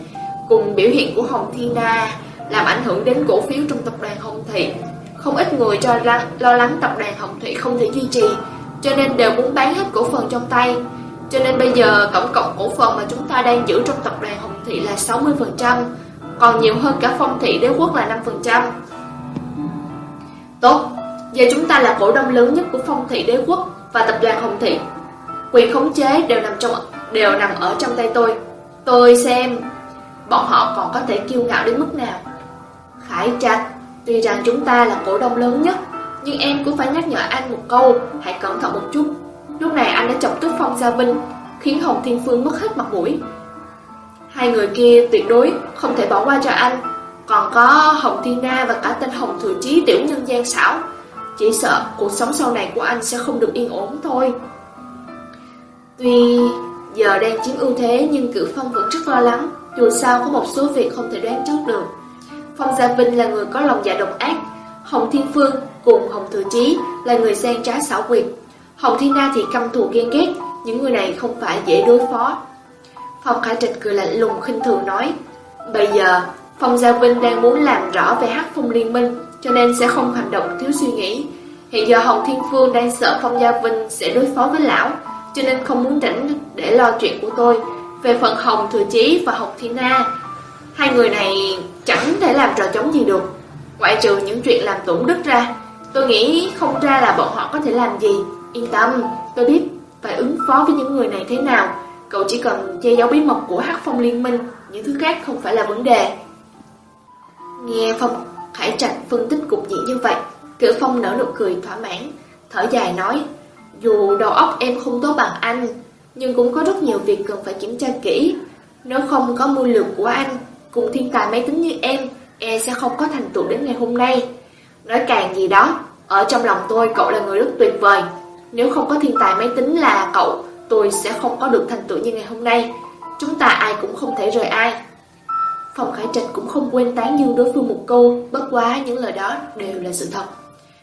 B: cùng biểu hiện của Hồng Thiên Na làm ảnh hưởng đến cổ phiếu trong tập đoàn Hồng Thị. Không ít người cho lo lắng tập đoàn Hồng Thị không thể duy trì, cho nên đều muốn bán hết cổ phần trong tay. Cho nên bây giờ tổng cộng cổ phần mà chúng ta đang giữ trong tập đoàn Hồng Thị là 60%, còn nhiều hơn cả Phong Thị Đế Quốc là 5%. Tốt, giờ chúng ta là cổ đông lớn nhất của Phong Thị Đế Quốc và tập đoàn Hồng Thị. Quyền khống chế đều nằm trong đều nằm ở trong tay tôi. Tôi xem bọn họ còn có thể kiêu ngạo đến mức nào. Khải Trạch, tuy rằng chúng ta là cổ đông lớn nhất, nhưng em cũng phải nhắc nhở anh một câu, hãy cẩn thận một chút. Lúc này anh đã chọc tức Phong Gia Vinh, khiến Hồng Thiên Phương mất hết mặt mũi. Hai người kia tuyệt đối không thể bỏ qua cho anh. Còn có Hồng Thiên Na và cả tên Hồng Thừa Chí tiểu nhân gian xảo. Chỉ sợ cuộc sống sau này của anh sẽ không được yên ổn thôi. Tuy giờ đang chiếm ưu thế nhưng Cử Phong vẫn rất lo lắng. Dù sao có một số việc không thể đoán trước được. Phong Gia Vinh là người có lòng dạ độc ác. Hồng Thiên Phương cùng Hồng Thừa Chí là người gian trá xảo quyệt. Hồng Thiên Na thì căm thù ghen ghét, những người này không phải dễ đối phó. Phong Khải Trạch cười lạnh lùng khinh thường nói, bây giờ Phong Gia Vinh đang muốn làm rõ về Hắc Phong Liên Minh, cho nên sẽ không hành động thiếu suy nghĩ. Hiện giờ Hồng Thiên Phương đang sợ Phong Gia Vinh sẽ đối phó với lão, cho nên không muốn rảnh để lo chuyện của tôi. Về phần Hồng Thừa Chí và Hồng Thiên Na, hai người này chẳng thể làm trò chống gì được, ngoại trừ những chuyện làm tổn đức ra. Tôi nghĩ không ra là bọn họ có thể làm gì. Yên tâm, tôi biết phải ứng phó với những người này thế nào. Cậu chỉ cần che giấu bí mật của Hắc Phong Liên Minh, những thứ khác không phải là vấn đề. Nghe Phong Khải Trạch phân tích cục diện như vậy, tiểu Phong nở nụ cười thỏa mãn, thở dài nói, dù đầu óc em không tốt bằng anh, nhưng cũng có rất nhiều việc cần phải kiểm tra kỹ. Nếu không có mưu lược của anh, cùng thiên tài máy tính như em, em sẽ không có thành tựu đến ngày hôm nay. Nói càng gì đó, ở trong lòng tôi cậu là người rất tuyệt vời. Nếu không có thiên tài máy tính là cậu, tôi sẽ không có được thành tựu như ngày hôm nay. Chúng ta ai cũng không thể rời ai. Phong Khải Trạch cũng không quên tán dương đối phương một câu, bất quá những lời đó đều là sự thật.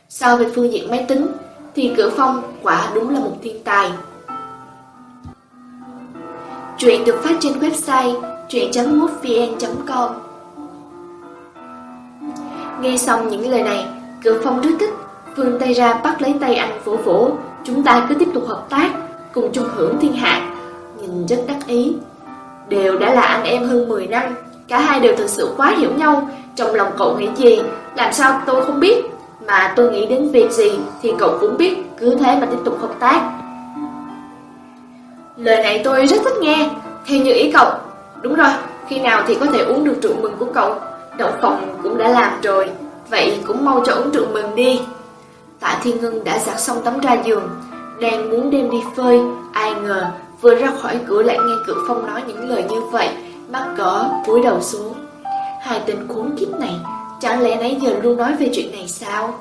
B: So về phương diện máy tính, thì cửa Phong quả đúng là một thiên tài. Chuyện được phát trên website truyện.mútvn.com Nghe xong những lời này, cửa Phong rất thích, vươn tay ra bắt lấy tay anh vỗ vỗ, chúng ta cứ tiếp tục hợp tác, cùng chung hưởng thiên hạ. Nhìn rất đắc ý. Đều đã là anh em hơn 10 năm, cả hai đều thực sự quá hiểu nhau, trong lòng cậu nghĩ gì, làm sao tôi không biết, mà tôi nghĩ đến việc gì thì cậu cũng biết, cứ thế mà tiếp tục hợp tác. Lời này tôi rất thích nghe, theo như ý cậu. Đúng rồi, khi nào thì có thể uống được rượu mừng của cậu? Đậu phòng cũng đã làm rồi, vậy cũng mau cho uống rượu mừng đi. Tạ Thiên Ngân đã giặt xong tấm ra giường, đang muốn đem đi phơi, ai ngờ vừa ra khỏi cửa lại nghe Cự Phong nói những lời như vậy, mắt cỡ cúi đầu xuống. Hai tên khốn kiếp này, chẳng lẽ nãy giờ luôn nói về chuyện này sao?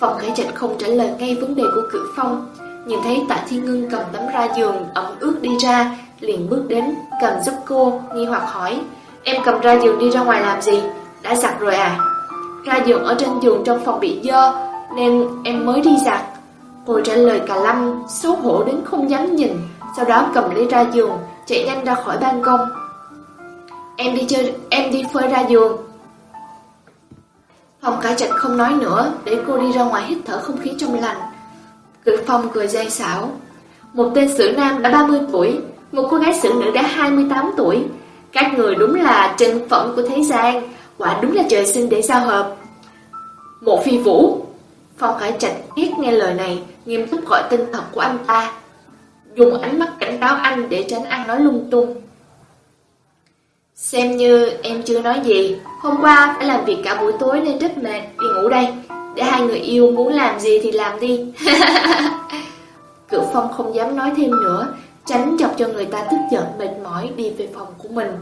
B: Phong Khải Trạch không trả lời ngay vấn đề của Cự Phong, nhìn thấy Tạ Thiên Ngân cầm tấm ra giường ẩm ướt đi ra, liền bước đến cầm giúp cô, nghi hoặc hỏi, em cầm ra giường đi ra ngoài làm gì? Đã giặt rồi à? Ra giường ở trên giường trong phòng bị dơ, nên em mới đi giặt. Cô trả lời cả lâm, xấu hổ đến không dám nhìn, sau đó cầm lấy ra giường, chạy nhanh ra khỏi ban công. Em đi chơi, em đi phơi ra giường. Phòng cả trạch không nói nữa, để cô đi ra ngoài hít thở không khí trong lành. Cực phong cười dây xảo. Một tên sử nam đã 30 tuổi, một cô gái sử nữ đã 28 tuổi. Các người đúng là trân phẩm của thế gian, quả đúng là trời sinh để giao hợp. Một phi vũ. Phong Khải Trạch biết nghe lời này, nghiêm túc gọi tên thật của anh ta. Dùng ánh mắt cảnh cáo anh để tránh ăn nói lung tung. Xem như em chưa nói gì, hôm qua phải làm việc cả buổi tối nên rất mệt, đi ngủ đây. Để hai người yêu muốn làm gì thì làm đi. Cửu Phong không dám nói thêm nữa, tránh chọc cho người ta tức giận mệt mỏi đi về phòng của mình.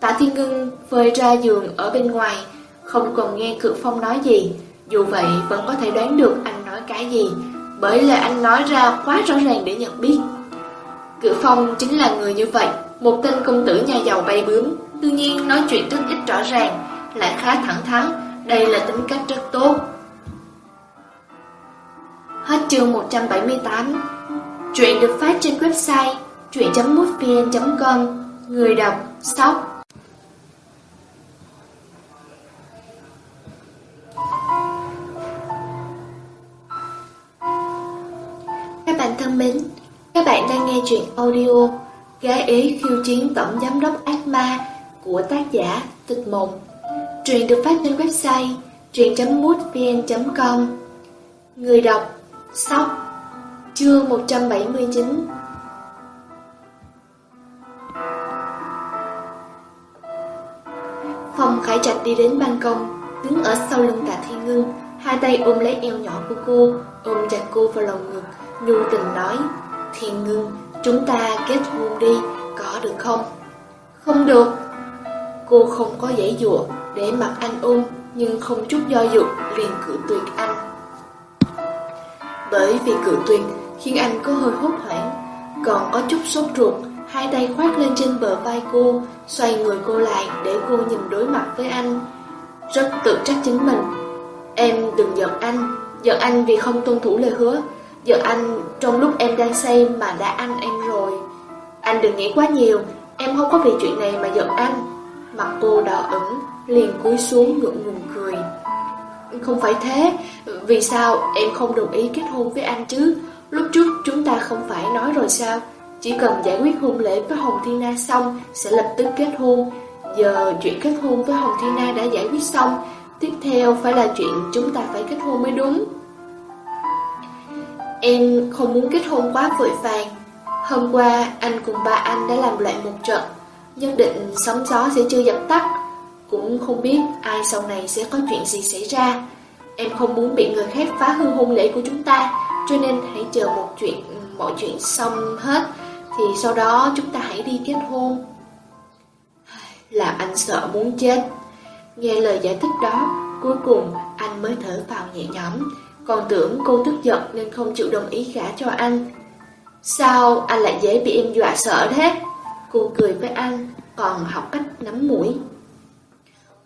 B: Tạ Thiên Ngưng phơi ra giường ở bên ngoài, không còn nghe Cửu Phong nói gì, dù vậy vẫn có thể đoán được anh nói cái gì, bởi lời anh nói ra quá rõ ràng để nhận biết. cự Phong chính là người như vậy, một tên công tử nhà giàu bay bướm, tuy nhiên nói chuyện rất ít rõ ràng, lại khá thẳng thắn, Đây là tính cách rất tốt. Hết chương 178 chuyện được phát trên website chuyện.mútvn.com Người đọc Sóc thân mến, các bạn đang nghe truyện audio Gái ý khiêu chiến tổng giám đốc ác ma của tác giả Tịch Mộng. Truyện được phát trên website truyện.mútvn.com Người đọc Sóc Chương 179 phòng Khải Trạch đi đến ban công, đứng ở sau lưng tạ thiên ngưng, hai tay ôm lấy eo nhỏ của cô, ôm chặt cô vào lòng ngực, nhu tình nói, thiên ngưng, chúng ta kết hôn đi, có được không? Không được. Cô không có dãy dụa để mặc anh ôm, nhưng không chút do dự liền cử tuyệt anh. Bởi vì cử tuyệt khiến anh có hơi hốt hoảng, còn có chút sốt ruột, hai tay khoác lên trên bờ vai cô, xoay người cô lại để cô nhìn đối mặt với anh. Rất tự trách chính mình. Em đừng giận anh, giận anh vì không tuân thủ lời hứa, giờ anh trong lúc em đang say mà đã ăn em rồi. Anh đừng nghĩ quá nhiều, em không có vì chuyện này mà giận anh. Mặt cô đỏ ửng, liền cúi xuống ngượng ngùng cười. Không phải thế, vì sao em không đồng ý kết hôn với anh chứ? Lúc trước chúng ta không phải nói rồi sao? Chỉ cần giải quyết hôn lễ với Hồng Thiên Na xong sẽ lập tức kết hôn. Giờ chuyện kết hôn với Hồng Thiên Na đã giải quyết xong, tiếp theo phải là chuyện chúng ta phải kết hôn mới đúng. Em không muốn kết hôn quá vội vàng. Hôm qua anh cùng ba anh đã làm loạn một trận, nhất định sóng gió sẽ chưa dập tắt. Cũng không biết ai sau này sẽ có chuyện gì xảy ra. Em không muốn bị người khác phá hư hôn lễ của chúng ta, cho nên hãy chờ một chuyện mọi chuyện xong hết thì sau đó chúng ta hãy đi kết hôn. Làm anh sợ muốn chết. Nghe lời giải thích đó, cuối cùng anh mới thở vào nhẹ nhõm, còn tưởng cô tức giận nên không chịu đồng ý gả cho anh. Sao anh lại dễ bị em dọa sợ thế? Cô cười với anh, còn học cách nắm mũi.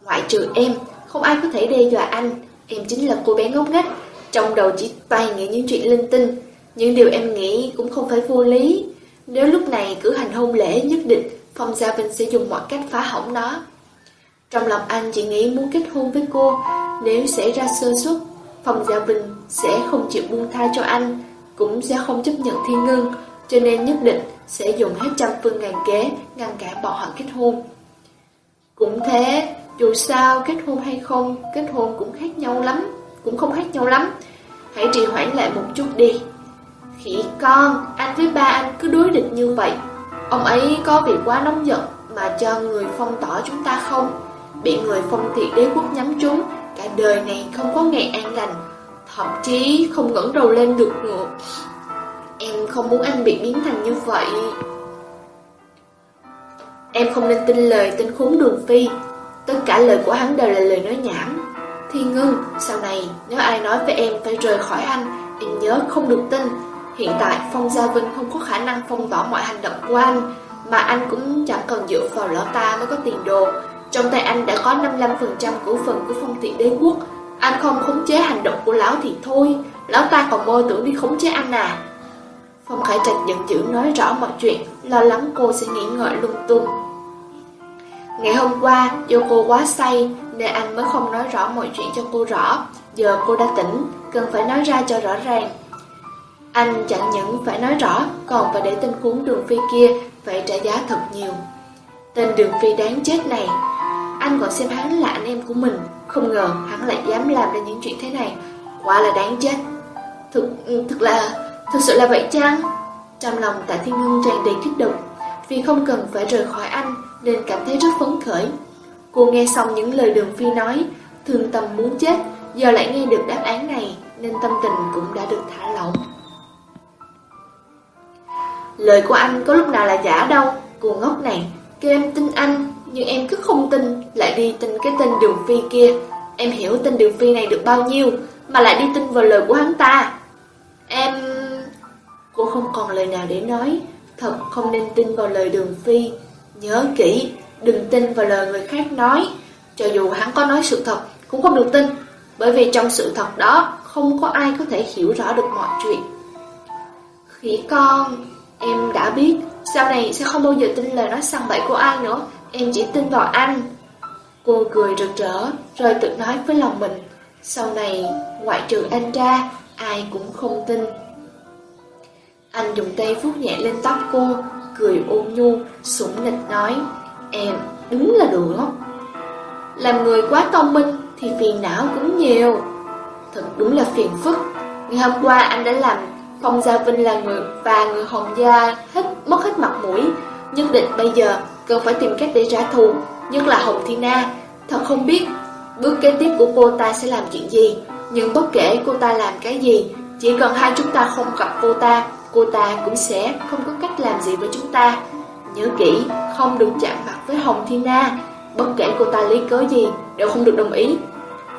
B: Ngoại trừ em, không ai có thể đe dọa anh, em chính là cô bé ngốc nghếch, trong đầu chỉ toàn nghĩ những chuyện linh tinh, những điều em nghĩ cũng không phải vô lý. Nếu lúc này cử hành hôn lễ nhất định Phong Gia Vinh sẽ dùng mọi cách phá hỏng nó Trong lòng anh chỉ nghĩ muốn kết hôn với cô Nếu xảy ra sơ suất Phong Gia Bình sẽ không chịu buông tha cho anh Cũng sẽ không chấp nhận thiên Ngân, Cho nên nhất định sẽ dùng hết trăm phương ngàn kế Ngăn cản bọn họ kết hôn. Cũng thế Dù sao kết hôn hay không Kết hôn cũng khác nhau lắm Cũng không khác nhau lắm. Hãy trì hoãn lại một chút đi. Khỉ con, anh với ba anh cứ đối địch như vậy. Ông ấy có vì quá nóng giận mà cho người phong tỏ chúng ta không? Bị người phong thị đế quốc nhắm trúng Cả đời này không có ngày an lành Thậm chí không ngẩng đầu lên được nữa Em không muốn anh bị biến thành như vậy. Em không nên tin lời tên khốn đường phi. Tất cả lời của hắn đều là lời nói nhảm. Thiên ngưng, sau này nếu ai nói với em phải rời khỏi anh Em nhớ không được tin. Hiện tại Phong Gia Vinh không có khả năng phong tỏa mọi hành động của anh Mà anh cũng chẳng cần dựa vào lão ta mới có tiền đồ. Trong tay anh đã có 55% cổ phần của phong thị đế quốc. Anh không khống chế hành động của lão thì thôi. Lão ta còn mơ tưởng đi khống chế anh à? Phong Khải Trạch giận dữ nói rõ mọi chuyện Lo lắng cô sẽ nghĩ ngợi lung tung. Ngày hôm qua do cô quá say Nên anh mới không nói rõ mọi chuyện cho cô rõ. Giờ cô đã tỉnh Cần phải nói ra cho rõ ràng. Anh chẳng những phải nói rõ, còn phải để tên cuốn đường phi kia phải trả giá thật nhiều. Tên đường phi đáng chết này, anh còn xem hắn là anh em của mình, không ngờ hắn lại dám làm ra những chuyện thế này, quả là đáng chết. Thực, thực là, thực sự là vậy chăng? Trong lòng tạ thiên ngưng tràn đầy kích động, vì không cần phải rời khỏi anh nên cảm thấy rất phấn khởi. Cô nghe xong những lời đường phi nói, thương tâm muốn chết, giờ lại nghe được đáp án này nên tâm tình cũng đã được thả lỏng. Lời của anh có lúc nào là giả đâu Cô ngốc này Kêu em tin anh nhưng em cứ không tin Lại đi tin cái tên Đường Phi kia. Em hiểu tên Đường Phi này được bao nhiêu Mà lại đi tin vào lời của hắn ta. Em... Cô không còn lời nào để nói. Thật không nên tin vào lời Đường Phi. Nhớ kỹ Đừng tin vào lời người khác nói. Cho dù hắn có nói sự thật cũng không được tin, bởi vì trong sự thật đó không có ai có thể hiểu rõ được mọi chuyện. Khỉ con, em đã biết, sau này sẽ không bao giờ tin lời nói săn bậy của ai nữa, em chỉ tin vào anh. Cô cười rực rỡ, rồi tự nói với lòng mình, sau này, ngoại trừ anh ra, ai cũng không tin. Anh dùng tay vuốt nhẹ lên tóc cô, cười ôn nhu, sủng nịch nói, em đúng là đùa. Làm người quá thông minh thì phiền não cũng nhiều. Thật đúng là phiền phức. Ngày hôm qua anh đã làm Phong Gia Vinh là người và người Hồng Gia hết mất hết mặt mũi. Nhất định bây giờ cần phải tìm cách để trả thù, nhất là Hồng thiên Na. Thật không biết bước kế tiếp của cô ta sẽ làm chuyện gì. Nhưng bất kể cô ta làm cái gì, chỉ cần hai chúng ta không gặp cô ta, cô ta cũng sẽ không có cách làm gì với chúng ta. Nhớ kỹ, không được chạm mặt với Hồng Thiên Na, bất kể cô ta lý cớ gì, đều không được đồng ý.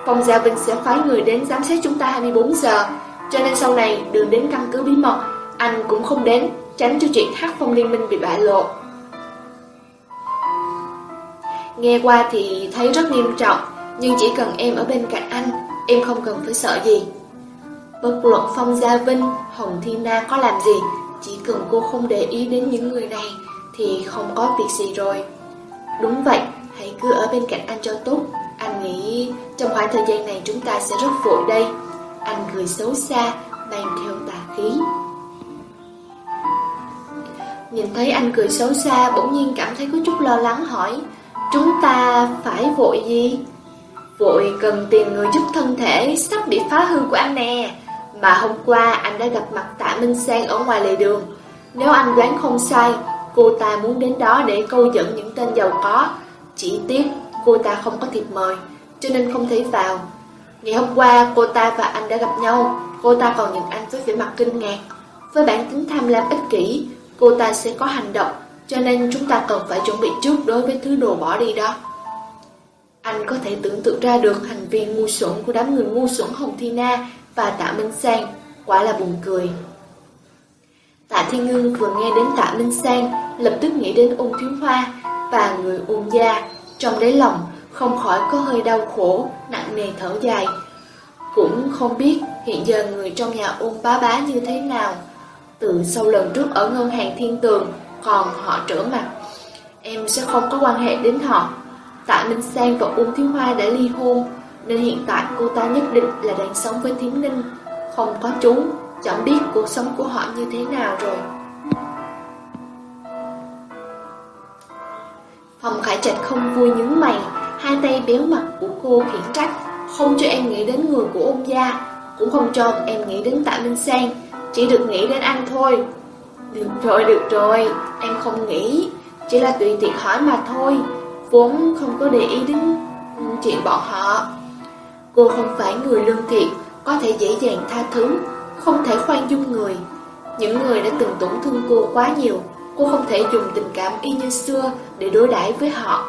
B: Phong Gia Vinh sẽ phái người đến giám sát chúng ta 24 giờ, cho nên sau này đừng đến căn cứ bí mật, anh cũng không đến, tránh cho chuyện hát phong liên minh bị bại lộ. Nghe qua thì thấy rất nghiêm trọng, nhưng chỉ cần em ở bên cạnh anh, em không cần phải sợ gì. Bất luận Phong Gia Vinh, Hồng thi Na có làm gì, chỉ cần cô không để ý đến những người này thì không có việc gì rồi. Đúng vậy, hãy cứ ở bên cạnh anh cho tốt. Anh nghĩ trong khoảng thời gian này chúng ta sẽ rất vội đây. Anh cười xấu xa, mang theo tà khí. Nhìn thấy anh cười xấu xa, bỗng nhiên cảm thấy có chút lo lắng hỏi, chúng ta phải vội gì? Vội cần tìm người giúp thân thể sắp bị phá hư của anh nè. Mà hôm qua anh đã gặp mặt Tạ Minh Sang ở ngoài lề đường. Nếu anh đoán không sai, cô ta muốn đến đó để câu dẫn những tên giàu có. Chỉ tiếc cô ta không có thiệp mời, cho nên không thể vào. Ngày hôm qua cô ta và anh đã gặp nhau, cô ta còn nhìn anh với vẻ mặt kinh ngạc. Với bản tính tham lam ích kỷ, cô ta sẽ có hành động, cho nên chúng ta cần phải chuẩn bị trước đối với thứ đồ bỏ đi đó. Anh có thể tưởng tượng ra được hành vi ngu xuẩn của đám người ngu xuẩn Hồng Thi Na và Tạ Minh Sang, quả là buồn cười. Tạ Thiên Ngưng vừa nghe đến Tạ Minh Sang, lập tức nghĩ đến Ung thiếu hoa và người Ung gia, trong đáy lòng không khỏi có hơi đau khổ, nặng nề thở dài. Cũng không biết hiện giờ người trong nhà Ung bá bá như thế nào. Từ sau lần trước ở ngân hàng thiên tường, còn họ trở mặt. Em sẽ không có quan hệ đến họ. Tạ Minh Sang và Uông thiếu hoa đã ly hôn, nên hiện tại cô ta nhất định là đang sống với Thiếm Ninh Không có chúng Chẳng biết cuộc sống của họ như thế nào rồi Phòng Khải Trạch không vui nhướng mày Hai tay béo mặt của cô khiển trách Không cho em nghĩ đến người của ông gia Cũng không cho em nghĩ đến Tạ Minh Sang Chỉ được nghĩ đến anh thôi được rồi, được rồi Em không nghĩ Chỉ là tùy tiện hỏi mà thôi Vốn không có để ý đến chuyện bọn họ Cô không phải người lương thiện, có thể dễ dàng tha thứ, không thể khoan dung người. Những người đã từng tổn thương cô quá nhiều, cô không thể dùng tình cảm y như xưa để đối đãi với họ.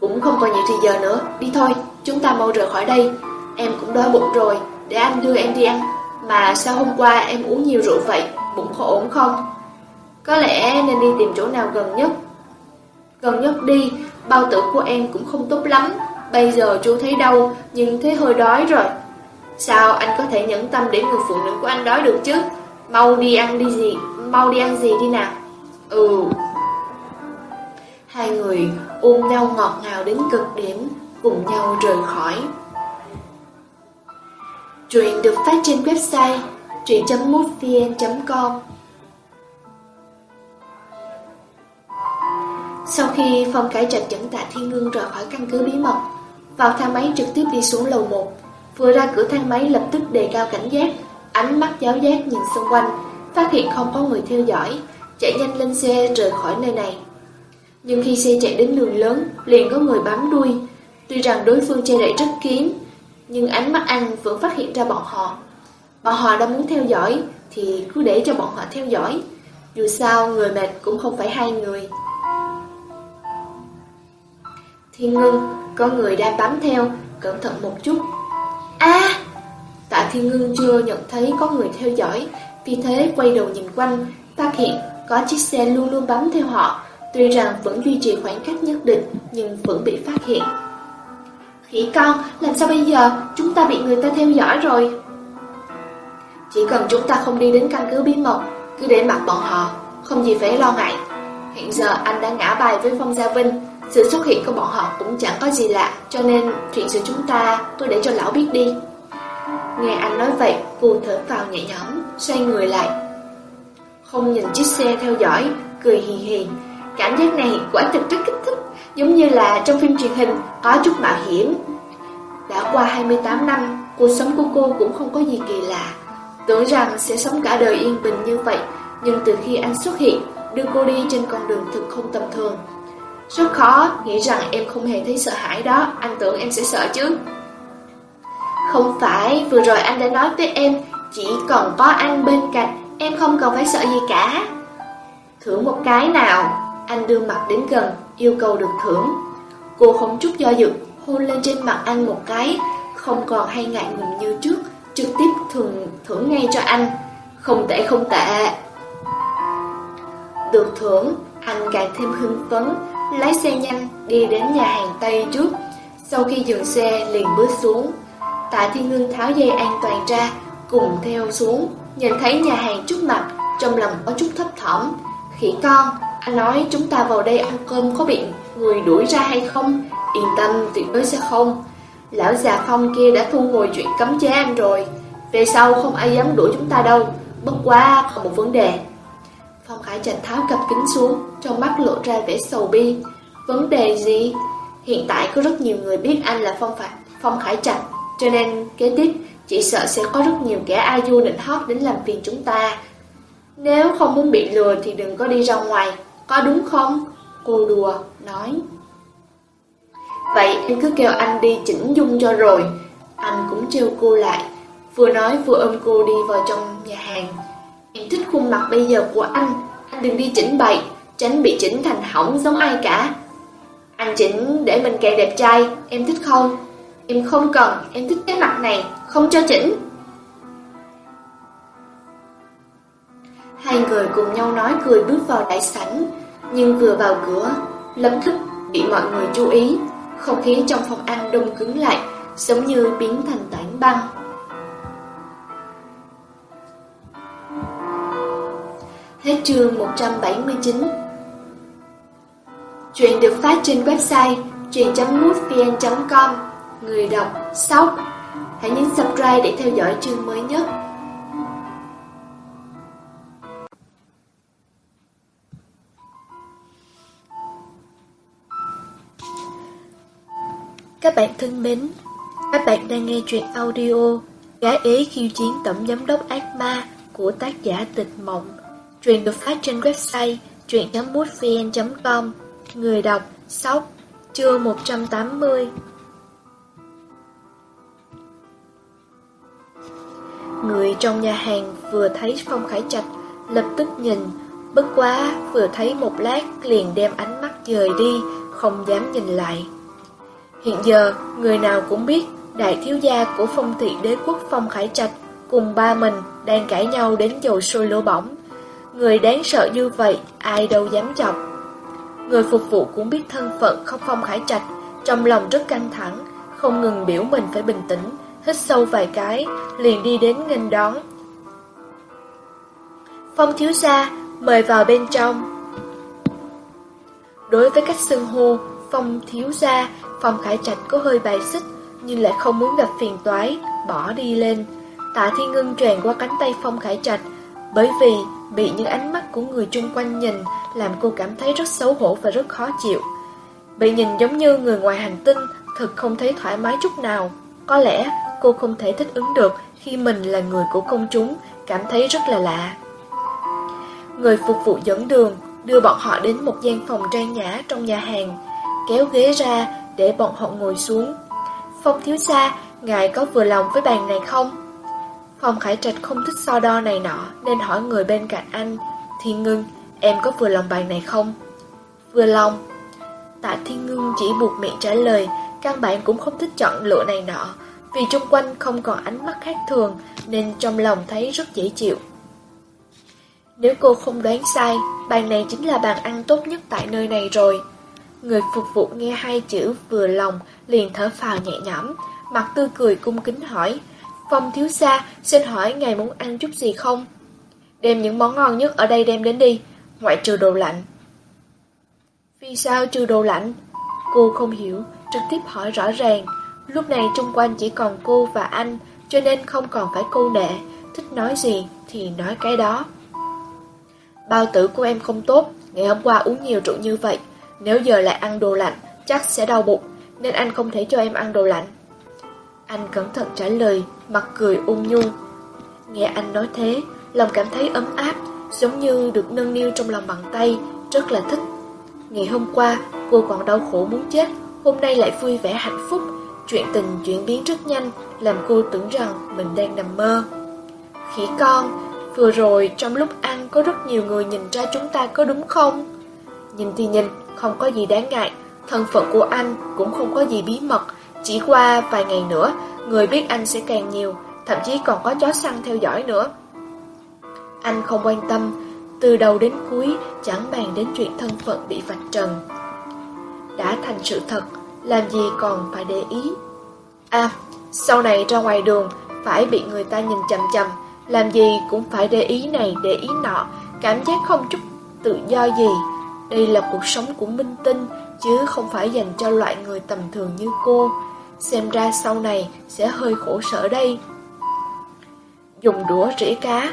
B: Cũng không còn nhiều thời giờ nữa, đi thôi, chúng ta mau rời khỏi đây. Em cũng đói bụng rồi, để anh đưa em đi ăn. Mà sao hôm qua em uống nhiều rượu vậy, bụng có ổn không? Có lẽ nên đi tìm chỗ nào gần nhất. Gần nhất đi, bao tử của em cũng không tốt lắm, Bây giờ chú thấy đâu Nhưng thấy hơi đói rồi. Sao anh có thể nhẫn tâm để người phụ nữ của anh đói được chứ? Mau đi ăn đi gì Mau đi ăn gì đi nào. Ừ. Hai người ôm nhau ngọt ngào đến cực điểm Cùng nhau rời khỏi. Truyện được phát trên website truyện.mútvn.com Sau khi Phong Cải Trạch dẫn Tạ Thiên ngương rời khỏi căn cứ bí mật, vào thang máy trực tiếp đi xuống lầu 1 Vừa ra cửa thang máy lập tức đề cao cảnh giác, Ánh mắt giáo giác nhìn xung quanh, Phát hiện không có người theo dõi, Chạy nhanh lên xe rời khỏi nơi này. Nhưng khi xe chạy đến đường lớn, Liền có người bám đuôi. Tuy rằng đối phương che đậy rất kín, Nhưng ánh mắt anh vẫn phát hiện ra bọn họ. Bọn họ đã muốn theo dõi Thì cứ để cho bọn họ theo dõi Dù sao người mệt cũng không phải hai người Thiên ngưng có người đang bám theo, cẩn thận một chút. a Tạ Thiên Ngưng chưa nhận thấy có người theo dõi, vì thế quay đầu nhìn quanh, phát hiện có chiếc xe luôn luôn bám theo họ, tuy rằng vẫn duy trì khoảng cách nhất định nhưng vẫn bị phát hiện. Khỉ con, làm sao bây giờ? Chúng ta bị người ta theo dõi rồi. Chỉ cần chúng ta không đi đến căn cứ bí mật, cứ để mặc bọn họ, không gì phải lo ngại. Hiện giờ anh đã ngã bài với Phong Gia Vinh, sự xuất hiện của bọn họ cũng chẳng có gì lạ, cho nên chuyện giữa chúng ta tôi để cho lão biết đi. Nghe anh nói vậy, cô thở vào nhẹ nhõm, xoay người lại. Không nhìn chiếc xe theo dõi, cười hì hì. Cảm giác này quả thực rất kích thích, giống như là trong phim truyền hình có chút mạo hiểm. Đã qua 28 năm, cuộc sống của cô cũng không có gì kỳ lạ. Tưởng rằng sẽ sống cả đời yên bình như vậy, nhưng từ khi anh xuất hiện, đưa cô đi trên con đường thực không tầm thường. Rất khó, nghĩ rằng em không hề thấy sợ hãi đó, anh tưởng em sẽ sợ chứ. Không phải, vừa rồi anh đã nói với em, chỉ còn có anh bên cạnh, em không cần phải sợ gì cả. Thưởng một cái nào, anh đưa mặt đến gần, yêu cầu được thưởng. Cô không chút do dự, hôn lên trên mặt anh một cái, không còn hay ngại ngùng như trước, trực tiếp thường thưởng ngay cho anh. Không tệ không tệ. Được thưởng, anh càng thêm hưng phấn, lái xe nhanh đi đến nhà hàng Tây trước. Sau khi dừng xe liền bước xuống, Tạ Thiên Ngưng tháo dây an toàn ra, cùng theo xuống, nhìn thấy nhà hàng trước mặt, trong lòng có chút thấp thỏm. Khỉ con, anh nói chúng ta vào đây ăn cơm có bị người đuổi ra hay không? Yên tâm, tuyệt đối sẽ không. Lão già phong kia đã thu hồi chuyện cấm chế em rồi. Về sau không ai dám đuổi chúng ta đâu. Bất quá còn một vấn đề. Phong Khải Trạch tháo cặp kính xuống, trong mắt lộ ra vẻ sầu bi. Vấn đề gì? Hiện tại có rất nhiều người biết anh là Phong, Phải, Phong Khải Trạch, cho nên kế tiếp chỉ sợ sẽ có rất nhiều kẻ ai du định hót đến làm phiền chúng ta. Nếu không muốn bị lừa thì đừng có đi ra ngoài, có đúng không? Cô đùa, nói. Vậy em cứ kêu anh đi chỉnh dung cho rồi. Anh cũng trêu cô lại, vừa nói vừa ôm cô đi vào trong nhà hàng. Em thích khuôn mặt bây giờ của anh, anh đừng đi chỉnh bậy, tránh bị chỉnh thành hỏng giống ai cả. Anh chỉnh để mình càng đẹp trai, em thích không? Em không cần, em thích cái mặt này, không cho chỉnh. Hai người cùng nhau nói cười bước vào đại sảnh, nhưng vừa vào cửa, lập tức bị mọi người chú ý. Không khí trong phòng ăn đông cứng lại, giống như biến thành tảng băng. Hết chương 179 Chuyện được phát trên website truyện.mútvn.com Người đọc Sóc. Hãy nhấn subscribe để theo dõi chương mới nhất. Các bạn thân mến, Các bạn đang nghe truyện audio Gái ế khiêu chiến tổng giám đốc ác ma của tác giả Tịch Mộng. Truyện được phát trên website truyện.mútvn.com Người đọc, Sóc, Chương 180 Người trong nhà hàng vừa thấy Phong Khải Trạch Lập tức nhìn, Bất quá vừa thấy một lát liền đem ánh mắt dời đi, Không dám nhìn lại. Hiện giờ, người nào cũng biết Đại thiếu gia của phong thị đế quốc Phong Khải Trạch Cùng ba mình đang cãi nhau đến dầu sôi lỗ bỏng. Người đáng sợ như vậy, ai đâu dám chọc. Người phục vụ cũng biết thân phận không Phong Khải Trạch, Trong lòng rất căng thẳng, Không ngừng biểu mình phải bình tĩnh, Hít sâu vài cái, Liền đi đến nghênh đón. Phong thiếu gia, Mời vào bên trong. Đối với cách xưng hô, Phong thiếu gia Phong Khải Trạch có hơi bài xích, Nhưng lại không muốn gặp phiền toái, Bỏ đi lên. Tạ Thiên Ngân tràn qua cánh tay Phong Khải Trạch, Bởi vì bị những ánh mắt của người chung quanh nhìn Làm cô cảm thấy rất xấu hổ và rất khó chịu. Bị nhìn giống như người ngoài hành tinh Thực không thấy thoải mái chút nào. Có lẽ cô không thể thích ứng được Khi mình là người của công chúng, Cảm thấy rất là lạ. Người phục vụ dẫn đường Đưa bọn họ đến một gian phòng trang nhã trong nhà hàng, Kéo ghế ra để bọn họ ngồi xuống Phong thiếu gia Ngài có vừa lòng với bàn này không? Phong Khải Trạch không thích so đo này nọ Nên hỏi người bên cạnh anh Thiên Ngưng, em có vừa lòng bàn này không? Vừa lòng Tạ Thiên Ngưng chỉ buộc miệng trả lời Căn bản cũng không thích chọn lựa này nọ Vì chung quanh không còn ánh mắt khác thường Nên trong lòng thấy rất dễ chịu Nếu cô không đoán sai Bàn này chính là bàn ăn tốt nhất tại nơi này rồi Người phục vụ nghe hai chữ vừa lòng, liền thở phào nhẹ nhõm, mặt tươi cười cung kính hỏi. Phong thiếu gia, xin hỏi ngài muốn ăn chút gì không? Đem những món ngon nhất ở đây đem đến đi, ngoại trừ đồ lạnh. Vì sao trừ đồ lạnh? Cô không hiểu, trực tiếp hỏi rõ ràng. Lúc này xung quanh chỉ còn cô và anh, cho nên không còn phải cô nệ, thích nói gì thì nói cái đó. Bao tử của em không tốt, ngày hôm qua uống nhiều rượu như vậy, nếu giờ lại ăn đồ lạnh, chắc sẽ đau bụng, nên anh không thể cho em ăn đồ lạnh. Anh cẩn thận trả lời, mặt cười ung nhu. Nghe anh nói thế, lòng cảm thấy ấm áp, giống như được nâng niu trong lòng bàn tay, rất là thích. Ngày hôm qua, cô còn đau khổ muốn chết, hôm nay lại vui vẻ hạnh phúc. Chuyện tình chuyển biến rất nhanh, làm cô tưởng rằng mình đang nằm mơ. Khỉ con, vừa rồi trong lúc ăn có rất nhiều người nhìn ra chúng ta có đúng không? Nhìn thì nhìn, không có gì đáng ngại, thân phận của anh cũng không có gì bí mật, chỉ qua vài ngày nữa, người biết anh sẽ càng nhiều, thậm chí còn có chó săn theo dõi nữa. Anh không quan tâm, từ đầu đến cuối chẳng bàn đến chuyện thân phận bị vạch trần. Đã thành sự thật, làm gì còn phải để ý. À, sau này ra ngoài đường, phải bị người ta nhìn chầm chầm, làm gì cũng phải để ý này để ý nọ, cảm giác không chút tự do gì. Đây là cuộc sống của minh tinh, chứ không phải dành cho loại người tầm thường như cô. Xem ra sau này sẽ hơi khổ sở đây. Dùng đũa rỉ cá,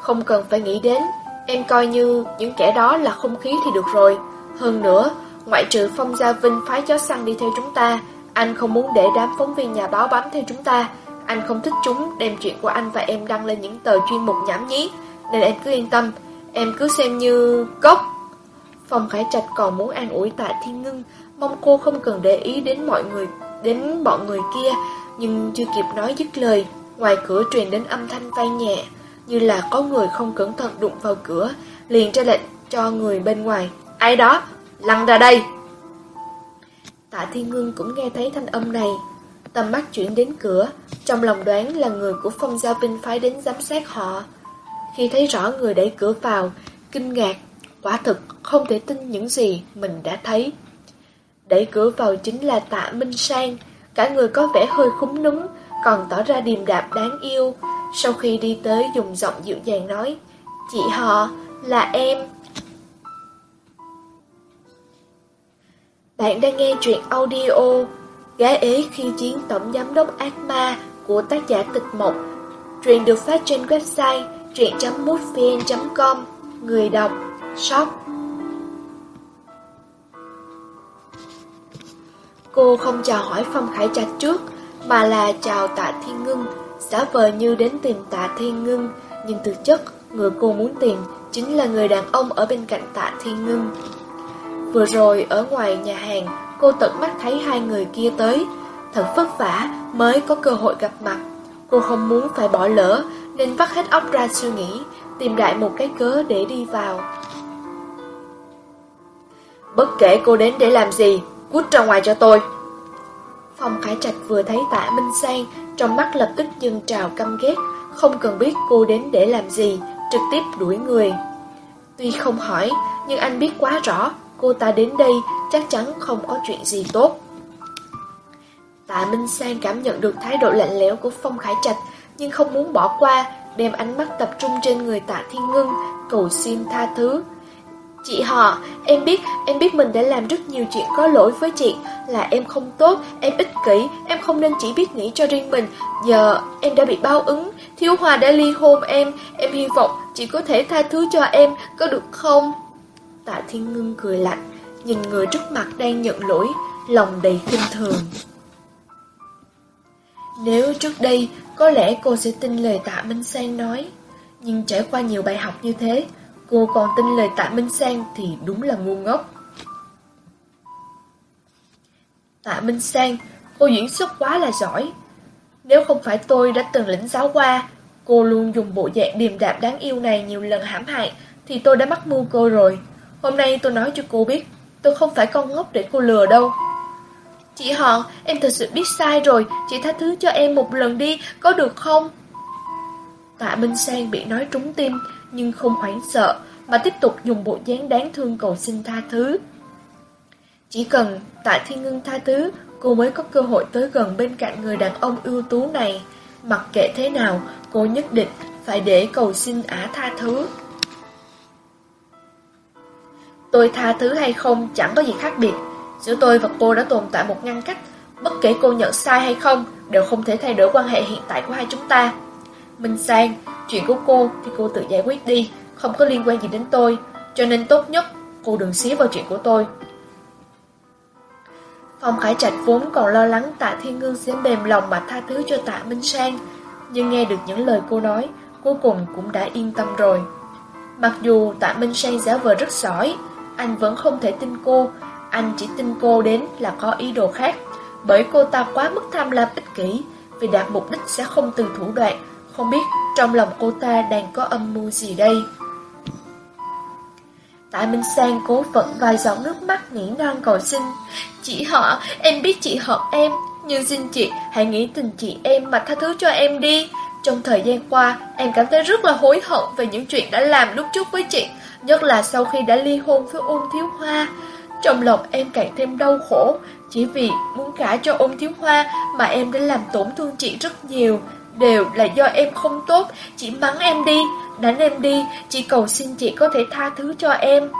B: không cần phải nghĩ đến, em coi như những kẻ đó là không khí thì được rồi. Hơn nữa, ngoại trừ Phong Gia Vinh phái chó săn đi theo chúng ta, anh không muốn để đám phóng viên nhà báo bám theo chúng ta. Anh không thích chúng đem chuyện của anh và em đăng lên những tờ chuyên mục nhảm nhí, nên em cứ yên tâm, em cứ xem như cốc. Phong Khải Trạch còn muốn an ủi Tạ Thiên Ngưng, mong cô không cần để ý đến mọi người, đến bọn người kia, nhưng chưa kịp nói dứt lời, ngoài cửa truyền đến âm thanh vang nhẹ, như là có người không cẩn thận đụng vào cửa, liền ra lệnh cho người bên ngoài, ai đó, lăn ra đây. Tạ Thiên Ngưng cũng nghe thấy thanh âm này, tầm mắt chuyển đến cửa, trong lòng đoán là người của Phong Giao Vinh phái đến giám sát họ. Khi thấy rõ người đẩy cửa vào, kinh ngạc, quả thực không thể tin những gì mình đã thấy. Đẩy cửa vào chính là tạ Minh Sang, cả người có vẻ hơi khúng núng, còn tỏ ra điềm đạm đáng yêu. Sau khi đi tới dùng giọng dịu dàng nói, Chị họ, là em. Bạn đang nghe truyện audio Gái ế khi chiến tổng giám đốc ác ma của tác giả Tịch Mộc. Truyện được phát trên website truyện.mútvn.com Người đọc Shop Cô không chào hỏi Phong Khải Trạch trước, mà là chào Tạ Thiên Ngưng, giả vờ như đến tìm Tạ Thiên Ngưng, nhưng thực chất người cô muốn tìm chính là người đàn ông ở bên cạnh Tạ Thiên Ngưng. Vừa rồi ở ngoài nhà hàng, cô tận mắt thấy hai người kia tới, thật vất vả mới có cơ hội gặp mặt. Cô không muốn phải bỏ lỡ, nên vắt hết óc ra suy nghĩ, tìm đại một cái cớ để đi vào. Bất kể cô đến để làm gì, cút ra ngoài cho tôi. Phong Khải Trạch vừa thấy tạ Minh Sang, trong mắt lập tức dâng trào căm ghét, không cần biết cô đến để làm gì, trực tiếp đuổi người. Tuy không hỏi, nhưng anh biết quá rõ, cô ta đến đây chắc chắn không có chuyện gì tốt. Tạ Minh Sang cảm nhận được thái độ lạnh lẽo của Phong Khải Trạch, nhưng không muốn bỏ qua, đem ánh mắt tập trung trên người Tạ Thiên Ngưng, cầu xin tha thứ. Chị họ, em biết, em biết mình đã làm rất nhiều chuyện có lỗi với chị, là em không tốt, em ích kỷ, em không nên chỉ biết nghĩ cho riêng mình. Giờ em đã bị bao ứng, Thiếu Hòa đã ly hôn em, em hy vọng chị có thể tha thứ cho em, có được không? Tạ Thiên Ngưng cười lạnh, nhìn người trước mặt đang nhận lỗi, lòng đầy khinh thường. Nếu trước đây, có lẽ cô sẽ tin lời Tạ Minh Sang nói, nhưng trải qua nhiều bài học như thế, cô còn tin lời Tạ Minh Sang thì đúng là ngu ngốc. Tạ Minh Sang, cô diễn xuất quá là giỏi. Nếu không phải tôi đã từng lĩnh giáo qua, cô luôn dùng bộ dạng điềm đạm đáng yêu này nhiều lần hãm hại, thì tôi đã mắc mưu cô rồi. Hôm nay tôi nói cho cô biết, tôi không phải con ngốc để cô lừa đâu. Chị họ, em thật sự biết sai rồi, chị tha thứ cho em một lần đi, có được không? Tạ Minh Sang bị nói trúng tim, nhưng không hoảng sợ, mà tiếp tục dùng bộ dáng đáng thương cầu xin tha thứ. Chỉ cần tại thiên ngưng tha thứ, cô mới có cơ hội tới gần bên cạnh người đàn ông ưu tú này. Mặc kệ thế nào, cô nhất định phải để cầu xin ả tha thứ. Tôi tha thứ hay không chẳng có gì khác biệt. Giữa tôi và cô đã tồn tại một ngăn cách. Bất kể cô nhận sai hay không, đều không thể thay đổi quan hệ hiện tại của hai chúng ta. Minh Sang, chuyện của cô thì cô tự giải quyết đi, không có liên quan gì đến tôi. Cho nên tốt nhất, cô đừng xí vào chuyện của tôi. Phong Khải Trạch vốn còn lo lắng tạ Thiên Ngư sẽ mềm lòng mà tha thứ cho tạ Minh Sang. Nhưng nghe được những lời cô nói, cuối cùng cũng đã yên tâm rồi. Mặc dù tạ Minh Sang giả vờ rất giỏi, anh vẫn không thể tin cô, anh chỉ tin cô đến là có ý đồ khác. Bởi cô ta quá mức tham lam ích kỷ, vì đạt mục đích sẽ không từ thủ đoạn, không biết trong lòng cô ta đang có âm mưu gì đây. Tạ Minh Sang cố vận vài giọt nước mắt nỉ non cầu xin. Chị họ, em biết chị hợp em, nhưng xin chị hãy nghĩ tình chị em mà tha thứ cho em đi. Trong thời gian qua, em cảm thấy rất là hối hận về những chuyện đã làm lúc trước với chị, nhất là sau khi đã ly hôn với ôn thiếu hoa. Trong lòng em càng thêm đau khổ, chỉ vì muốn cả cho ôn thiếu hoa mà em đã làm tổn thương chị rất nhiều. Đều là do em không tốt, chỉ mắng em đi, đánh em đi, chỉ cầu xin chị có thể tha thứ cho em.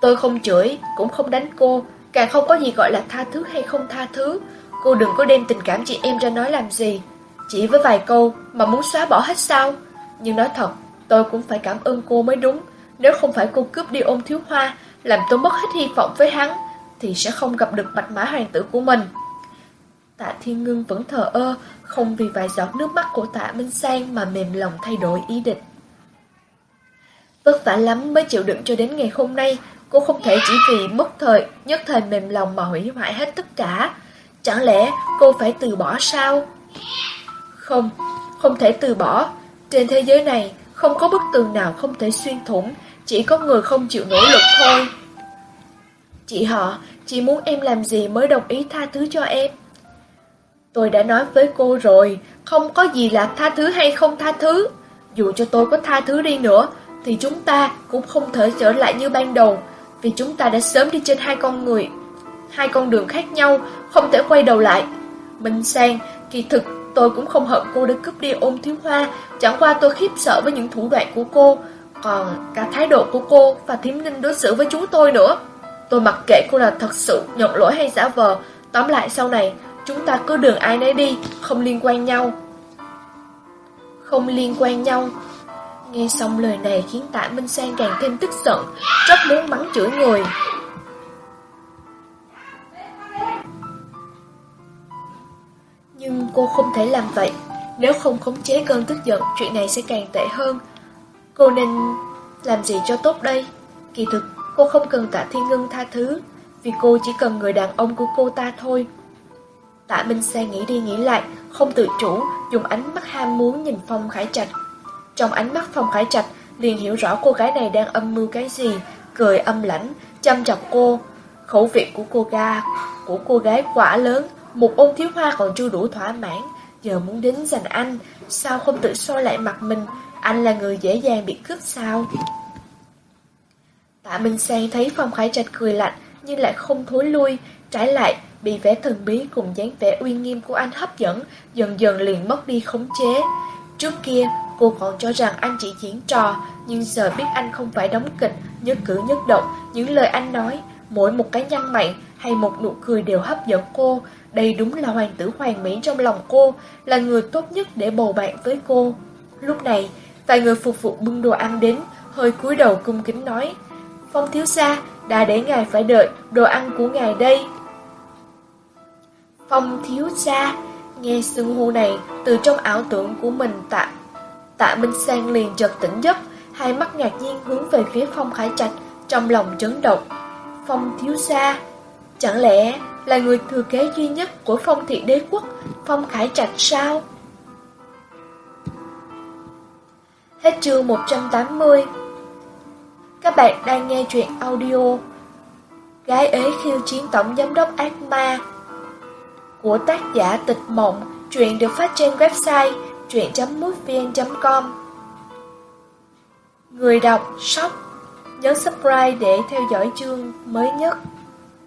B: Tôi không chửi, cũng không đánh cô, càng không có gì gọi là tha thứ hay không tha thứ. Cô đừng có đem tình cảm chị em ra nói làm gì. Chỉ với vài câu mà muốn xóa bỏ hết sao? Nhưng nói thật, tôi cũng phải cảm ơn cô mới đúng. Nếu không phải cô cướp đi ôm thiếu hoa, làm tôi mất hết hy vọng với hắn, thì sẽ không gặp được bạch mã hoàng tử của mình. Tạ Thiên Ngưng vẫn thờ ơ, không vì vài giọt nước mắt của tạ Minh Sang mà mềm lòng thay đổi ý định. Vất vả lắm mới chịu đựng cho đến ngày hôm nay, cô không thể chỉ vì mất thời, nhất thời mềm lòng mà hủy hoại hết tất cả. Chẳng lẽ cô phải từ bỏ sao? Không, không thể từ bỏ. Trên thế giới này, không có bức tường nào không thể xuyên thủng, chỉ có người không chịu nỗ lực thôi. Chị họ, chị muốn em làm gì mới đồng ý tha thứ cho em? Tôi đã nói với cô rồi, không có gì là tha thứ hay không tha thứ. Dù cho tôi có tha thứ đi nữa, thì chúng ta cũng không thể trở lại như ban đầu, vì chúng ta đã sớm đi trên hai con người, hai con đường khác nhau, không thể quay đầu lại. Minh Sang, kỳ thực tôi cũng không hận cô đã cướp đi ôm thiếu hoa, chẳng qua tôi khiếp sợ với những thủ đoạn của cô, còn cả thái độ của cô và thiếm ninh đối xử với chúng tôi nữa. Tôi mặc kệ cô là thật sự nhận lỗi hay giả vờ, tóm lại sau này Chúng ta cứ đường ai nấy đi, Không liên quan nhau. Không liên quan nhau. Nghe xong lời này khiến Tạ Minh Sang càng thêm tức giận Rất muốn mắng chửi người. Nhưng cô không thể làm vậy. Nếu không khống chế cơn tức giận, Chuyện này sẽ càng tệ hơn. Cô nên làm gì cho tốt đây? Kỳ thực, cô không cần Tạ Thiên Ngân tha thứ, Vì cô chỉ cần người đàn ông của cô ta thôi. Tạ Minh Sang nghĩ đi nghĩ lại, không tự chủ, dùng ánh mắt ham muốn nhìn Phong Khải Trạch. Trong ánh mắt Phong Khải Trạch, liền hiểu rõ cô gái này đang âm mưu cái gì, cười âm lãnh, chăm chọc cô. Khẩu vị của cô ga, của cô gái quả lớn, một ôn thiếu hoa còn chưa đủ thỏa mãn, giờ muốn đến giành anh, sao không tự soi lại mặt mình, anh là người dễ dàng bị cướp sao? Tạ Minh Sang thấy Phong Khải Trạch cười lạnh, nhưng lại không thối lui, trái lại bị vẻ thần bí cùng dáng vẻ uy nghiêm của anh hấp dẫn, dần dần liền mất đi khống chế. Trước kia, cô còn cho rằng anh chỉ diễn trò, nhưng giờ biết anh không phải đóng kịch, nhất cử nhất động, những lời anh nói, mỗi một cái nhăn mày hay một nụ cười đều hấp dẫn cô. Đây đúng là hoàng tử hoàng mỹ trong lòng cô, là người tốt nhất để bầu bạn với cô. Lúc này, vài người phục vụ bưng đồ ăn đến, hơi cúi đầu cung kính nói, Phong thiếu gia, đã để ngài phải đợi, đồ ăn của ngài đây. Phong thiếu gia, Nghe xưng hô này Từ trong ảo tưởng của mình tạ. Tạ Minh Sang liền chợt tỉnh giấc, Hai mắt ngạc nhiên hướng về phía Phong Khải Trạch Trong lòng chấn động. Phong thiếu gia, Chẳng lẽ là người thừa kế duy nhất Của phong thị đế quốc, Phong Khải Trạch sao? Hết chương 180 Các bạn đang nghe chuyện audio Gái ế khiêu chiến tổng giám đốc ác ma của tác giả Tịch Mộng, truyện được phát trên website truyện.mútvn.com Người đọc Sóc Nhấn subscribe để theo dõi chương mới nhất.